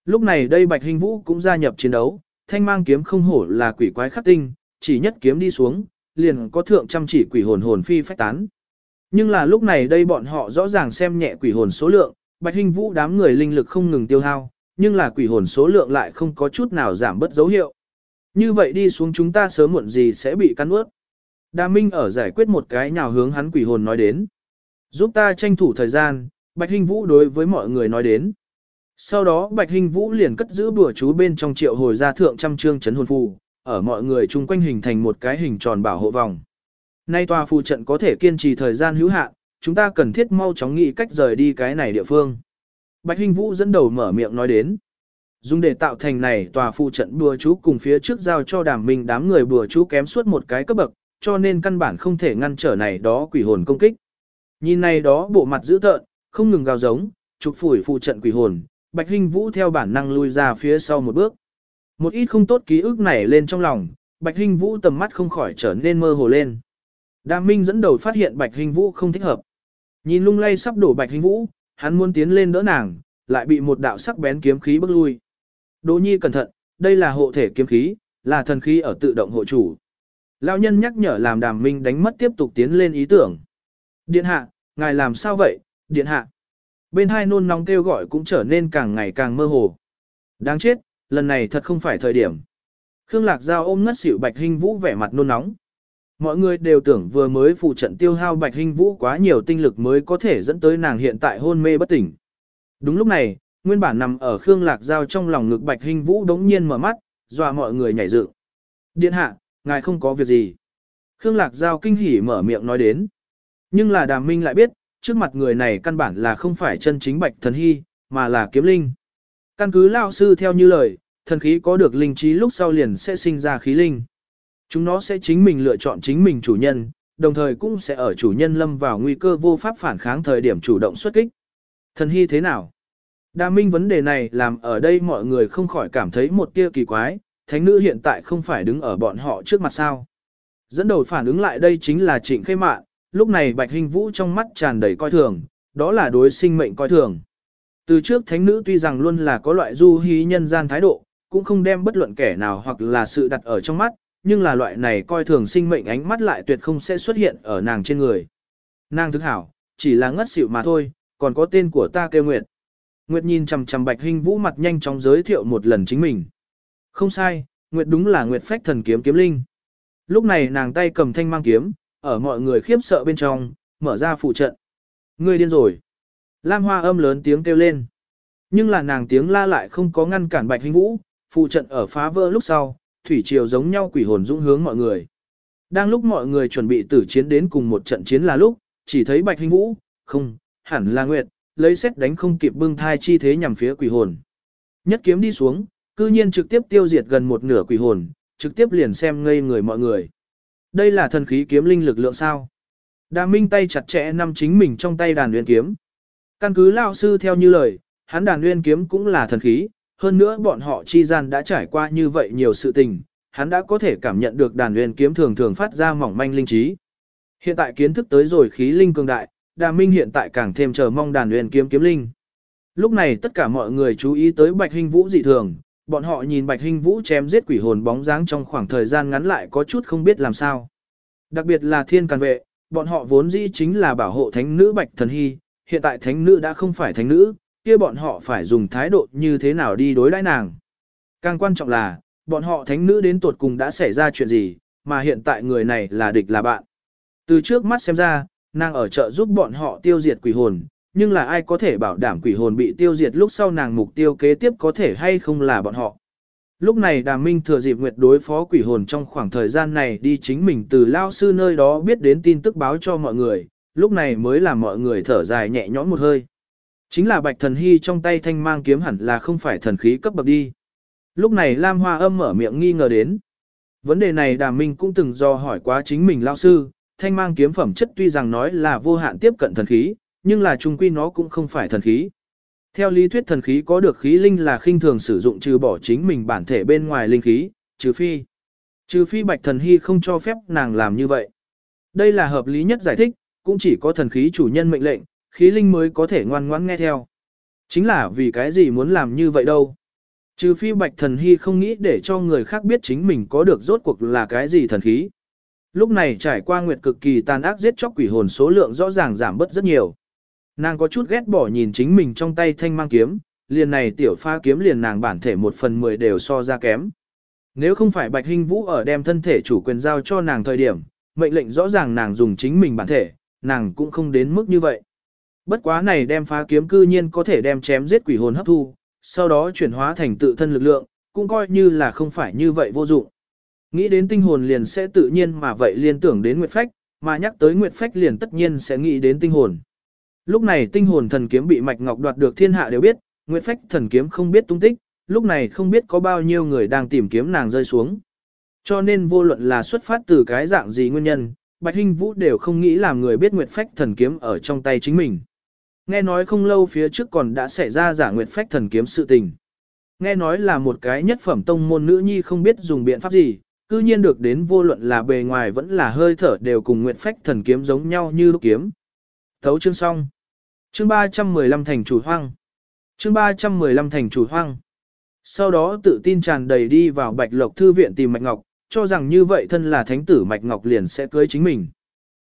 Lúc này đây Bạch Hình Vũ cũng gia nhập chiến đấu, thanh mang kiếm không hổ là quỷ quái khắc tinh, chỉ nhất kiếm đi xuống, liền có thượng chăm chỉ quỷ hồn hồn phi phách tán. Nhưng là lúc này đây bọn họ rõ ràng xem nhẹ quỷ hồn số lượng, Bạch Hình Vũ đám người linh lực không ngừng tiêu hao, nhưng là quỷ hồn số lượng lại không có chút nào giảm bất dấu hiệu. Như vậy đi xuống chúng ta sớm muộn gì sẽ bị cắn ướt. Đa Minh ở giải quyết một cái nhào hướng hắn quỷ hồn nói đến. Giúp ta tranh thủ thời gian, Bạch Hình Vũ đối với mọi người nói đến. Sau đó Bạch Hình Vũ liền cất giữ bùa chú bên trong triệu hồi ra thượng trăm trương chấn hồn phù, ở mọi người chung quanh hình thành một cái hình tròn bảo hộ vòng. Nay tòa phù trận có thể kiên trì thời gian hữu hạn, chúng ta cần thiết mau chóng nghĩ cách rời đi cái này địa phương. Bạch Hinh Vũ dẫn đầu mở miệng nói đến. Dùng để tạo thành này tòa phù trận bùa chú cùng phía trước giao cho đàm minh đám người bùa chú kém suốt một cái cấp bậc, cho nên căn bản không thể ngăn trở này đó quỷ hồn công kích. Nhìn này đó bộ mặt dữ tợn, không ngừng gào giống, trục phủi phụ trận quỷ hồn, Bạch Hinh Vũ theo bản năng lui ra phía sau một bước. Một ít không tốt ký ức nảy lên trong lòng, Bạch Hinh Vũ tầm mắt không khỏi trở nên mơ hồ lên. Đàm Minh dẫn đầu phát hiện Bạch Hinh Vũ không thích hợp. Nhìn lung lay sắp đổ Bạch Hinh Vũ, hắn muốn tiến lên đỡ nàng, lại bị một đạo sắc bén kiếm khí bức lui. Đỗ Nhi cẩn thận, đây là hộ thể kiếm khí, là thần khí ở tự động hộ chủ. Lão nhân nhắc nhở làm Đàm Minh đánh mất tiếp tục tiến lên ý tưởng. Điện hạ, ngài làm sao vậy, điện hạ. Bên hai nôn nóng kêu gọi cũng trở nên càng ngày càng mơ hồ. Đáng chết, lần này thật không phải thời điểm. Khương Lạc Giao ôm ngất xỉu Bạch Hinh Vũ vẻ mặt nôn nóng. Mọi người đều tưởng vừa mới phụ trận tiêu hao Bạch Hinh Vũ quá nhiều tinh lực mới có thể dẫn tới nàng hiện tại hôn mê bất tỉnh. Đúng lúc này, nguyên bản nằm ở Khương Lạc Giao trong lòng ngực Bạch Hinh Vũ đống nhiên mở mắt, dọa mọi người nhảy dựng. Điện hạ, ngài không có việc gì. Khương Lạc Giao kinh hỉ mở miệng nói đến. Nhưng là đàm minh lại biết, trước mặt người này căn bản là không phải chân chính Bạch Thần Hy, mà là kiếm linh. Căn cứ lao sư theo như lời, thần khí có được linh trí lúc sau liền sẽ sinh ra khí linh. Chúng nó sẽ chính mình lựa chọn chính mình chủ nhân, đồng thời cũng sẽ ở chủ nhân lâm vào nguy cơ vô pháp phản kháng thời điểm chủ động xuất kích. Thần hy thế nào? Đa minh vấn đề này làm ở đây mọi người không khỏi cảm thấy một tia kỳ quái, thánh nữ hiện tại không phải đứng ở bọn họ trước mặt sao. Dẫn đầu phản ứng lại đây chính là trịnh khê mạn, lúc này bạch hình vũ trong mắt tràn đầy coi thường, đó là đối sinh mệnh coi thường. Từ trước thánh nữ tuy rằng luôn là có loại du hí nhân gian thái độ, cũng không đem bất luận kẻ nào hoặc là sự đặt ở trong mắt, nhưng là loại này coi thường sinh mệnh ánh mắt lại tuyệt không sẽ xuất hiện ở nàng trên người. Nàng thức hảo, chỉ là ngất xỉu mà thôi, còn có tên của ta kêu Nguyệt. Nguyệt nhìn chằm chằm Bạch Hinh Vũ mặt nhanh chóng giới thiệu một lần chính mình. Không sai, Nguyệt đúng là Nguyệt phách thần kiếm kiếm linh. Lúc này nàng tay cầm thanh mang kiếm, ở mọi người khiếp sợ bên trong, mở ra phụ trận. Ngươi điên rồi. Lam Hoa âm lớn tiếng kêu lên. Nhưng là nàng tiếng la lại không có ngăn cản Bạch Hinh Vũ, phụ trận ở phá vỡ lúc sau, thủy triều giống nhau quỷ hồn dũng hướng mọi người. Đang lúc mọi người chuẩn bị tử chiến đến cùng một trận chiến là lúc, chỉ thấy Bạch Hinh Vũ, không, hẳn là Nguyệt, lấy xét đánh không kịp bưng thai chi thế nhằm phía quỷ hồn. Nhất kiếm đi xuống, cư nhiên trực tiếp tiêu diệt gần một nửa quỷ hồn, trực tiếp liền xem ngây người mọi người. Đây là thần khí kiếm linh lực lượng sao? Đà Minh tay chặt chẽ nắm chính mình trong tay đàn nguyên kiếm. Căn cứ lao sư theo như lời, hắn đàn nguyên kiếm cũng là thần khí, hơn nữa bọn họ chi gian đã trải qua như vậy nhiều sự tình, hắn đã có thể cảm nhận được đàn nguyên kiếm thường thường phát ra mỏng manh linh trí. Hiện tại kiến thức tới rồi khí linh cường đại, Đà Minh hiện tại càng thêm chờ mong đàn nguyên kiếm kiếm linh. Lúc này tất cả mọi người chú ý tới Bạch hình Vũ dị thường, bọn họ nhìn Bạch Hinh Vũ chém giết quỷ hồn bóng dáng trong khoảng thời gian ngắn lại có chút không biết làm sao. Đặc biệt là thiên càn vệ, bọn họ vốn dĩ chính là bảo hộ thánh nữ Bạch Thần Hy, hiện tại thánh nữ đã không phải thánh nữ, kia bọn họ phải dùng thái độ như thế nào đi đối đãi nàng. Càng quan trọng là, bọn họ thánh nữ đến tuột cùng đã xảy ra chuyện gì, mà hiện tại người này là địch là bạn. Từ trước mắt xem ra, nàng ở chợ giúp bọn họ tiêu diệt quỷ hồn, nhưng là ai có thể bảo đảm quỷ hồn bị tiêu diệt lúc sau nàng mục tiêu kế tiếp có thể hay không là bọn họ. Lúc này đàm minh thừa dịp nguyệt đối phó quỷ hồn trong khoảng thời gian này đi chính mình từ lao sư nơi đó biết đến tin tức báo cho mọi người, lúc này mới làm mọi người thở dài nhẹ nhõm một hơi. Chính là bạch thần hy trong tay thanh mang kiếm hẳn là không phải thần khí cấp bậc đi. Lúc này Lam Hoa âm mở miệng nghi ngờ đến. Vấn đề này đàm minh cũng từng do hỏi quá chính mình lao sư, thanh mang kiếm phẩm chất tuy rằng nói là vô hạn tiếp cận thần khí, nhưng là trung quy nó cũng không phải thần khí. Theo lý thuyết thần khí có được khí linh là khinh thường sử dụng trừ bỏ chính mình bản thể bên ngoài linh khí, trừ phi. Trừ phi bạch thần hy không cho phép nàng làm như vậy. Đây là hợp lý nhất giải thích, cũng chỉ có thần khí chủ nhân mệnh lệnh, khí linh mới có thể ngoan ngoãn nghe theo. Chính là vì cái gì muốn làm như vậy đâu. Trừ phi bạch thần hy không nghĩ để cho người khác biết chính mình có được rốt cuộc là cái gì thần khí. Lúc này trải qua nguyệt cực kỳ tàn ác giết chóc quỷ hồn số lượng rõ ràng giảm bớt rất nhiều. Nàng có chút ghét bỏ nhìn chính mình trong tay thanh mang kiếm, liền này tiểu pha kiếm liền nàng bản thể một phần mười đều so ra kém. Nếu không phải Bạch Hinh Vũ ở đem thân thể chủ quyền giao cho nàng thời điểm, mệnh lệnh rõ ràng nàng dùng chính mình bản thể, nàng cũng không đến mức như vậy. Bất quá này đem phá kiếm cư nhiên có thể đem chém giết quỷ hồn hấp thu, sau đó chuyển hóa thành tự thân lực lượng, cũng coi như là không phải như vậy vô dụng. Nghĩ đến tinh hồn liền sẽ tự nhiên mà vậy liên tưởng đến Nguyệt Phách, mà nhắc tới Nguyệt Phách liền tất nhiên sẽ nghĩ đến tinh hồn. Lúc này tinh hồn thần kiếm bị Mạch Ngọc đoạt được thiên hạ đều biết, Nguyệt Phách thần kiếm không biết tung tích, lúc này không biết có bao nhiêu người đang tìm kiếm nàng rơi xuống. Cho nên vô luận là xuất phát từ cái dạng gì nguyên nhân, Bạch Hinh Vũ đều không nghĩ làm người biết Nguyệt Phách thần kiếm ở trong tay chính mình. Nghe nói không lâu phía trước còn đã xảy ra giả Nguyệt Phách thần kiếm sự tình. Nghe nói là một cái nhất phẩm tông môn nữ nhi không biết dùng biện pháp gì, cư nhiên được đến vô luận là bề ngoài vẫn là hơi thở đều cùng Nguyệt Phách thần kiếm giống nhau như lúc kiếm. Thấu chương xong. Chương 315 thành chủ hoang. Chương 315 thành chủ hoang. Sau đó tự tin tràn đầy đi vào Bạch Lộc thư viện tìm Mạch Ngọc, cho rằng như vậy thân là thánh tử Mạch Ngọc liền sẽ cưới chính mình.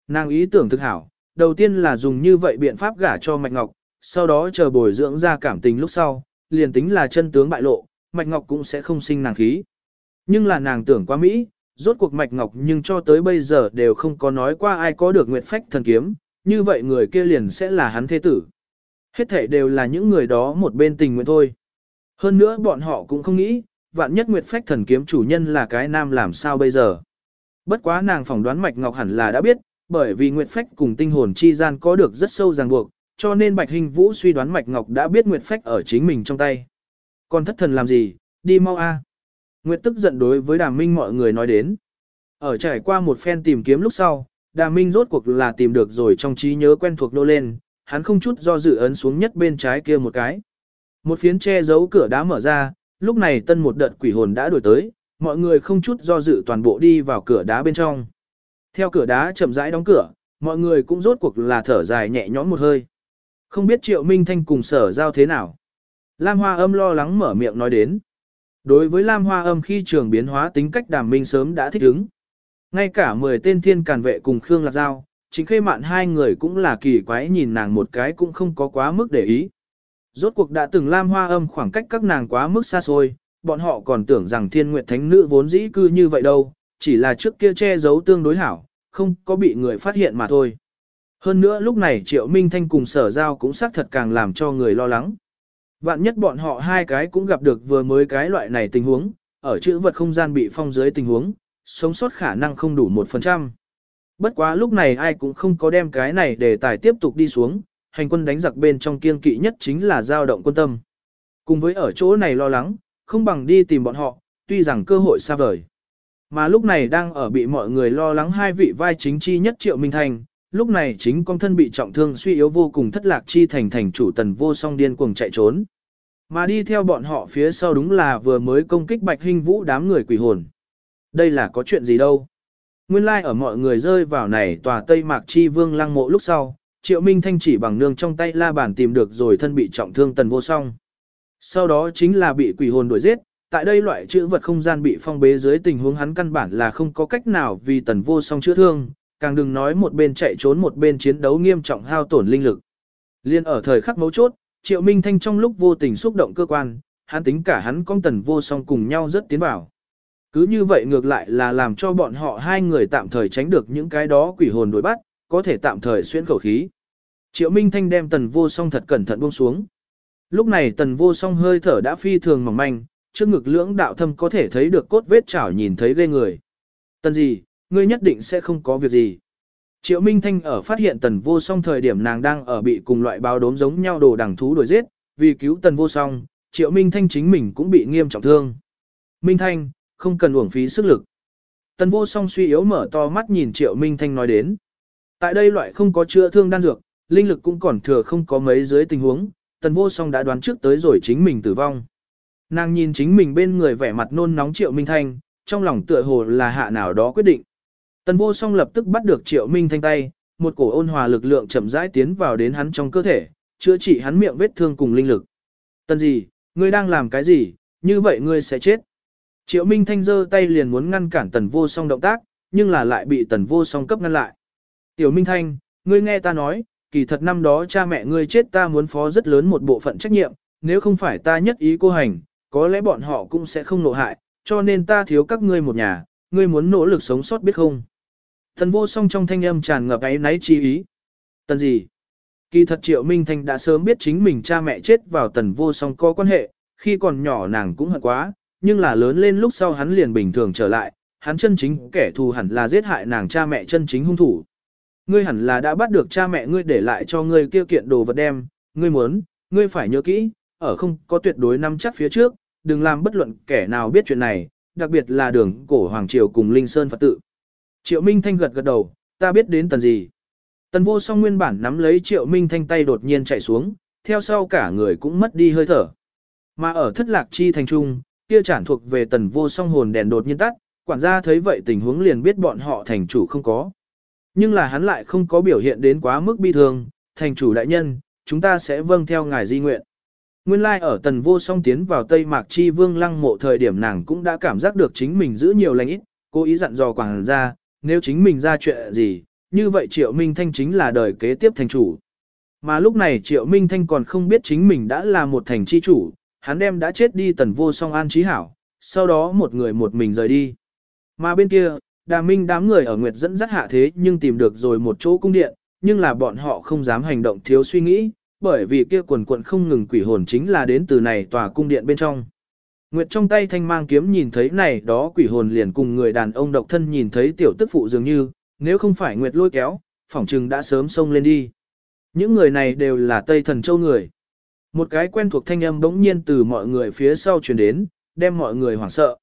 Nàng ý tưởng thực hảo, đầu tiên là dùng như vậy biện pháp gả cho Mạch Ngọc, sau đó chờ bồi dưỡng ra cảm tình lúc sau, liền tính là chân tướng bại lộ, Mạch Ngọc cũng sẽ không sinh nàng khí. Nhưng là nàng tưởng quá Mỹ, rốt cuộc Mạch Ngọc nhưng cho tới bây giờ đều không có nói qua ai có được nguyệt phách thần kiếm, như vậy người kia liền sẽ là hắn thế tử. Hết thể đều là những người đó một bên tình nguyện thôi. Hơn nữa bọn họ cũng không nghĩ, vạn nhất nguyệt phách thần kiếm chủ nhân là cái nam làm sao bây giờ. Bất quá nàng phỏng đoán Mạch Ngọc hẳn là đã biết, bởi vì Nguyệt Phách cùng tinh hồn chi gian có được rất sâu ràng buộc, cho nên Bạch Hình Vũ suy đoán Mạch Ngọc đã biết Nguyệt Phách ở chính mình trong tay. Còn thất thần làm gì, đi mau a. Nguyệt tức giận đối với đàm minh mọi người nói đến. Ở trải qua một phen tìm kiếm lúc sau, Đà Minh rốt cuộc là tìm được rồi trong trí nhớ quen thuộc nô lên, hắn không chút do dự ấn xuống nhất bên trái kia một cái. Một phiến che giấu cửa đá mở ra, lúc này tân một đợt quỷ hồn đã đuổi tới, mọi người không chút do dự toàn bộ đi vào cửa đá bên trong. Theo cửa đá chậm rãi đóng cửa, mọi người cũng rốt cuộc là thở dài nhẹ nhõm một hơi. Không biết Triệu Minh Thanh cùng sở giao thế nào. Lam Hoa âm lo lắng mở miệng nói đến. Đối với Lam Hoa âm khi trường biến hóa tính cách đàm minh sớm đã thích ứng. Ngay cả 10 tên thiên càn vệ cùng Khương Lạc Giao, chính khê mạn hai người cũng là kỳ quái nhìn nàng một cái cũng không có quá mức để ý. Rốt cuộc đã từng Lam Hoa âm khoảng cách các nàng quá mức xa xôi, bọn họ còn tưởng rằng thiên nguyệt thánh nữ vốn dĩ cư như vậy đâu, chỉ là trước kia che giấu tương đối hảo, không có bị người phát hiện mà thôi. Hơn nữa lúc này Triệu Minh Thanh cùng sở giao cũng xác thật càng làm cho người lo lắng. Vạn nhất bọn họ hai cái cũng gặp được vừa mới cái loại này tình huống, ở chữ vật không gian bị phong dưới tình huống, sống sót khả năng không đủ 1%. Bất quá lúc này ai cũng không có đem cái này để tài tiếp tục đi xuống, hành quân đánh giặc bên trong kiên kỵ nhất chính là dao động quân tâm. Cùng với ở chỗ này lo lắng, không bằng đi tìm bọn họ, tuy rằng cơ hội xa vời. Mà lúc này đang ở bị mọi người lo lắng hai vị vai chính chi nhất triệu minh thành, lúc này chính con thân bị trọng thương suy yếu vô cùng thất lạc chi thành thành chủ tần vô song điên cuồng chạy trốn. Mà đi theo bọn họ phía sau đúng là vừa mới công kích bạch hình vũ đám người quỷ hồn. Đây là có chuyện gì đâu. Nguyên lai like ở mọi người rơi vào này tòa Tây Mạc Chi Vương lăng mộ lúc sau, Triệu Minh Thanh chỉ bằng nương trong tay la bàn tìm được rồi thân bị trọng thương tần vô song. Sau đó chính là bị quỷ hồn đuổi giết, tại đây loại chữ vật không gian bị phong bế dưới tình huống hắn căn bản là không có cách nào vì tần vô song chữa thương, càng đừng nói một bên chạy trốn một bên chiến đấu nghiêm trọng hao tổn linh lực. Liên ở thời khắc mấu chốt, Triệu Minh Thanh trong lúc vô tình xúc động cơ quan, hắn tính cả hắn con tần vô song cùng nhau rất tiến vào. Cứ như vậy ngược lại là làm cho bọn họ hai người tạm thời tránh được những cái đó quỷ hồn đuổi bắt, có thể tạm thời xuyên khẩu khí. Triệu Minh Thanh đem tần vô song thật cẩn thận buông xuống. Lúc này tần vô song hơi thở đã phi thường mỏng manh, trước ngực lưỡng đạo thâm có thể thấy được cốt vết chảo nhìn thấy ghê người. Tần gì, ngươi nhất định sẽ không có việc gì. Triệu Minh Thanh ở phát hiện tần vô song thời điểm nàng đang ở bị cùng loại báo đốm giống nhau đồ đằng thú đuổi giết, vì cứu tần vô song, Triệu Minh Thanh chính mình cũng bị nghiêm trọng thương. Minh Thanh, không cần uổng phí sức lực. Tần vô song suy yếu mở to mắt nhìn Triệu Minh Thanh nói đến. Tại đây loại không có chữa thương đan dược, linh lực cũng còn thừa không có mấy dưới tình huống, tần vô song đã đoán trước tới rồi chính mình tử vong. Nàng nhìn chính mình bên người vẻ mặt nôn nóng Triệu Minh Thanh, trong lòng tựa hồ là hạ nào đó quyết định. Tần vô song lập tức bắt được Triệu Minh Thanh tay, một cổ ôn hòa lực lượng chậm rãi tiến vào đến hắn trong cơ thể, chữa trị hắn miệng vết thương cùng linh lực. Tần gì, ngươi đang làm cái gì, như vậy ngươi sẽ chết. Triệu Minh Thanh giơ tay liền muốn ngăn cản tần vô song động tác, nhưng là lại bị tần vô song cấp ngăn lại. Tiểu Minh Thanh, ngươi nghe ta nói, kỳ thật năm đó cha mẹ ngươi chết ta muốn phó rất lớn một bộ phận trách nhiệm, nếu không phải ta nhất ý cô hành, có lẽ bọn họ cũng sẽ không nộ hại, cho nên ta thiếu các ngươi một nhà, ngươi muốn nỗ lực sống sót biết không. Tần vô song trong thanh âm tràn ngập ấy náy chi ý. Tần gì? Kỳ thật Triệu Minh Thanh đã sớm biết chính mình cha mẹ chết vào tần vô song có quan hệ, khi còn nhỏ nàng cũng hận quá, nhưng là lớn lên lúc sau hắn liền bình thường trở lại, hắn chân chính kẻ thù hẳn là giết hại nàng cha mẹ chân chính hung thủ. Ngươi hẳn là đã bắt được cha mẹ ngươi để lại cho ngươi kia kiện đồ vật đem, ngươi muốn, ngươi phải nhớ kỹ, ở không có tuyệt đối nắm chắc phía trước, đừng làm bất luận kẻ nào biết chuyện này, đặc biệt là đường cổ Hoàng Triều cùng Linh Sơn Phật tự. Triệu Minh Thanh gật gật đầu, ta biết đến tần gì. Tần vô song nguyên bản nắm lấy Triệu Minh Thanh tay đột nhiên chạy xuống, theo sau cả người cũng mất đi hơi thở. Mà ở thất lạc chi thành trung, kia chản thuộc về tần vô song hồn đèn đột nhiên tắt, quản gia thấy vậy tình huống liền biết bọn họ thành chủ không có. Nhưng là hắn lại không có biểu hiện đến quá mức bi thương, thành chủ đại nhân, chúng ta sẽ vâng theo ngài di nguyện. Nguyên lai like ở tần vô song tiến vào Tây Mạc Chi Vương lăng mộ thời điểm nàng cũng đã cảm giác được chính mình giữ nhiều lành ít, cố ý dặn dò quảng gia, nếu chính mình ra chuyện gì, như vậy Triệu Minh Thanh chính là đời kế tiếp thành chủ. Mà lúc này Triệu Minh Thanh còn không biết chính mình đã là một thành chi chủ, hắn đem đã chết đi tần vô song an trí hảo, sau đó một người một mình rời đi. Mà bên kia, đà minh đám người ở Nguyệt dẫn dắt hạ thế nhưng tìm được rồi một chỗ cung điện, nhưng là bọn họ không dám hành động thiếu suy nghĩ, bởi vì kia quần quận không ngừng quỷ hồn chính là đến từ này tòa cung điện bên trong. Nguyệt trong tay thanh mang kiếm nhìn thấy này đó quỷ hồn liền cùng người đàn ông độc thân nhìn thấy tiểu tức phụ dường như, nếu không phải Nguyệt lôi kéo, phỏng trừng đã sớm xông lên đi. Những người này đều là Tây Thần Châu người. Một cái quen thuộc thanh âm bỗng nhiên từ mọi người phía sau truyền đến, đem mọi người hoảng sợ.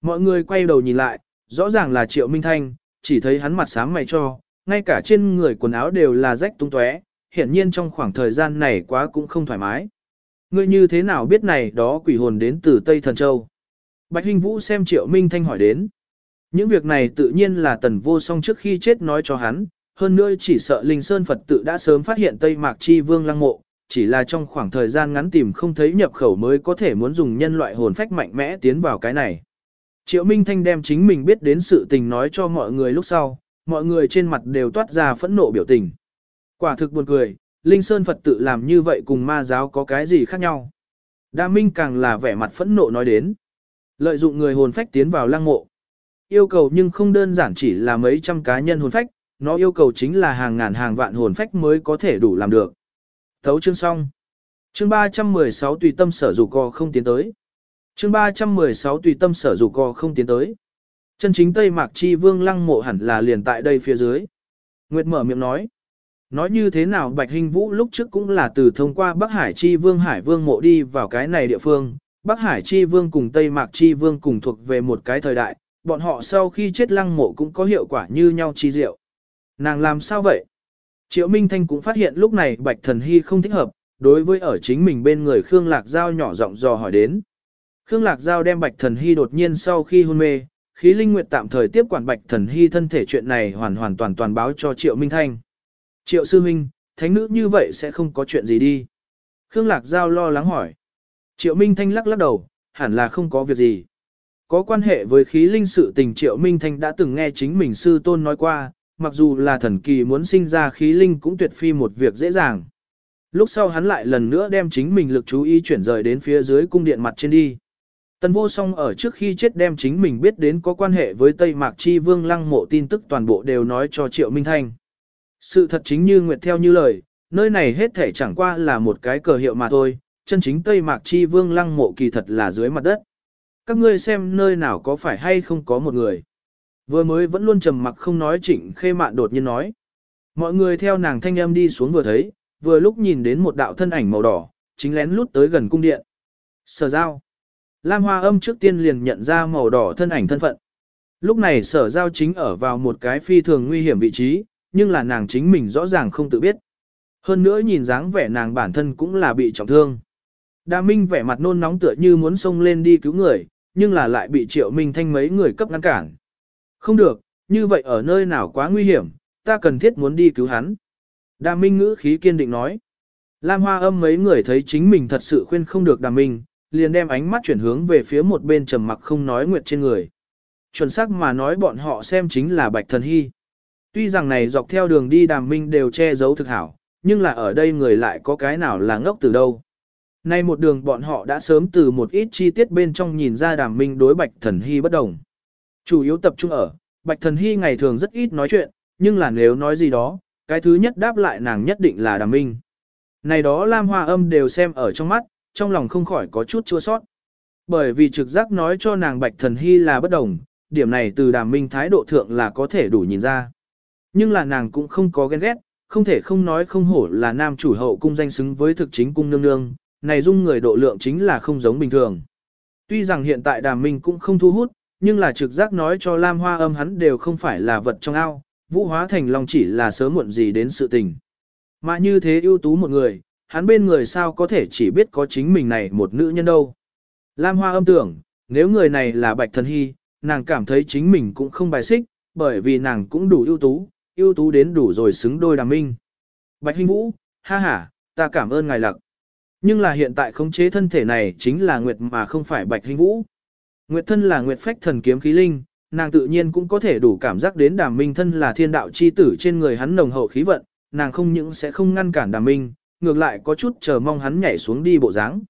Mọi người quay đầu nhìn lại, Rõ ràng là Triệu Minh Thanh, chỉ thấy hắn mặt sáng mày cho, ngay cả trên người quần áo đều là rách tung tóe, hiển nhiên trong khoảng thời gian này quá cũng không thoải mái. Ngươi như thế nào biết này đó quỷ hồn đến từ Tây Thần Châu? Bạch Hinh Vũ xem Triệu Minh Thanh hỏi đến. Những việc này tự nhiên là tần vô song trước khi chết nói cho hắn, hơn nữa chỉ sợ Linh Sơn Phật tự đã sớm phát hiện Tây Mạc Chi Vương lăng mộ, chỉ là trong khoảng thời gian ngắn tìm không thấy nhập khẩu mới có thể muốn dùng nhân loại hồn phách mạnh mẽ tiến vào cái này. Triệu Minh Thanh đem chính mình biết đến sự tình nói cho mọi người lúc sau, mọi người trên mặt đều toát ra phẫn nộ biểu tình. Quả thực buồn cười, Linh Sơn Phật tự làm như vậy cùng ma giáo có cái gì khác nhau. Đa Minh càng là vẻ mặt phẫn nộ nói đến. Lợi dụng người hồn phách tiến vào lăng mộ. Yêu cầu nhưng không đơn giản chỉ là mấy trăm cá nhân hồn phách, nó yêu cầu chính là hàng ngàn hàng vạn hồn phách mới có thể đủ làm được. Thấu chương xong. Chương 316 tùy tâm sở dục co không tiến tới. Chương 316 tùy tâm sở dục co không tiến tới. Chân chính Tây Mạc Chi Vương lăng mộ hẳn là liền tại đây phía dưới. Nguyệt mở miệng nói. Nói như thế nào Bạch Hình Vũ lúc trước cũng là từ thông qua Bắc Hải Chi Vương Hải Vương mộ đi vào cái này địa phương. Bắc Hải Chi Vương cùng Tây Mạc Chi Vương cùng thuộc về một cái thời đại, bọn họ sau khi chết lăng mộ cũng có hiệu quả như nhau chi diệu. Nàng làm sao vậy? Triệu Minh Thanh cũng phát hiện lúc này Bạch Thần Hy không thích hợp, đối với ở chính mình bên người Khương Lạc Giao nhỏ giọng dò hỏi đến. Khương Lạc Giao đem Bạch Thần Hy đột nhiên sau khi hôn mê, khí linh nguyệt tạm thời tiếp quản Bạch Thần Hy thân thể chuyện này hoàn hoàn toàn toàn báo cho Triệu Minh Thanh. Triệu Sư Minh, thánh nữ như vậy sẽ không có chuyện gì đi. Khương Lạc Giao lo lắng hỏi. Triệu Minh Thanh lắc lắc đầu, hẳn là không có việc gì. Có quan hệ với khí linh sự tình Triệu Minh Thanh đã từng nghe chính mình sư tôn nói qua, mặc dù là thần kỳ muốn sinh ra khí linh cũng tuyệt phi một việc dễ dàng. Lúc sau hắn lại lần nữa đem chính mình lực chú ý chuyển rời đến phía dưới cung điện mặt trên đi. Tần vô song ở trước khi chết đem chính mình biết đến có quan hệ với Tây Mạc Chi Vương lăng mộ tin tức toàn bộ đều nói cho Triệu Minh Thanh. Sự thật chính như Nguyệt theo như lời, nơi này hết thể chẳng qua là một cái cờ hiệu mà thôi, chân chính Tây Mạc Chi Vương lăng mộ kỳ thật là dưới mặt đất. Các ngươi xem nơi nào có phải hay không có một người. Vừa mới vẫn luôn trầm mặc không nói trịnh khê mạn đột nhiên nói. Mọi người theo nàng thanh âm đi xuống vừa thấy, vừa lúc nhìn đến một đạo thân ảnh màu đỏ, chính lén lút tới gần cung điện. Sở giao. Lam Hoa âm trước tiên liền nhận ra màu đỏ thân ảnh thân phận. Lúc này sở giao chính ở vào một cái phi thường nguy hiểm vị trí, nhưng là nàng chính mình rõ ràng không tự biết. Hơn nữa nhìn dáng vẻ nàng bản thân cũng là bị trọng thương. Đa Minh vẻ mặt nôn nóng tựa như muốn xông lên đi cứu người, nhưng là lại bị Triệu Minh Thanh mấy người cấp ngăn cản. Không được, như vậy ở nơi nào quá nguy hiểm, ta cần thiết muốn đi cứu hắn. Đàm Minh ngữ khí kiên định nói. Lam Hoa âm mấy người thấy chính mình thật sự khuyên không được Đàm Minh, liền đem ánh mắt chuyển hướng về phía một bên trầm mặc không nói nguyệt trên người. Chuẩn xác mà nói bọn họ xem chính là Bạch Thần Hy. Tuy rằng này dọc theo đường đi Đàm Minh đều che giấu thực hảo, nhưng là ở đây người lại có cái nào là ngốc từ đâu. Nay một đường bọn họ đã sớm từ một ít chi tiết bên trong nhìn ra Đàm Minh đối Bạch Thần Hy bất đồng. Chủ yếu tập trung ở, Bạch Thần Hy ngày thường rất ít nói chuyện, nhưng là nếu nói gì đó, cái thứ nhất đáp lại nàng nhất định là Đàm Minh. Này đó Lam Hoa âm đều xem ở trong mắt, trong lòng không khỏi có chút chua sót. Bởi vì trực giác nói cho nàng Bạch Thần Hy là bất đồng, điểm này từ Đàm Minh thái độ thượng là có thể đủ nhìn ra. Nhưng là nàng cũng không có ghen ghét, không thể không nói không hổ là nam chủ hậu cung danh xứng với thực chính cung nương nương, này dung người độ lượng chính là không giống bình thường. Tuy rằng hiện tại Đàm Minh cũng không thu hút, nhưng là trực giác nói cho Lam Hoa âm hắn đều không phải là vật trong ao, vũ hóa thành long chỉ là sớm muộn gì đến sự tình. Mà như thế ưu tú một người, hắn bên người sao có thể chỉ biết có chính mình này một nữ nhân đâu. Lam Hoa âm tưởng, nếu người này là Bạch Thần Hy, nàng cảm thấy chính mình cũng không bài xích, bởi vì nàng cũng đủ ưu tú, ưu tú đến đủ rồi xứng đôi đàm minh. Bạch Hinh Vũ, ha ha, ta cảm ơn ngài lặc. Nhưng là hiện tại khống chế thân thể này chính là Nguyệt mà không phải Bạch Hinh Vũ. Nguyệt thân là Nguyệt phách thần kiếm khí linh, nàng tự nhiên cũng có thể đủ cảm giác đến đàm minh thân là thiên đạo chi tử trên người hắn nồng hậu khí vận, nàng không những sẽ không ngăn cản đàm minh, ngược lại có chút chờ mong hắn nhảy xuống đi bộ dáng.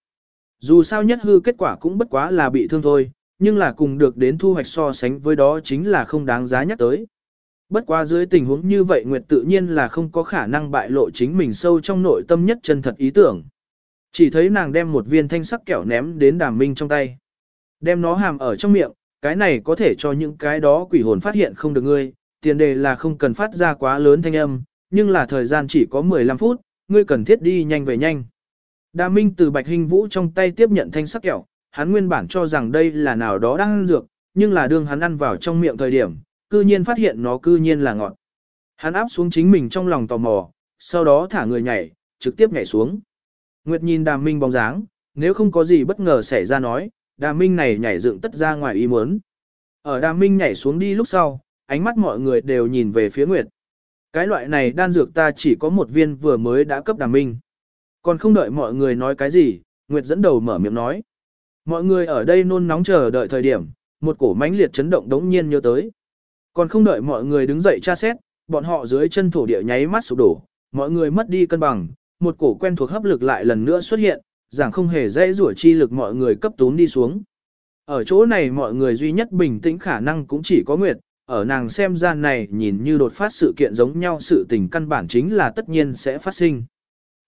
Dù sao nhất hư kết quả cũng bất quá là bị thương thôi, nhưng là cùng được đến thu hoạch so sánh với đó chính là không đáng giá nhắc tới. Bất quá dưới tình huống như vậy Nguyệt tự nhiên là không có khả năng bại lộ chính mình sâu trong nội tâm nhất chân thật ý tưởng. Chỉ thấy nàng đem một viên thanh sắc kẹo ném đến đàm minh trong tay. Đem nó hàm ở trong miệng, cái này có thể cho những cái đó quỷ hồn phát hiện không được ngươi, tiền đề là không cần phát ra quá lớn thanh âm, nhưng là thời gian chỉ có 15 phút, ngươi cần thiết đi nhanh về nhanh. Đa Minh từ Bạch Hình Vũ trong tay tiếp nhận thanh sắc kẹo, hắn nguyên bản cho rằng đây là nào đó đang dược, nhưng là đương hắn ăn vào trong miệng thời điểm, cư nhiên phát hiện nó cư nhiên là ngọt. Hắn áp xuống chính mình trong lòng tò mò, sau đó thả người nhảy, trực tiếp nhảy xuống. Nguyệt nhìn đàm minh bóng dáng, nếu không có gì bất ngờ xảy ra nói, đàm minh này nhảy dựng tất ra ngoài ý muốn. Ở đàm minh nhảy xuống đi lúc sau, ánh mắt mọi người đều nhìn về phía Nguyệt. Cái loại này đan dược ta chỉ có một viên vừa mới đã cấp đàm minh. Còn không đợi mọi người nói cái gì, Nguyệt dẫn đầu mở miệng nói. Mọi người ở đây nôn nóng chờ đợi thời điểm, một cổ mãnh liệt chấn động đống nhiên nhớ tới. Còn không đợi mọi người đứng dậy tra xét, bọn họ dưới chân thổ địa nháy mắt sụp đổ, mọi người mất đi cân bằng, một cổ quen thuộc hấp lực lại lần nữa xuất hiện, giảng không hề dễ rủa chi lực mọi người cấp tún đi xuống. Ở chỗ này mọi người duy nhất bình tĩnh khả năng cũng chỉ có Nguyệt, ở nàng xem ra này nhìn như đột phát sự kiện giống nhau sự tình căn bản chính là tất nhiên sẽ phát sinh.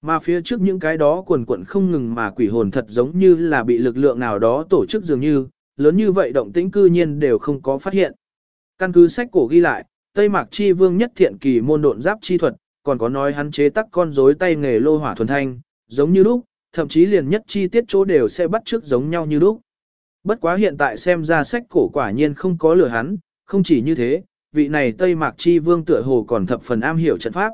Mà phía trước những cái đó quần quận không ngừng mà quỷ hồn thật giống như là bị lực lượng nào đó tổ chức dường như, lớn như vậy động tĩnh cư nhiên đều không có phát hiện. Căn cứ sách cổ ghi lại, Tây Mạc Chi Vương nhất thiện kỳ môn độn giáp chi thuật, còn có nói hắn chế tắc con rối tay nghề lô hỏa thuần thanh, giống như lúc, thậm chí liền nhất chi tiết chỗ đều sẽ bắt chước giống nhau như lúc. Bất quá hiện tại xem ra sách cổ quả nhiên không có lừa hắn, không chỉ như thế, vị này Tây Mạc Chi Vương tựa hồ còn thập phần am hiểu trận pháp.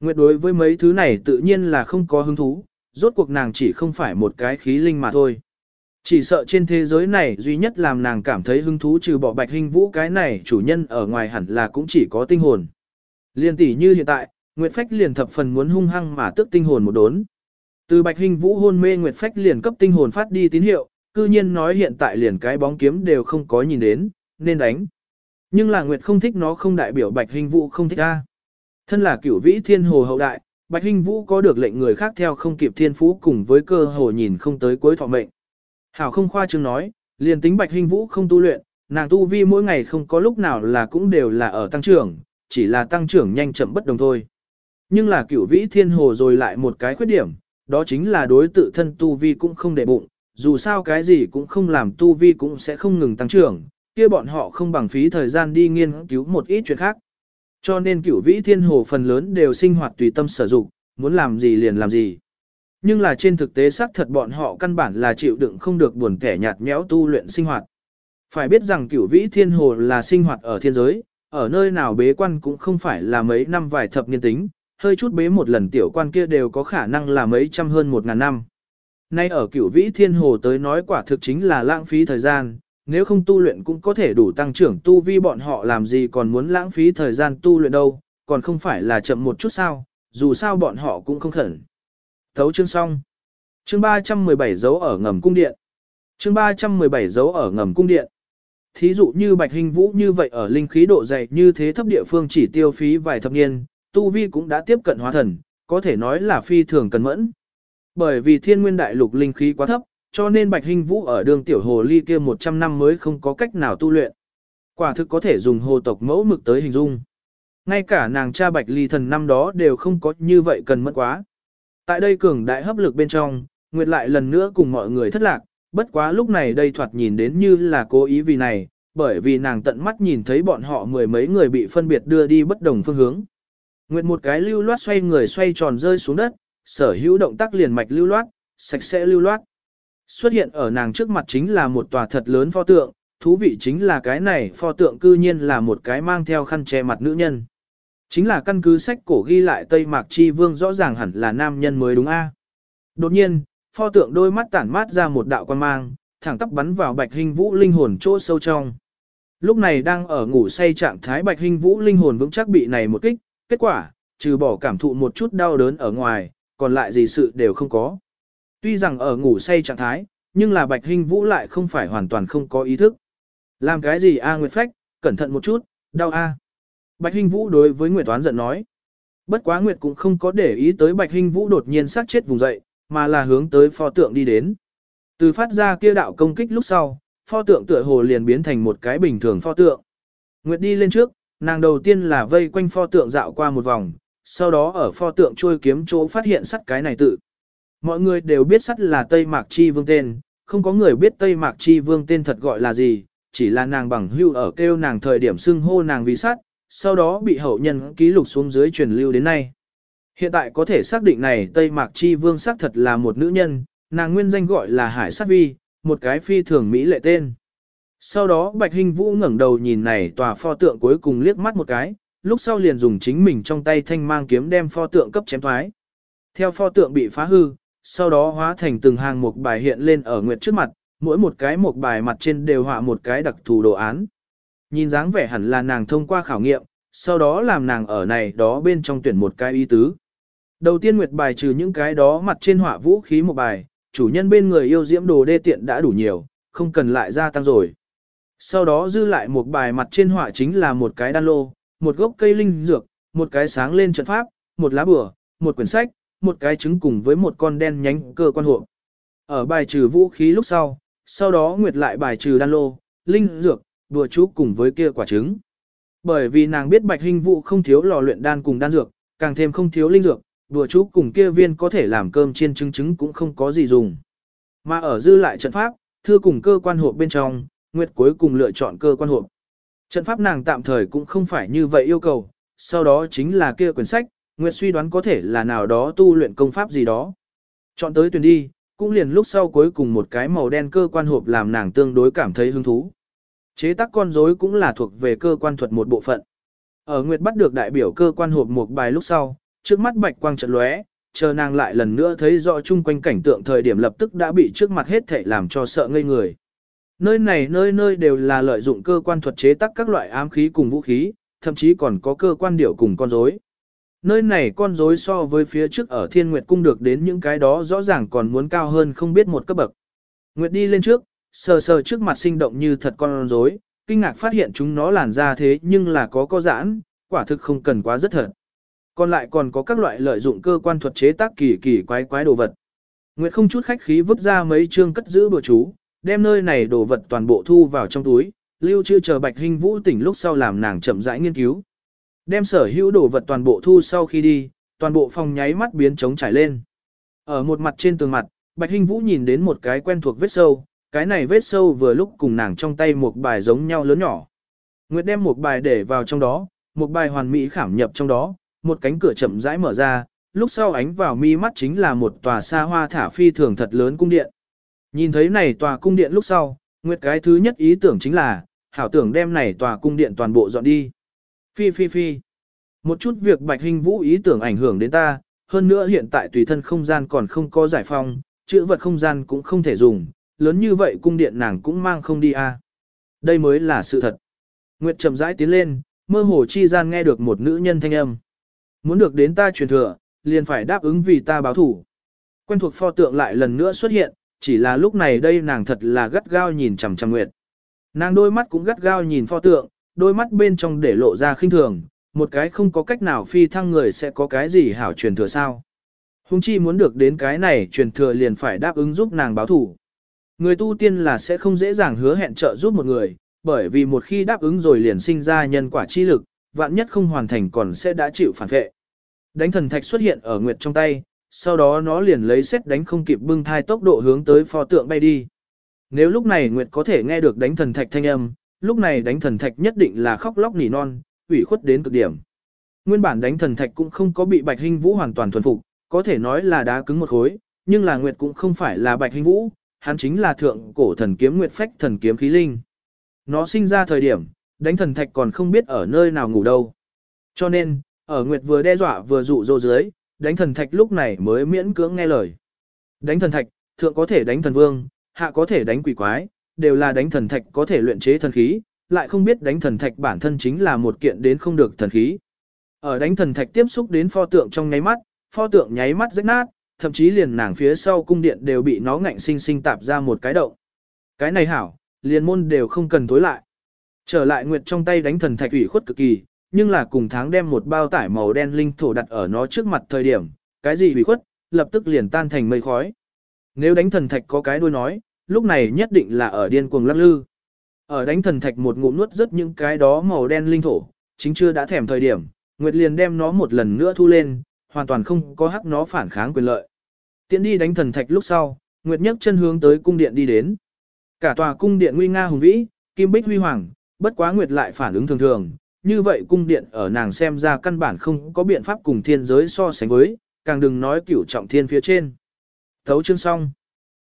Nguyệt đối với mấy thứ này tự nhiên là không có hứng thú, rốt cuộc nàng chỉ không phải một cái khí linh mà thôi. Chỉ sợ trên thế giới này duy nhất làm nàng cảm thấy hứng thú trừ bỏ bạch hình vũ cái này chủ nhân ở ngoài hẳn là cũng chỉ có tinh hồn. Liên tỷ như hiện tại, Nguyệt Phách liền thập phần muốn hung hăng mà tước tinh hồn một đốn. Từ bạch hình vũ hôn mê Nguyệt Phách liền cấp tinh hồn phát đi tín hiệu, cư nhiên nói hiện tại liền cái bóng kiếm đều không có nhìn đến, nên đánh. Nhưng là Nguyệt không thích nó không đại biểu bạch hình vũ không thích a. Thân là cửu vĩ thiên hồ hậu đại, bạch hình vũ có được lệnh người khác theo không kịp thiên phú cùng với cơ hồ nhìn không tới cuối thọ mệnh. Hảo không khoa trương nói, liền tính bạch hình vũ không tu luyện, nàng tu vi mỗi ngày không có lúc nào là cũng đều là ở tăng trưởng, chỉ là tăng trưởng nhanh chậm bất đồng thôi. Nhưng là cửu vĩ thiên hồ rồi lại một cái khuyết điểm, đó chính là đối tự thân tu vi cũng không để bụng, dù sao cái gì cũng không làm tu vi cũng sẽ không ngừng tăng trưởng, kia bọn họ không bằng phí thời gian đi nghiên cứu một ít chuyện khác. Cho nên cửu vĩ thiên hồ phần lớn đều sinh hoạt tùy tâm sở dụng, muốn làm gì liền làm gì. Nhưng là trên thực tế xác thật bọn họ căn bản là chịu đựng không được buồn kẻ nhạt nhẽo tu luyện sinh hoạt. Phải biết rằng cửu vĩ thiên hồ là sinh hoạt ở thiên giới, ở nơi nào bế quan cũng không phải là mấy năm vài thập niên tính, hơi chút bế một lần tiểu quan kia đều có khả năng là mấy trăm hơn một ngàn năm. Nay ở cửu vĩ thiên hồ tới nói quả thực chính là lãng phí thời gian, nếu không tu luyện cũng có thể đủ tăng trưởng tu vi bọn họ làm gì còn muốn lãng phí thời gian tu luyện đâu, còn không phải là chậm một chút sao, dù sao bọn họ cũng không khẩn. Thấu chương xong. Chương 317 dấu ở ngầm cung điện. Chương 317 dấu ở ngầm cung điện. Thí dụ như bạch hình vũ như vậy ở linh khí độ dày như thế thấp địa phương chỉ tiêu phí vài thập niên, tu vi cũng đã tiếp cận hóa thần, có thể nói là phi thường cần mẫn. Bởi vì thiên nguyên đại lục linh khí quá thấp, cho nên bạch hình vũ ở đường tiểu hồ ly kia 100 năm mới không có cách nào tu luyện. Quả thực có thể dùng hồ tộc mẫu mực tới hình dung. Ngay cả nàng cha bạch ly thần năm đó đều không có như vậy cần mẫn quá. Tại đây cường đại hấp lực bên trong, Nguyệt lại lần nữa cùng mọi người thất lạc, bất quá lúc này đây thoạt nhìn đến như là cố ý vì này, bởi vì nàng tận mắt nhìn thấy bọn họ mười mấy người bị phân biệt đưa đi bất đồng phương hướng. Nguyệt một cái lưu loát xoay người xoay tròn rơi xuống đất, sở hữu động tác liền mạch lưu loát, sạch sẽ lưu loát. Xuất hiện ở nàng trước mặt chính là một tòa thật lớn pho tượng, thú vị chính là cái này pho tượng cư nhiên là một cái mang theo khăn che mặt nữ nhân. Chính là căn cứ sách cổ ghi lại Tây Mạc Chi Vương rõ ràng hẳn là nam nhân mới đúng a. Đột nhiên, pho tượng đôi mắt tản mát ra một đạo quan mang, thẳng tắp bắn vào Bạch Hình Vũ linh hồn chỗ sâu trong. Lúc này đang ở ngủ say trạng thái Bạch Hình Vũ linh hồn vững chắc bị này một kích, kết quả, trừ bỏ cảm thụ một chút đau đớn ở ngoài, còn lại gì sự đều không có. Tuy rằng ở ngủ say trạng thái, nhưng là Bạch Hinh Vũ lại không phải hoàn toàn không có ý thức. Làm cái gì A Nguyệt Phách, cẩn thận một chút, đau A. Bạch Hinh Vũ đối với Nguyệt Toán giận nói. Bất quá Nguyệt cũng không có để ý tới Bạch Hinh Vũ đột nhiên sát chết vùng dậy, mà là hướng tới pho tượng đi đến. Từ phát ra kia đạo công kích lúc sau, pho tượng tựa hồ liền biến thành một cái bình thường pho tượng. Nguyệt đi lên trước, nàng đầu tiên là vây quanh pho tượng dạo qua một vòng, sau đó ở pho tượng trôi kiếm chỗ phát hiện sắt cái này tự. Mọi người đều biết sắt là Tây Mạc Chi Vương tên, không có người biết Tây Mạc Chi Vương tên thật gọi là gì, chỉ là nàng bằng hưu ở kêu nàng thời điểm xưng hô nàng vì sắt, sau đó bị hậu nhân ký lục xuống dưới truyền lưu đến nay. Hiện tại có thể xác định này Tây Mạc Chi Vương xác thật là một nữ nhân, nàng nguyên danh gọi là Hải Sát Vi, một cái phi thường Mỹ lệ tên. Sau đó Bạch hình Vũ ngẩng đầu nhìn này tòa pho tượng cuối cùng liếc mắt một cái, lúc sau liền dùng chính mình trong tay thanh mang kiếm đem pho tượng cấp chém thoái. Theo pho tượng bị phá hư, sau đó hóa thành từng hàng một bài hiện lên ở nguyệt trước mặt, mỗi một cái một bài mặt trên đều họa một cái đặc thù đồ án. Nhìn dáng vẻ hẳn là nàng thông qua khảo nghiệm, sau đó làm nàng ở này đó bên trong tuyển một cái ý tứ. Đầu tiên nguyệt bài trừ những cái đó mặt trên họa vũ khí một bài, chủ nhân bên người yêu diễm đồ đê tiện đã đủ nhiều, không cần lại gia tăng rồi. Sau đó dư lại một bài mặt trên họa chính là một cái đan lô, một gốc cây linh dược, một cái sáng lên trận pháp, một lá bửa, một quyển sách, một cái trứng cùng với một con đen nhánh cơ quan hộ. Ở bài trừ vũ khí lúc sau, sau đó Nguyệt lại bài trừ đan lô, linh dược, đùa chú cùng với kia quả trứng. Bởi vì nàng biết Bạch Hình Vũ không thiếu lò luyện đan cùng đan dược, càng thêm không thiếu linh dược, đùa chú cùng kia viên có thể làm cơm chiên trứng trứng cũng không có gì dùng. Mà ở dư lại trận pháp, thư cùng cơ quan hộ bên trong, Nguyệt cuối cùng lựa chọn cơ quan hộp. Trận pháp nàng tạm thời cũng không phải như vậy yêu cầu, sau đó chính là kia quyển sách, Nguyệt suy đoán có thể là nào đó tu luyện công pháp gì đó. Chọn tới tuyển đi, cũng liền lúc sau cuối cùng một cái màu đen cơ quan hộp làm nàng tương đối cảm thấy hứng thú. Chế tác con rối cũng là thuộc về cơ quan thuật một bộ phận. Ở Nguyệt bắt được đại biểu cơ quan hộp một bài lúc sau, trước mắt bạch quang trận lóe, chờ nàng lại lần nữa thấy rõ chung quanh cảnh tượng thời điểm lập tức đã bị trước mặt hết thể làm cho sợ ngây người. Nơi này nơi nơi đều là lợi dụng cơ quan thuật chế tác các loại ám khí cùng vũ khí, thậm chí còn có cơ quan điểu cùng con rối. Nơi này con rối so với phía trước ở Thiên Nguyệt cung được đến những cái đó rõ ràng còn muốn cao hơn không biết một cấp bậc. Nguyệt đi lên trước, sờ sờ trước mặt sinh động như thật con rối, kinh ngạc phát hiện chúng nó làn ra thế nhưng là có co giãn, quả thực không cần quá rất thật. Còn lại còn có các loại lợi dụng cơ quan thuật chế tác kỳ kỳ quái quái đồ vật. Nguyệt không chút khách khí vứt ra mấy chương cất giữ bừa chú, đem nơi này đồ vật toàn bộ thu vào trong túi, lưu chưa chờ Bạch Hinh Vũ tỉnh lúc sau làm nàng chậm rãi nghiên cứu. Đem sở hữu đồ vật toàn bộ thu sau khi đi, toàn bộ phòng nháy mắt biến trống trải lên. Ở một mặt trên tường mặt, Bạch Hinh Vũ nhìn đến một cái quen thuộc vết sâu, cái này vết sâu vừa lúc cùng nàng trong tay một bài giống nhau lớn nhỏ. Nguyệt đem một bài để vào trong đó, một bài hoàn mỹ khảm nhập trong đó, một cánh cửa chậm rãi mở ra, lúc sau ánh vào mi mắt chính là một tòa xa hoa thả phi thường thật lớn cung điện. Nhìn thấy này tòa cung điện lúc sau, Nguyệt cái thứ nhất ý tưởng chính là, hảo tưởng đem này tòa cung điện toàn bộ dọn đi. Phi phi phi. Một chút việc Bạch Hình Vũ ý tưởng ảnh hưởng đến ta, hơn nữa hiện tại tùy thân không gian còn không có giải phong, chữ vật không gian cũng không thể dùng, lớn như vậy cung điện nàng cũng mang không đi a. À. Đây mới là sự thật. Nguyệt chậm rãi tiến lên, mơ hồ chi gian nghe được một nữ nhân thanh âm. Muốn được đến ta truyền thừa, liền phải đáp ứng vì ta báo thủ. Quen thuộc pho tượng lại lần nữa xuất hiện, chỉ là lúc này đây nàng thật là gắt gao nhìn chằm chằm Nguyệt. Nàng đôi mắt cũng gắt gao nhìn pho tượng, đôi mắt bên trong để lộ ra khinh thường, một cái không có cách nào phi thăng người sẽ có cái gì hảo truyền thừa sao. Hùng chi muốn được đến cái này truyền thừa liền phải đáp ứng giúp nàng báo thủ. Người tu tiên là sẽ không dễ dàng hứa hẹn trợ giúp một người, bởi vì một khi đáp ứng rồi liền sinh ra nhân quả chi lực, vạn nhất không hoàn thành còn sẽ đã chịu phản vệ. Đánh thần thạch xuất hiện ở Nguyệt trong tay, sau đó nó liền lấy xét đánh không kịp bưng thai tốc độ hướng tới pho tượng bay đi. Nếu lúc này Nguyệt có thể nghe được đánh thần thạch thanh âm, lúc này đánh thần thạch nhất định là khóc lóc nỉ non, ủy khuất đến cực điểm. Nguyên bản đánh thần thạch cũng không có bị Bạch Hinh Vũ hoàn toàn thuần phục, có thể nói là đá cứng một khối, nhưng là Nguyệt cũng không phải là Bạch Hinh Vũ, hắn chính là thượng cổ thần kiếm Nguyệt Phách thần kiếm khí linh. Nó sinh ra thời điểm, đánh thần thạch còn không biết ở nơi nào ngủ đâu. Cho nên, ở Nguyệt vừa đe dọa vừa dụ dỗ dưới, đánh thần thạch lúc này mới miễn cưỡng nghe lời. Đánh thần thạch, thượng có thể đánh thần vương, hạ có thể đánh quỷ quái, đều là đánh thần thạch có thể luyện chế thần khí, lại không biết đánh thần thạch bản thân chính là một kiện đến không được thần khí. Ở đánh thần thạch tiếp xúc đến pho tượng trong nháy mắt, pho tượng nháy mắt rách nát, thậm chí liền nàng phía sau cung điện đều bị nó ngạnh sinh sinh tạp ra một cái động. Cái này hảo, liền môn đều không cần tối lại. Trở lại Nguyệt trong tay đánh thần thạch ủy khuất cực kỳ, nhưng là cùng tháng đem một bao tải màu đen linh thổ đặt ở nó trước mặt thời điểm, cái gì bị khuất, lập tức liền tan thành mây khói. Nếu đánh thần thạch có cái đuôi nói, lúc này nhất định là ở điên cuồng lắc lư. Ở đánh thần thạch một ngụm nuốt rất những cái đó màu đen linh thổ, chính chưa đã thèm thời điểm, Nguyệt liền đem nó một lần nữa thu lên, hoàn toàn không có hắc nó phản kháng quyền lợi. Tiến đi đánh thần thạch lúc sau, Nguyệt nhấc chân hướng tới cung điện đi đến. Cả tòa cung điện nguy nga hùng vĩ, kim bích huy hoàng, bất quá Nguyệt lại phản ứng thường thường, như vậy cung điện ở nàng xem ra căn bản không có biện pháp cùng thiên giới so sánh với, càng đừng nói cửu trọng thiên phía trên. Thấu chương xong.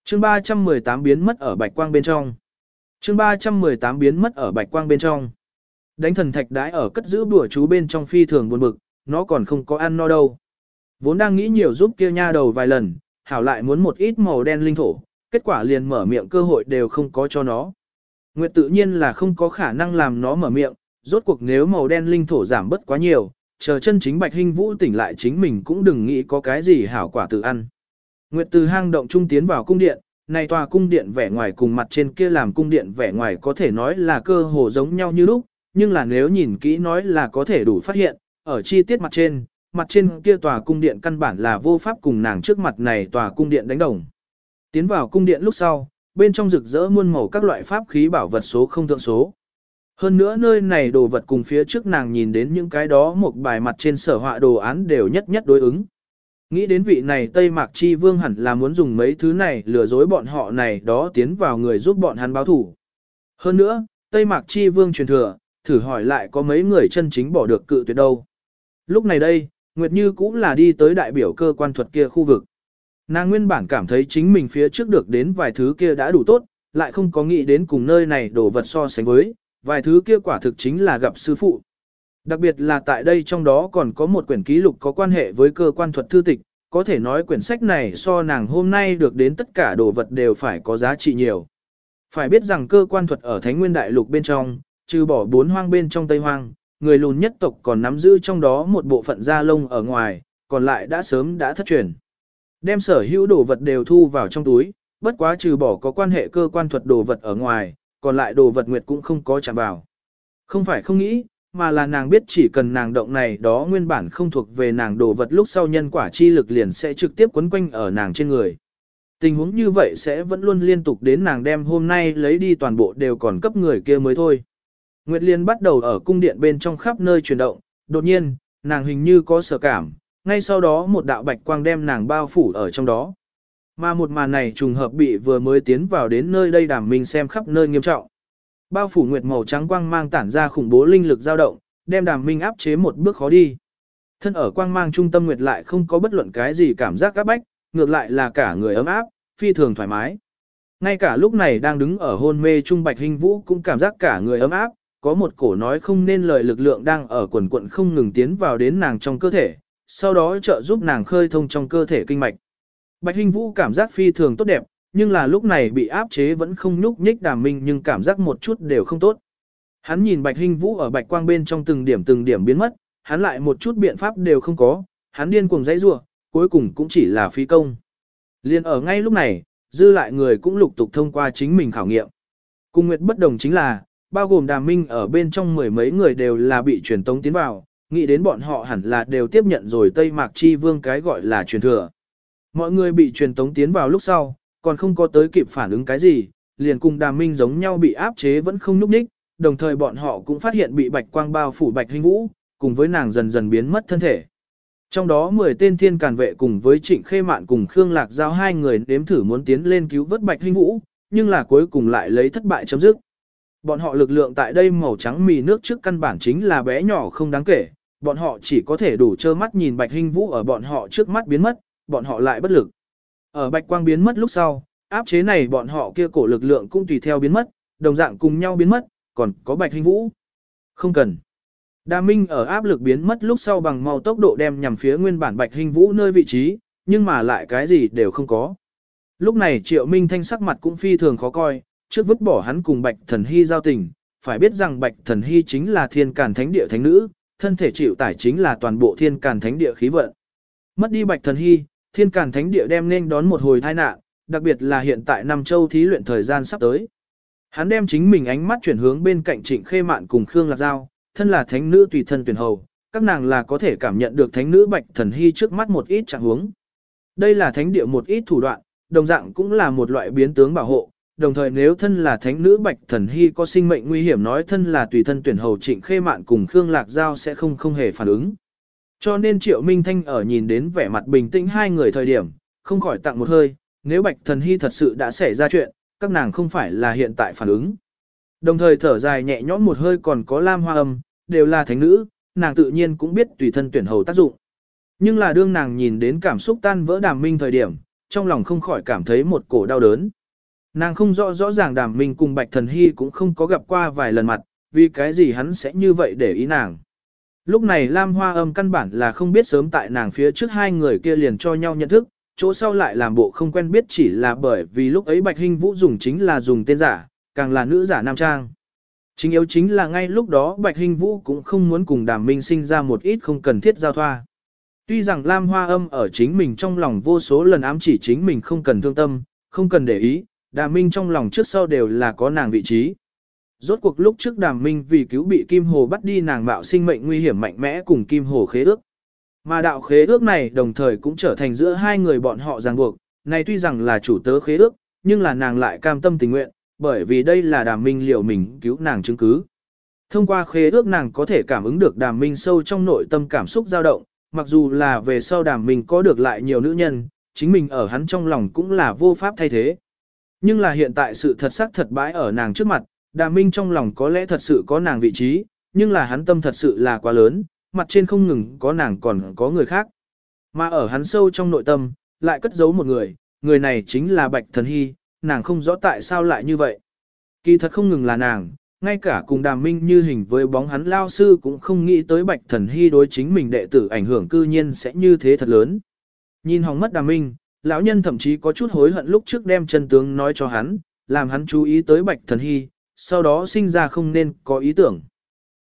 Chương 318 biến mất ở bạch quang bên trong. chương 318 biến mất ở bạch quang bên trong. Đánh thần thạch đãi ở cất giữ bùa chú bên trong phi thường buồn bực, nó còn không có ăn no đâu. Vốn đang nghĩ nhiều giúp kia nha đầu vài lần, hảo lại muốn một ít màu đen linh thổ, kết quả liền mở miệng cơ hội đều không có cho nó. Nguyệt tự nhiên là không có khả năng làm nó mở miệng, rốt cuộc nếu màu đen linh thổ giảm bớt quá nhiều, chờ chân chính Bạch Hinh Vũ tỉnh lại chính mình cũng đừng nghĩ có cái gì hảo quả tự ăn. Nguyệt từ hang động trung tiến vào cung điện, này tòa cung điện vẻ ngoài cùng mặt trên kia làm cung điện vẻ ngoài có thể nói là cơ hồ giống nhau như lúc, nhưng là nếu nhìn kỹ nói là có thể đủ phát hiện, ở chi tiết mặt trên, mặt trên kia tòa cung điện căn bản là vô pháp cùng nàng trước mặt này tòa cung điện đánh đồng. Tiến vào cung điện lúc sau, bên trong rực rỡ muôn màu các loại pháp khí bảo vật số không thượng số. Hơn nữa nơi này đồ vật cùng phía trước nàng nhìn đến những cái đó một bài mặt trên sở họa đồ án đều nhất nhất đối ứng. Nghĩ đến vị này Tây Mạc Chi Vương hẳn là muốn dùng mấy thứ này lừa dối bọn họ này đó tiến vào người giúp bọn hắn báo thủ. Hơn nữa, Tây Mạc Chi Vương truyền thừa, thử hỏi lại có mấy người chân chính bỏ được cự tuyệt đâu. Lúc này đây, Nguyệt Như cũng là đi tới đại biểu cơ quan thuật kia khu vực. Nàng nguyên bản cảm thấy chính mình phía trước được đến vài thứ kia đã đủ tốt, lại không có nghĩ đến cùng nơi này đổ vật so sánh với, vài thứ kia quả thực chính là gặp sư phụ. Đặc biệt là tại đây trong đó còn có một quyển ký lục có quan hệ với cơ quan thuật thư tịch, có thể nói quyển sách này so nàng hôm nay được đến tất cả đồ vật đều phải có giá trị nhiều. Phải biết rằng cơ quan thuật ở Thánh Nguyên Đại Lục bên trong, trừ bỏ bốn hoang bên trong Tây Hoang, người lùn nhất tộc còn nắm giữ trong đó một bộ phận da lông ở ngoài, còn lại đã sớm đã thất truyền. Đem sở hữu đồ vật đều thu vào trong túi, bất quá trừ bỏ có quan hệ cơ quan thuật đồ vật ở ngoài, còn lại đồ vật nguyệt cũng không có chạm vào. Không phải không nghĩ, mà là nàng biết chỉ cần nàng động này đó nguyên bản không thuộc về nàng đồ vật lúc sau nhân quả chi lực liền sẽ trực tiếp quấn quanh ở nàng trên người. Tình huống như vậy sẽ vẫn luôn liên tục đến nàng đem hôm nay lấy đi toàn bộ đều còn cấp người kia mới thôi. Nguyệt Liên bắt đầu ở cung điện bên trong khắp nơi chuyển động, đột nhiên, nàng hình như có sợ cảm, ngay sau đó một đạo bạch quang đem nàng bao phủ ở trong đó. Mà một màn này trùng hợp bị vừa mới tiến vào đến nơi đây đàm minh xem khắp nơi nghiêm trọng. Bao phủ nguyệt màu trắng quang mang tản ra khủng bố linh lực dao động, đem đàm minh áp chế một bước khó đi. Thân ở quang mang trung tâm nguyệt lại không có bất luận cái gì cảm giác áp bách, ngược lại là cả người ấm áp, phi thường thoải mái. Ngay cả lúc này đang đứng ở hôn mê trung bạch hình vũ cũng cảm giác cả người ấm áp, có một cổ nói không nên lời lực lượng đang ở quần quận không ngừng tiến vào đến nàng trong cơ thể, sau đó trợ giúp nàng khơi thông trong cơ thể kinh mạch. Bạch Hinh Vũ cảm giác phi thường tốt đẹp, nhưng là lúc này bị áp chế vẫn không nhúc nhích đàm minh nhưng cảm giác một chút đều không tốt. Hắn nhìn Bạch Hinh Vũ ở bạch quang bên trong từng điểm từng điểm biến mất, hắn lại một chút biện pháp đều không có, hắn điên cuồng dãy rủa, cuối cùng cũng chỉ là phi công. Liên ở ngay lúc này, dư lại người cũng lục tục thông qua chính mình khảo nghiệm. Cùng nguyệt bất đồng chính là, bao gồm đàm minh ở bên trong mười mấy người đều là bị truyền tống tiến vào, nghĩ đến bọn họ hẳn là đều tiếp nhận rồi Tây Mạc Chi Vương cái gọi là truyền thừa. Mọi người bị truyền tống tiến vào lúc sau, còn không có tới kịp phản ứng cái gì, liền cùng đàm minh giống nhau bị áp chế vẫn không núp đích, đồng thời bọn họ cũng phát hiện bị bạch quang bao phủ bạch hình vũ, cùng với nàng dần dần biến mất thân thể. Trong đó 10 tên thiên càn vệ cùng với trịnh khê mạn cùng Khương Lạc giao hai người nếm thử muốn tiến lên cứu vớt bạch hình vũ, nhưng là cuối cùng lại lấy thất bại chấm dứt. Bọn họ lực lượng tại đây màu trắng mì nước trước căn bản chính là bé nhỏ không đáng kể, bọn họ chỉ có thể đủ trơ mắt nhìn bạch hình vũ ở bọn họ trước mắt biến mất, bọn họ lại bất lực. Ở bạch quang biến mất lúc sau, áp chế này bọn họ kia cổ lực lượng cũng tùy theo biến mất, đồng dạng cùng nhau biến mất, còn có bạch hình vũ. Không cần. Đa Minh ở áp lực biến mất lúc sau bằng mau tốc độ đem nhằm phía nguyên bản bạch hình vũ nơi vị trí, nhưng mà lại cái gì đều không có. Lúc này Triệu Minh Thanh sắc mặt cũng phi thường khó coi, trước vứt bỏ hắn cùng bạch thần hy giao tình, phải biết rằng bạch thần hy chính là thiên càn thánh địa thánh nữ, thân thể chịu tải chính là toàn bộ thiên càn thánh địa khí vận. Mất đi bạch thần hy, thiên càn thánh địa đem nên đón một hồi tai nạn, đặc biệt là hiện tại Nam Châu thí luyện thời gian sắp tới. Hắn đem chính mình ánh mắt chuyển hướng bên cạnh Trịnh Khê Mạn cùng Khương Lạc Giao, thân là thánh nữ tùy thân tuyển hầu, các nàng là có thể cảm nhận được thánh nữ Bạch Thần Hy trước mắt một ít trạng huống. Đây là thánh địa một ít thủ đoạn, đồng dạng cũng là một loại biến tướng bảo hộ, đồng thời nếu thân là thánh nữ Bạch Thần Hy có sinh mệnh nguy hiểm nói thân là tùy thân tuyển hầu Trịnh Khê Mạn cùng Khương Lạc Giao sẽ không không hề phản ứng. Cho nên Triệu Minh Thanh ở nhìn đến vẻ mặt bình tĩnh hai người thời điểm, không khỏi tặng một hơi, nếu Bạch Thần Hy thật sự đã xảy ra chuyện, các nàng không phải là hiện tại phản ứng. Đồng thời thở dài nhẹ nhõm một hơi còn có lam hoa âm, đều là thánh nữ, nàng tự nhiên cũng biết tùy thân tuyển hầu tác dụng. Nhưng là đương nàng nhìn đến cảm xúc tan vỡ đàm minh thời điểm, trong lòng không khỏi cảm thấy một cổ đau đớn. Nàng không rõ rõ ràng đàm minh cùng Bạch Thần Hy cũng không có gặp qua vài lần mặt, vì cái gì hắn sẽ như vậy để ý nàng. Lúc này Lam Hoa âm căn bản là không biết sớm tại nàng phía trước hai người kia liền cho nhau nhận thức, chỗ sau lại làm bộ không quen biết chỉ là bởi vì lúc ấy Bạch Hinh Vũ dùng chính là dùng tên giả, càng là nữ giả nam trang. Chính yếu chính là ngay lúc đó Bạch Hinh Vũ cũng không muốn cùng đàm minh sinh ra một ít không cần thiết giao thoa. Tuy rằng Lam Hoa âm ở chính mình trong lòng vô số lần ám chỉ chính mình không cần thương tâm, không cần để ý, đàm minh trong lòng trước sau đều là có nàng vị trí. Rốt cuộc lúc trước đàm minh vì cứu bị Kim Hồ bắt đi nàng bạo sinh mệnh nguy hiểm mạnh mẽ cùng Kim Hồ khế ước. Mà đạo khế ước này đồng thời cũng trở thành giữa hai người bọn họ ràng buộc, này tuy rằng là chủ tớ khế ước, nhưng là nàng lại cam tâm tình nguyện, bởi vì đây là đàm minh liệu mình cứu nàng chứng cứ. Thông qua khế ước nàng có thể cảm ứng được đàm minh sâu trong nội tâm cảm xúc dao động, mặc dù là về sau đàm minh có được lại nhiều nữ nhân, chính mình ở hắn trong lòng cũng là vô pháp thay thế. Nhưng là hiện tại sự thật sắc thật bãi ở nàng trước mặt, Đà minh trong lòng có lẽ thật sự có nàng vị trí, nhưng là hắn tâm thật sự là quá lớn, mặt trên không ngừng có nàng còn có người khác. Mà ở hắn sâu trong nội tâm, lại cất giấu một người, người này chính là Bạch Thần Hy, nàng không rõ tại sao lại như vậy. Kỳ thật không ngừng là nàng, ngay cả cùng đàm minh như hình với bóng hắn lao sư cũng không nghĩ tới Bạch Thần Hy đối chính mình đệ tử ảnh hưởng cư nhiên sẽ như thế thật lớn. Nhìn hỏng mất đàm minh, lão nhân thậm chí có chút hối hận lúc trước đem chân tướng nói cho hắn, làm hắn chú ý tới Bạch Thần Hy, sau đó sinh ra không nên có ý tưởng.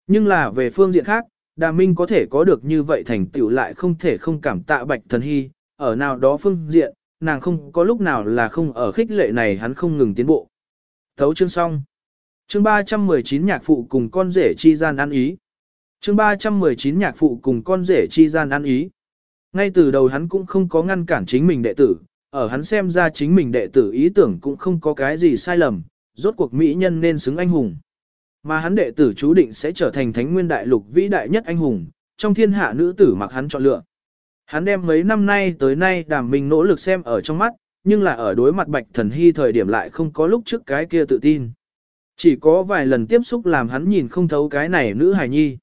Nhưng là về phương diện khác, Đà Minh có thể có được như vậy thành tựu lại không thể không cảm tạ Bạch Thần Hy, ở nào đó phương diện, nàng không có lúc nào là không ở khích lệ này hắn không ngừng tiến bộ. Thấu chương xong. Chương 319 nhạc phụ cùng con rể chi gian ăn ý. Chương 319 nhạc phụ cùng con rể chi gian ăn ý. Ngay từ đầu hắn cũng không có ngăn cản chính mình đệ tử, ở hắn xem ra chính mình đệ tử ý tưởng cũng không có cái gì sai lầm, rốt cuộc mỹ nhân nên xứng anh hùng. Mà hắn đệ tử chú định sẽ trở thành thánh nguyên đại lục vĩ đại nhất anh hùng, trong thiên hạ nữ tử mặc hắn chọn lựa. Hắn đem mấy năm nay tới nay đàm minh nỗ lực xem ở trong mắt, nhưng là ở đối mặt bạch thần hy thời điểm lại không có lúc trước cái kia tự tin. Chỉ có vài lần tiếp xúc làm hắn nhìn không thấu cái này nữ hài nhi.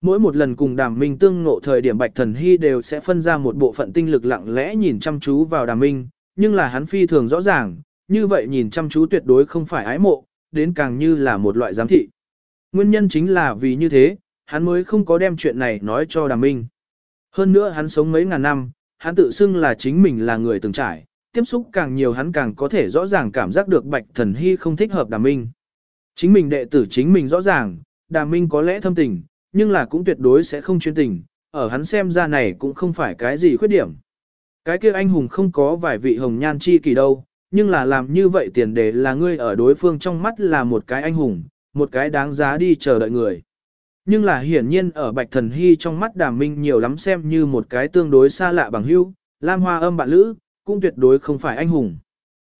Mỗi một lần cùng đàm minh tương ngộ thời điểm bạch thần hy đều sẽ phân ra một bộ phận tinh lực lặng lẽ nhìn chăm chú vào đàm minh, nhưng là hắn phi thường rõ ràng, như vậy nhìn chăm chú tuyệt đối không phải ái mộ, đến càng như là một loại giám thị. Nguyên nhân chính là vì như thế, hắn mới không có đem chuyện này nói cho đàm minh. Hơn nữa hắn sống mấy ngàn năm, hắn tự xưng là chính mình là người từng trải, tiếp xúc càng nhiều hắn càng có thể rõ ràng cảm giác được bạch thần hy không thích hợp đàm minh. Chính mình đệ tử chính mình rõ ràng, đàm minh có lẽ thâm tình, nhưng là cũng tuyệt đối sẽ không chuyên tình, ở hắn xem ra này cũng không phải cái gì khuyết điểm. Cái kia anh hùng không có vài vị hồng nhan chi kỳ đâu, nhưng là làm như vậy tiền đề là ngươi ở đối phương trong mắt là một cái anh hùng, một cái đáng giá đi chờ đợi người. Nhưng là hiển nhiên ở Bạch Thần Hy trong mắt đàm minh nhiều lắm xem như một cái tương đối xa lạ bằng hữu, Lam Hoa âm bạn lữ, cũng tuyệt đối không phải anh hùng.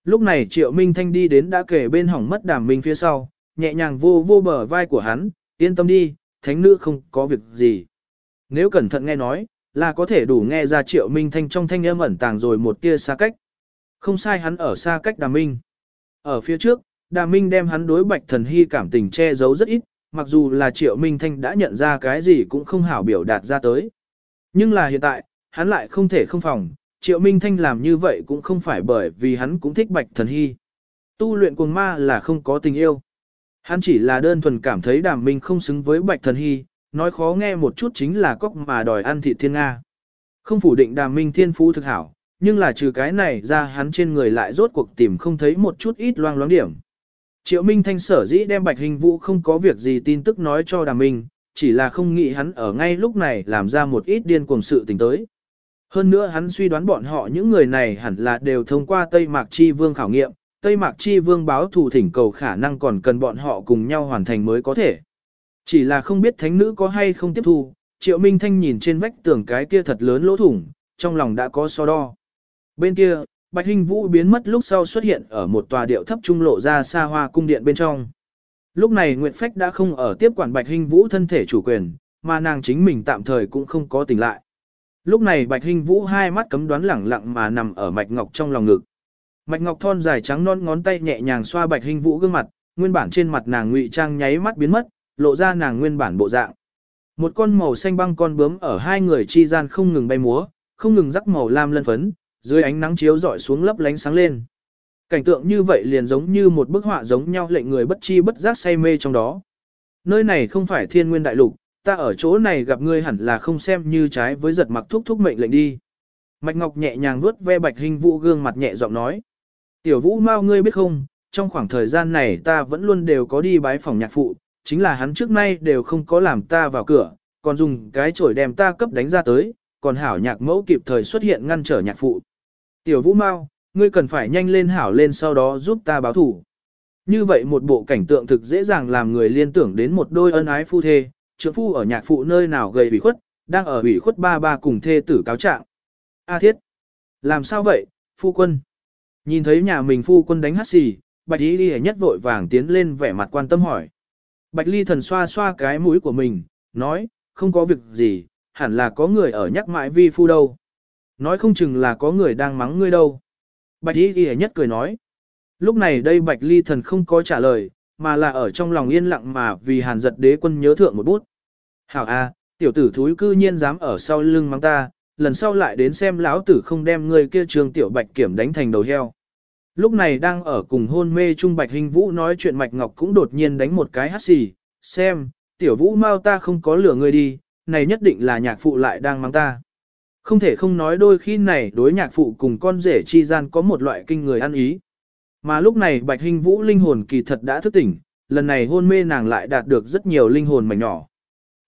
Lúc này Triệu Minh Thanh đi đến đã kể bên hỏng mất đàm minh phía sau, nhẹ nhàng vô vô bờ vai của hắn, yên tâm đi, thánh nữ không có việc gì. Nếu cẩn thận nghe nói, là có thể đủ nghe ra Triệu Minh Thanh trong thanh âm ẩn tàng rồi một tia xa cách. Không sai hắn ở xa cách đàm minh. Ở phía trước, đàm minh đem hắn đối bạch thần hy cảm tình che giấu rất ít, mặc dù là triệu minh thanh đã nhận ra cái gì cũng không hảo biểu đạt ra tới. Nhưng là hiện tại, hắn lại không thể không phòng, triệu minh thanh làm như vậy cũng không phải bởi vì hắn cũng thích bạch thần hy. Tu luyện cuồng ma là không có tình yêu. Hắn chỉ là đơn thuần cảm thấy đàm minh không xứng với bạch thần hy, nói khó nghe một chút chính là cóc mà đòi ăn thịt thiên Nga. Không phủ định đàm minh thiên phú thực hảo, nhưng là trừ cái này ra hắn trên người lại rốt cuộc tìm không thấy một chút ít loang loáng điểm. Triệu Minh Thanh sở dĩ đem Bạch Hình Vũ không có việc gì tin tức nói cho Đàm Minh, chỉ là không nghĩ hắn ở ngay lúc này làm ra một ít điên cuồng sự tình tới. Hơn nữa hắn suy đoán bọn họ những người này hẳn là đều thông qua Tây Mạc Chi Vương khảo nghiệm, Tây Mạc Chi Vương báo thù thỉnh cầu khả năng còn cần bọn họ cùng nhau hoàn thành mới có thể. Chỉ là không biết thánh nữ có hay không tiếp thu, Triệu Minh Thanh nhìn trên vách tường cái kia thật lớn lỗ thủng, trong lòng đã có so đo. Bên kia, Bạch Hinh Vũ biến mất lúc sau xuất hiện ở một tòa điệu thấp trung lộ ra xa hoa cung điện bên trong. Lúc này Nguyệt Phách đã không ở tiếp quản Bạch Hinh Vũ thân thể chủ quyền, mà nàng chính mình tạm thời cũng không có tỉnh lại. Lúc này Bạch Hinh Vũ hai mắt cấm đoán lẳng lặng mà nằm ở Mạch Ngọc trong lòng ngực. Mạch Ngọc thon dài trắng non ngón tay nhẹ nhàng xoa Bạch Hinh Vũ gương mặt, nguyên bản trên mặt nàng ngụy trang nháy mắt biến mất, lộ ra nàng nguyên bản bộ dạng. Một con màu xanh băng con bướm ở hai người chi gian không ngừng bay múa, không ngừng rắc màu lam lân phấn, dưới ánh nắng chiếu rọi xuống lấp lánh sáng lên. Cảnh tượng như vậy liền giống như một bức họa giống nhau lệnh người bất chi bất giác say mê trong đó. Nơi này không phải thiên nguyên đại lục, ta ở chỗ này gặp ngươi hẳn là không xem như trái với giật mặc thúc thúc mệnh lệnh đi. Mạch Ngọc nhẹ nhàng vuốt ve Bạch Hình Vũ gương mặt nhẹ giọng nói. Tiểu Vũ mau ngươi biết không, trong khoảng thời gian này ta vẫn luôn đều có đi bái phòng nhạc phụ, chính là hắn trước nay đều không có làm ta vào cửa, còn dùng cái chổi đem ta cấp đánh ra tới, còn hảo nhạc mẫu kịp thời xuất hiện ngăn trở nhạc phụ. Tiểu Vũ Mao, ngươi cần phải nhanh lên hảo lên sau đó giúp ta báo thủ. Như vậy một bộ cảnh tượng thực dễ dàng làm người liên tưởng đến một đôi ân ái phu thê, trưởng phu ở nhạc phụ nơi nào gầy ủy khuất, đang ở ủy khuất ba ba cùng thê tử cáo trạng. A thiết, làm sao vậy, phu quân? Nhìn thấy nhà mình phu quân đánh hát xì, bạch y đi nhất vội vàng tiến lên vẻ mặt quan tâm hỏi. Bạch ly thần xoa xoa cái mũi của mình, nói, không có việc gì, hẳn là có người ở nhắc mãi vi phu đâu. Nói không chừng là có người đang mắng ngươi đâu. Bạch y ghi nhất cười nói. Lúc này đây bạch ly thần không có trả lời, mà là ở trong lòng yên lặng mà vì hàn giật đế quân nhớ thượng một bút. Hảo a, tiểu tử thúi cư nhiên dám ở sau lưng mắng ta, lần sau lại đến xem lão tử không đem ngươi kia trường tiểu bạch kiểm đánh thành đầu heo. Lúc này đang ở cùng hôn mê trung bạch hình vũ nói chuyện mạch ngọc cũng đột nhiên đánh một cái hát xì, xem, tiểu vũ mau ta không có lửa ngươi đi, này nhất định là nhạc phụ lại đang mắng ta. Không thể không nói đôi khi này đối nhạc phụ cùng con rể chi gian có một loại kinh người ăn ý. Mà lúc này Bạch Hình Vũ linh hồn kỳ thật đã thức tỉnh, lần này hôn mê nàng lại đạt được rất nhiều linh hồn mảnh nhỏ.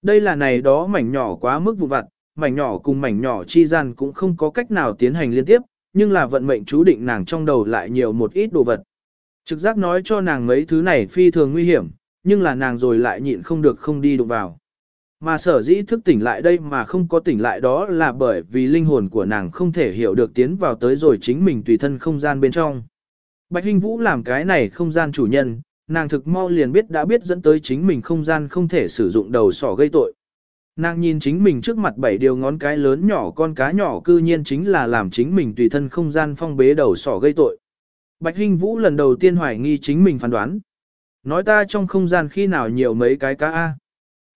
Đây là này đó mảnh nhỏ quá mức vụ vặt, mảnh nhỏ cùng mảnh nhỏ chi gian cũng không có cách nào tiến hành liên tiếp, nhưng là vận mệnh chú định nàng trong đầu lại nhiều một ít đồ vật. Trực giác nói cho nàng mấy thứ này phi thường nguy hiểm, nhưng là nàng rồi lại nhịn không được không đi đụng vào. Mà sở dĩ thức tỉnh lại đây mà không có tỉnh lại đó là bởi vì linh hồn của nàng không thể hiểu được tiến vào tới rồi chính mình tùy thân không gian bên trong. Bạch Hinh Vũ làm cái này không gian chủ nhân, nàng thực mau liền biết đã biết dẫn tới chính mình không gian không thể sử dụng đầu sỏ gây tội. Nàng nhìn chính mình trước mặt bảy điều ngón cái lớn nhỏ con cá nhỏ cư nhiên chính là làm chính mình tùy thân không gian phong bế đầu sỏ gây tội. Bạch Hinh Vũ lần đầu tiên hoài nghi chính mình phán đoán. Nói ta trong không gian khi nào nhiều mấy cái cá A.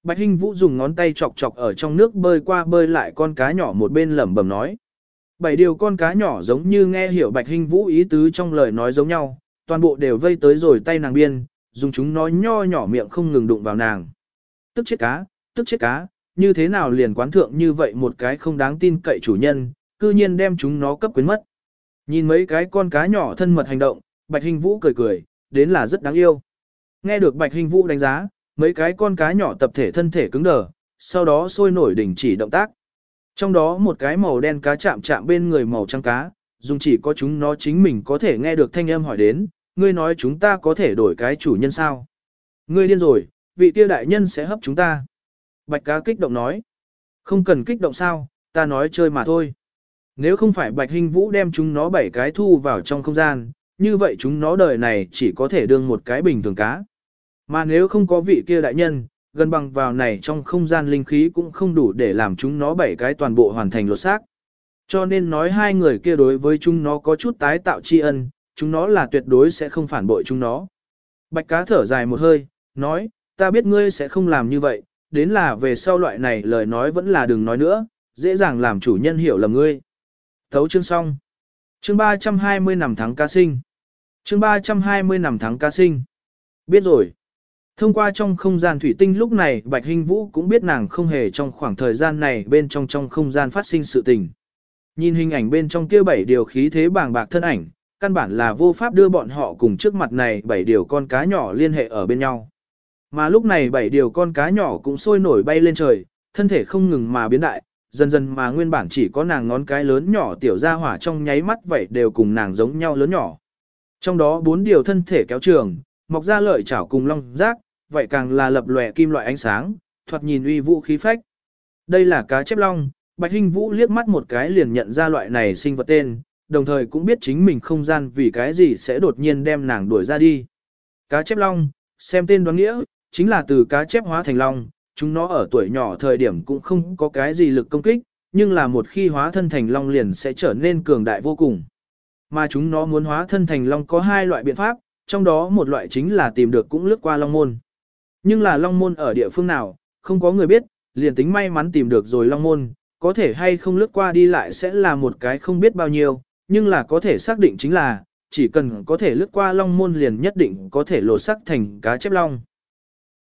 Bạch Hinh Vũ dùng ngón tay chọc chọc ở trong nước bơi qua bơi lại con cá nhỏ một bên lẩm bẩm nói. Bảy điều con cá nhỏ giống như nghe hiểu Bạch Hinh Vũ ý tứ trong lời nói giống nhau, toàn bộ đều vây tới rồi tay nàng biên, dùng chúng nói nho nhỏ miệng không ngừng đụng vào nàng. Tức chết cá, tức chết cá, như thế nào liền quán thượng như vậy một cái không đáng tin cậy chủ nhân, cư nhiên đem chúng nó cấp quyến mất. Nhìn mấy cái con cá nhỏ thân mật hành động, Bạch Hinh Vũ cười cười, đến là rất đáng yêu. Nghe được Bạch Hinh Vũ đánh giá, mấy cái con cá nhỏ tập thể thân thể cứng đờ, sau đó sôi nổi đỉnh chỉ động tác. Trong đó một cái màu đen cá chạm chạm bên người màu trắng cá, dùng chỉ có chúng nó chính mình có thể nghe được thanh âm hỏi đến, ngươi nói chúng ta có thể đổi cái chủ nhân sao? Ngươi điên rồi, vị tiêu đại nhân sẽ hấp chúng ta. Bạch cá kích động nói. Không cần kích động sao, ta nói chơi mà thôi. Nếu không phải Bạch hình Vũ đem chúng nó bảy cái thu vào trong không gian, như vậy chúng nó đời này chỉ có thể đương một cái bình thường cá. Mà nếu không có vị kia đại nhân, gần bằng vào này trong không gian linh khí cũng không đủ để làm chúng nó bảy cái toàn bộ hoàn thành lột xác. Cho nên nói hai người kia đối với chúng nó có chút tái tạo tri ân, chúng nó là tuyệt đối sẽ không phản bội chúng nó. Bạch cá thở dài một hơi, nói, ta biết ngươi sẽ không làm như vậy, đến là về sau loại này lời nói vẫn là đừng nói nữa, dễ dàng làm chủ nhân hiểu lầm ngươi. Thấu chương xong. Chương 320 năm tháng ca sinh. Chương 320 năm tháng ca sinh. Biết rồi. Thông qua trong không gian thủy tinh lúc này Bạch Hinh Vũ cũng biết nàng không hề trong khoảng thời gian này bên trong trong không gian phát sinh sự tình. Nhìn hình ảnh bên trong kia bảy điều khí thế bàng bạc thân ảnh, căn bản là vô pháp đưa bọn họ cùng trước mặt này bảy điều con cá nhỏ liên hệ ở bên nhau. Mà lúc này bảy điều con cá nhỏ cũng sôi nổi bay lên trời, thân thể không ngừng mà biến đại, dần dần mà nguyên bản chỉ có nàng ngón cái lớn nhỏ tiểu ra hỏa trong nháy mắt vậy đều cùng nàng giống nhau lớn nhỏ. Trong đó bốn điều thân thể kéo trường, mọc ra lợi chảo cùng long rác, vậy càng là lập lòe kim loại ánh sáng, thoạt nhìn uy vũ khí phách. Đây là cá chép long, Bạch Hinh Vũ liếc mắt một cái liền nhận ra loại này sinh vật tên, đồng thời cũng biết chính mình không gian vì cái gì sẽ đột nhiên đem nàng đuổi ra đi. Cá chép long, xem tên đoán nghĩa, chính là từ cá chép hóa thành long, chúng nó ở tuổi nhỏ thời điểm cũng không có cái gì lực công kích, nhưng là một khi hóa thân thành long liền sẽ trở nên cường đại vô cùng. Mà chúng nó muốn hóa thân thành long có hai loại biện pháp, trong đó một loại chính là tìm được cũng lướt qua long môn. Nhưng là long môn ở địa phương nào, không có người biết, liền tính may mắn tìm được rồi long môn, có thể hay không lướt qua đi lại sẽ là một cái không biết bao nhiêu, nhưng là có thể xác định chính là, chỉ cần có thể lướt qua long môn liền nhất định có thể lột sắc thành cá chép long.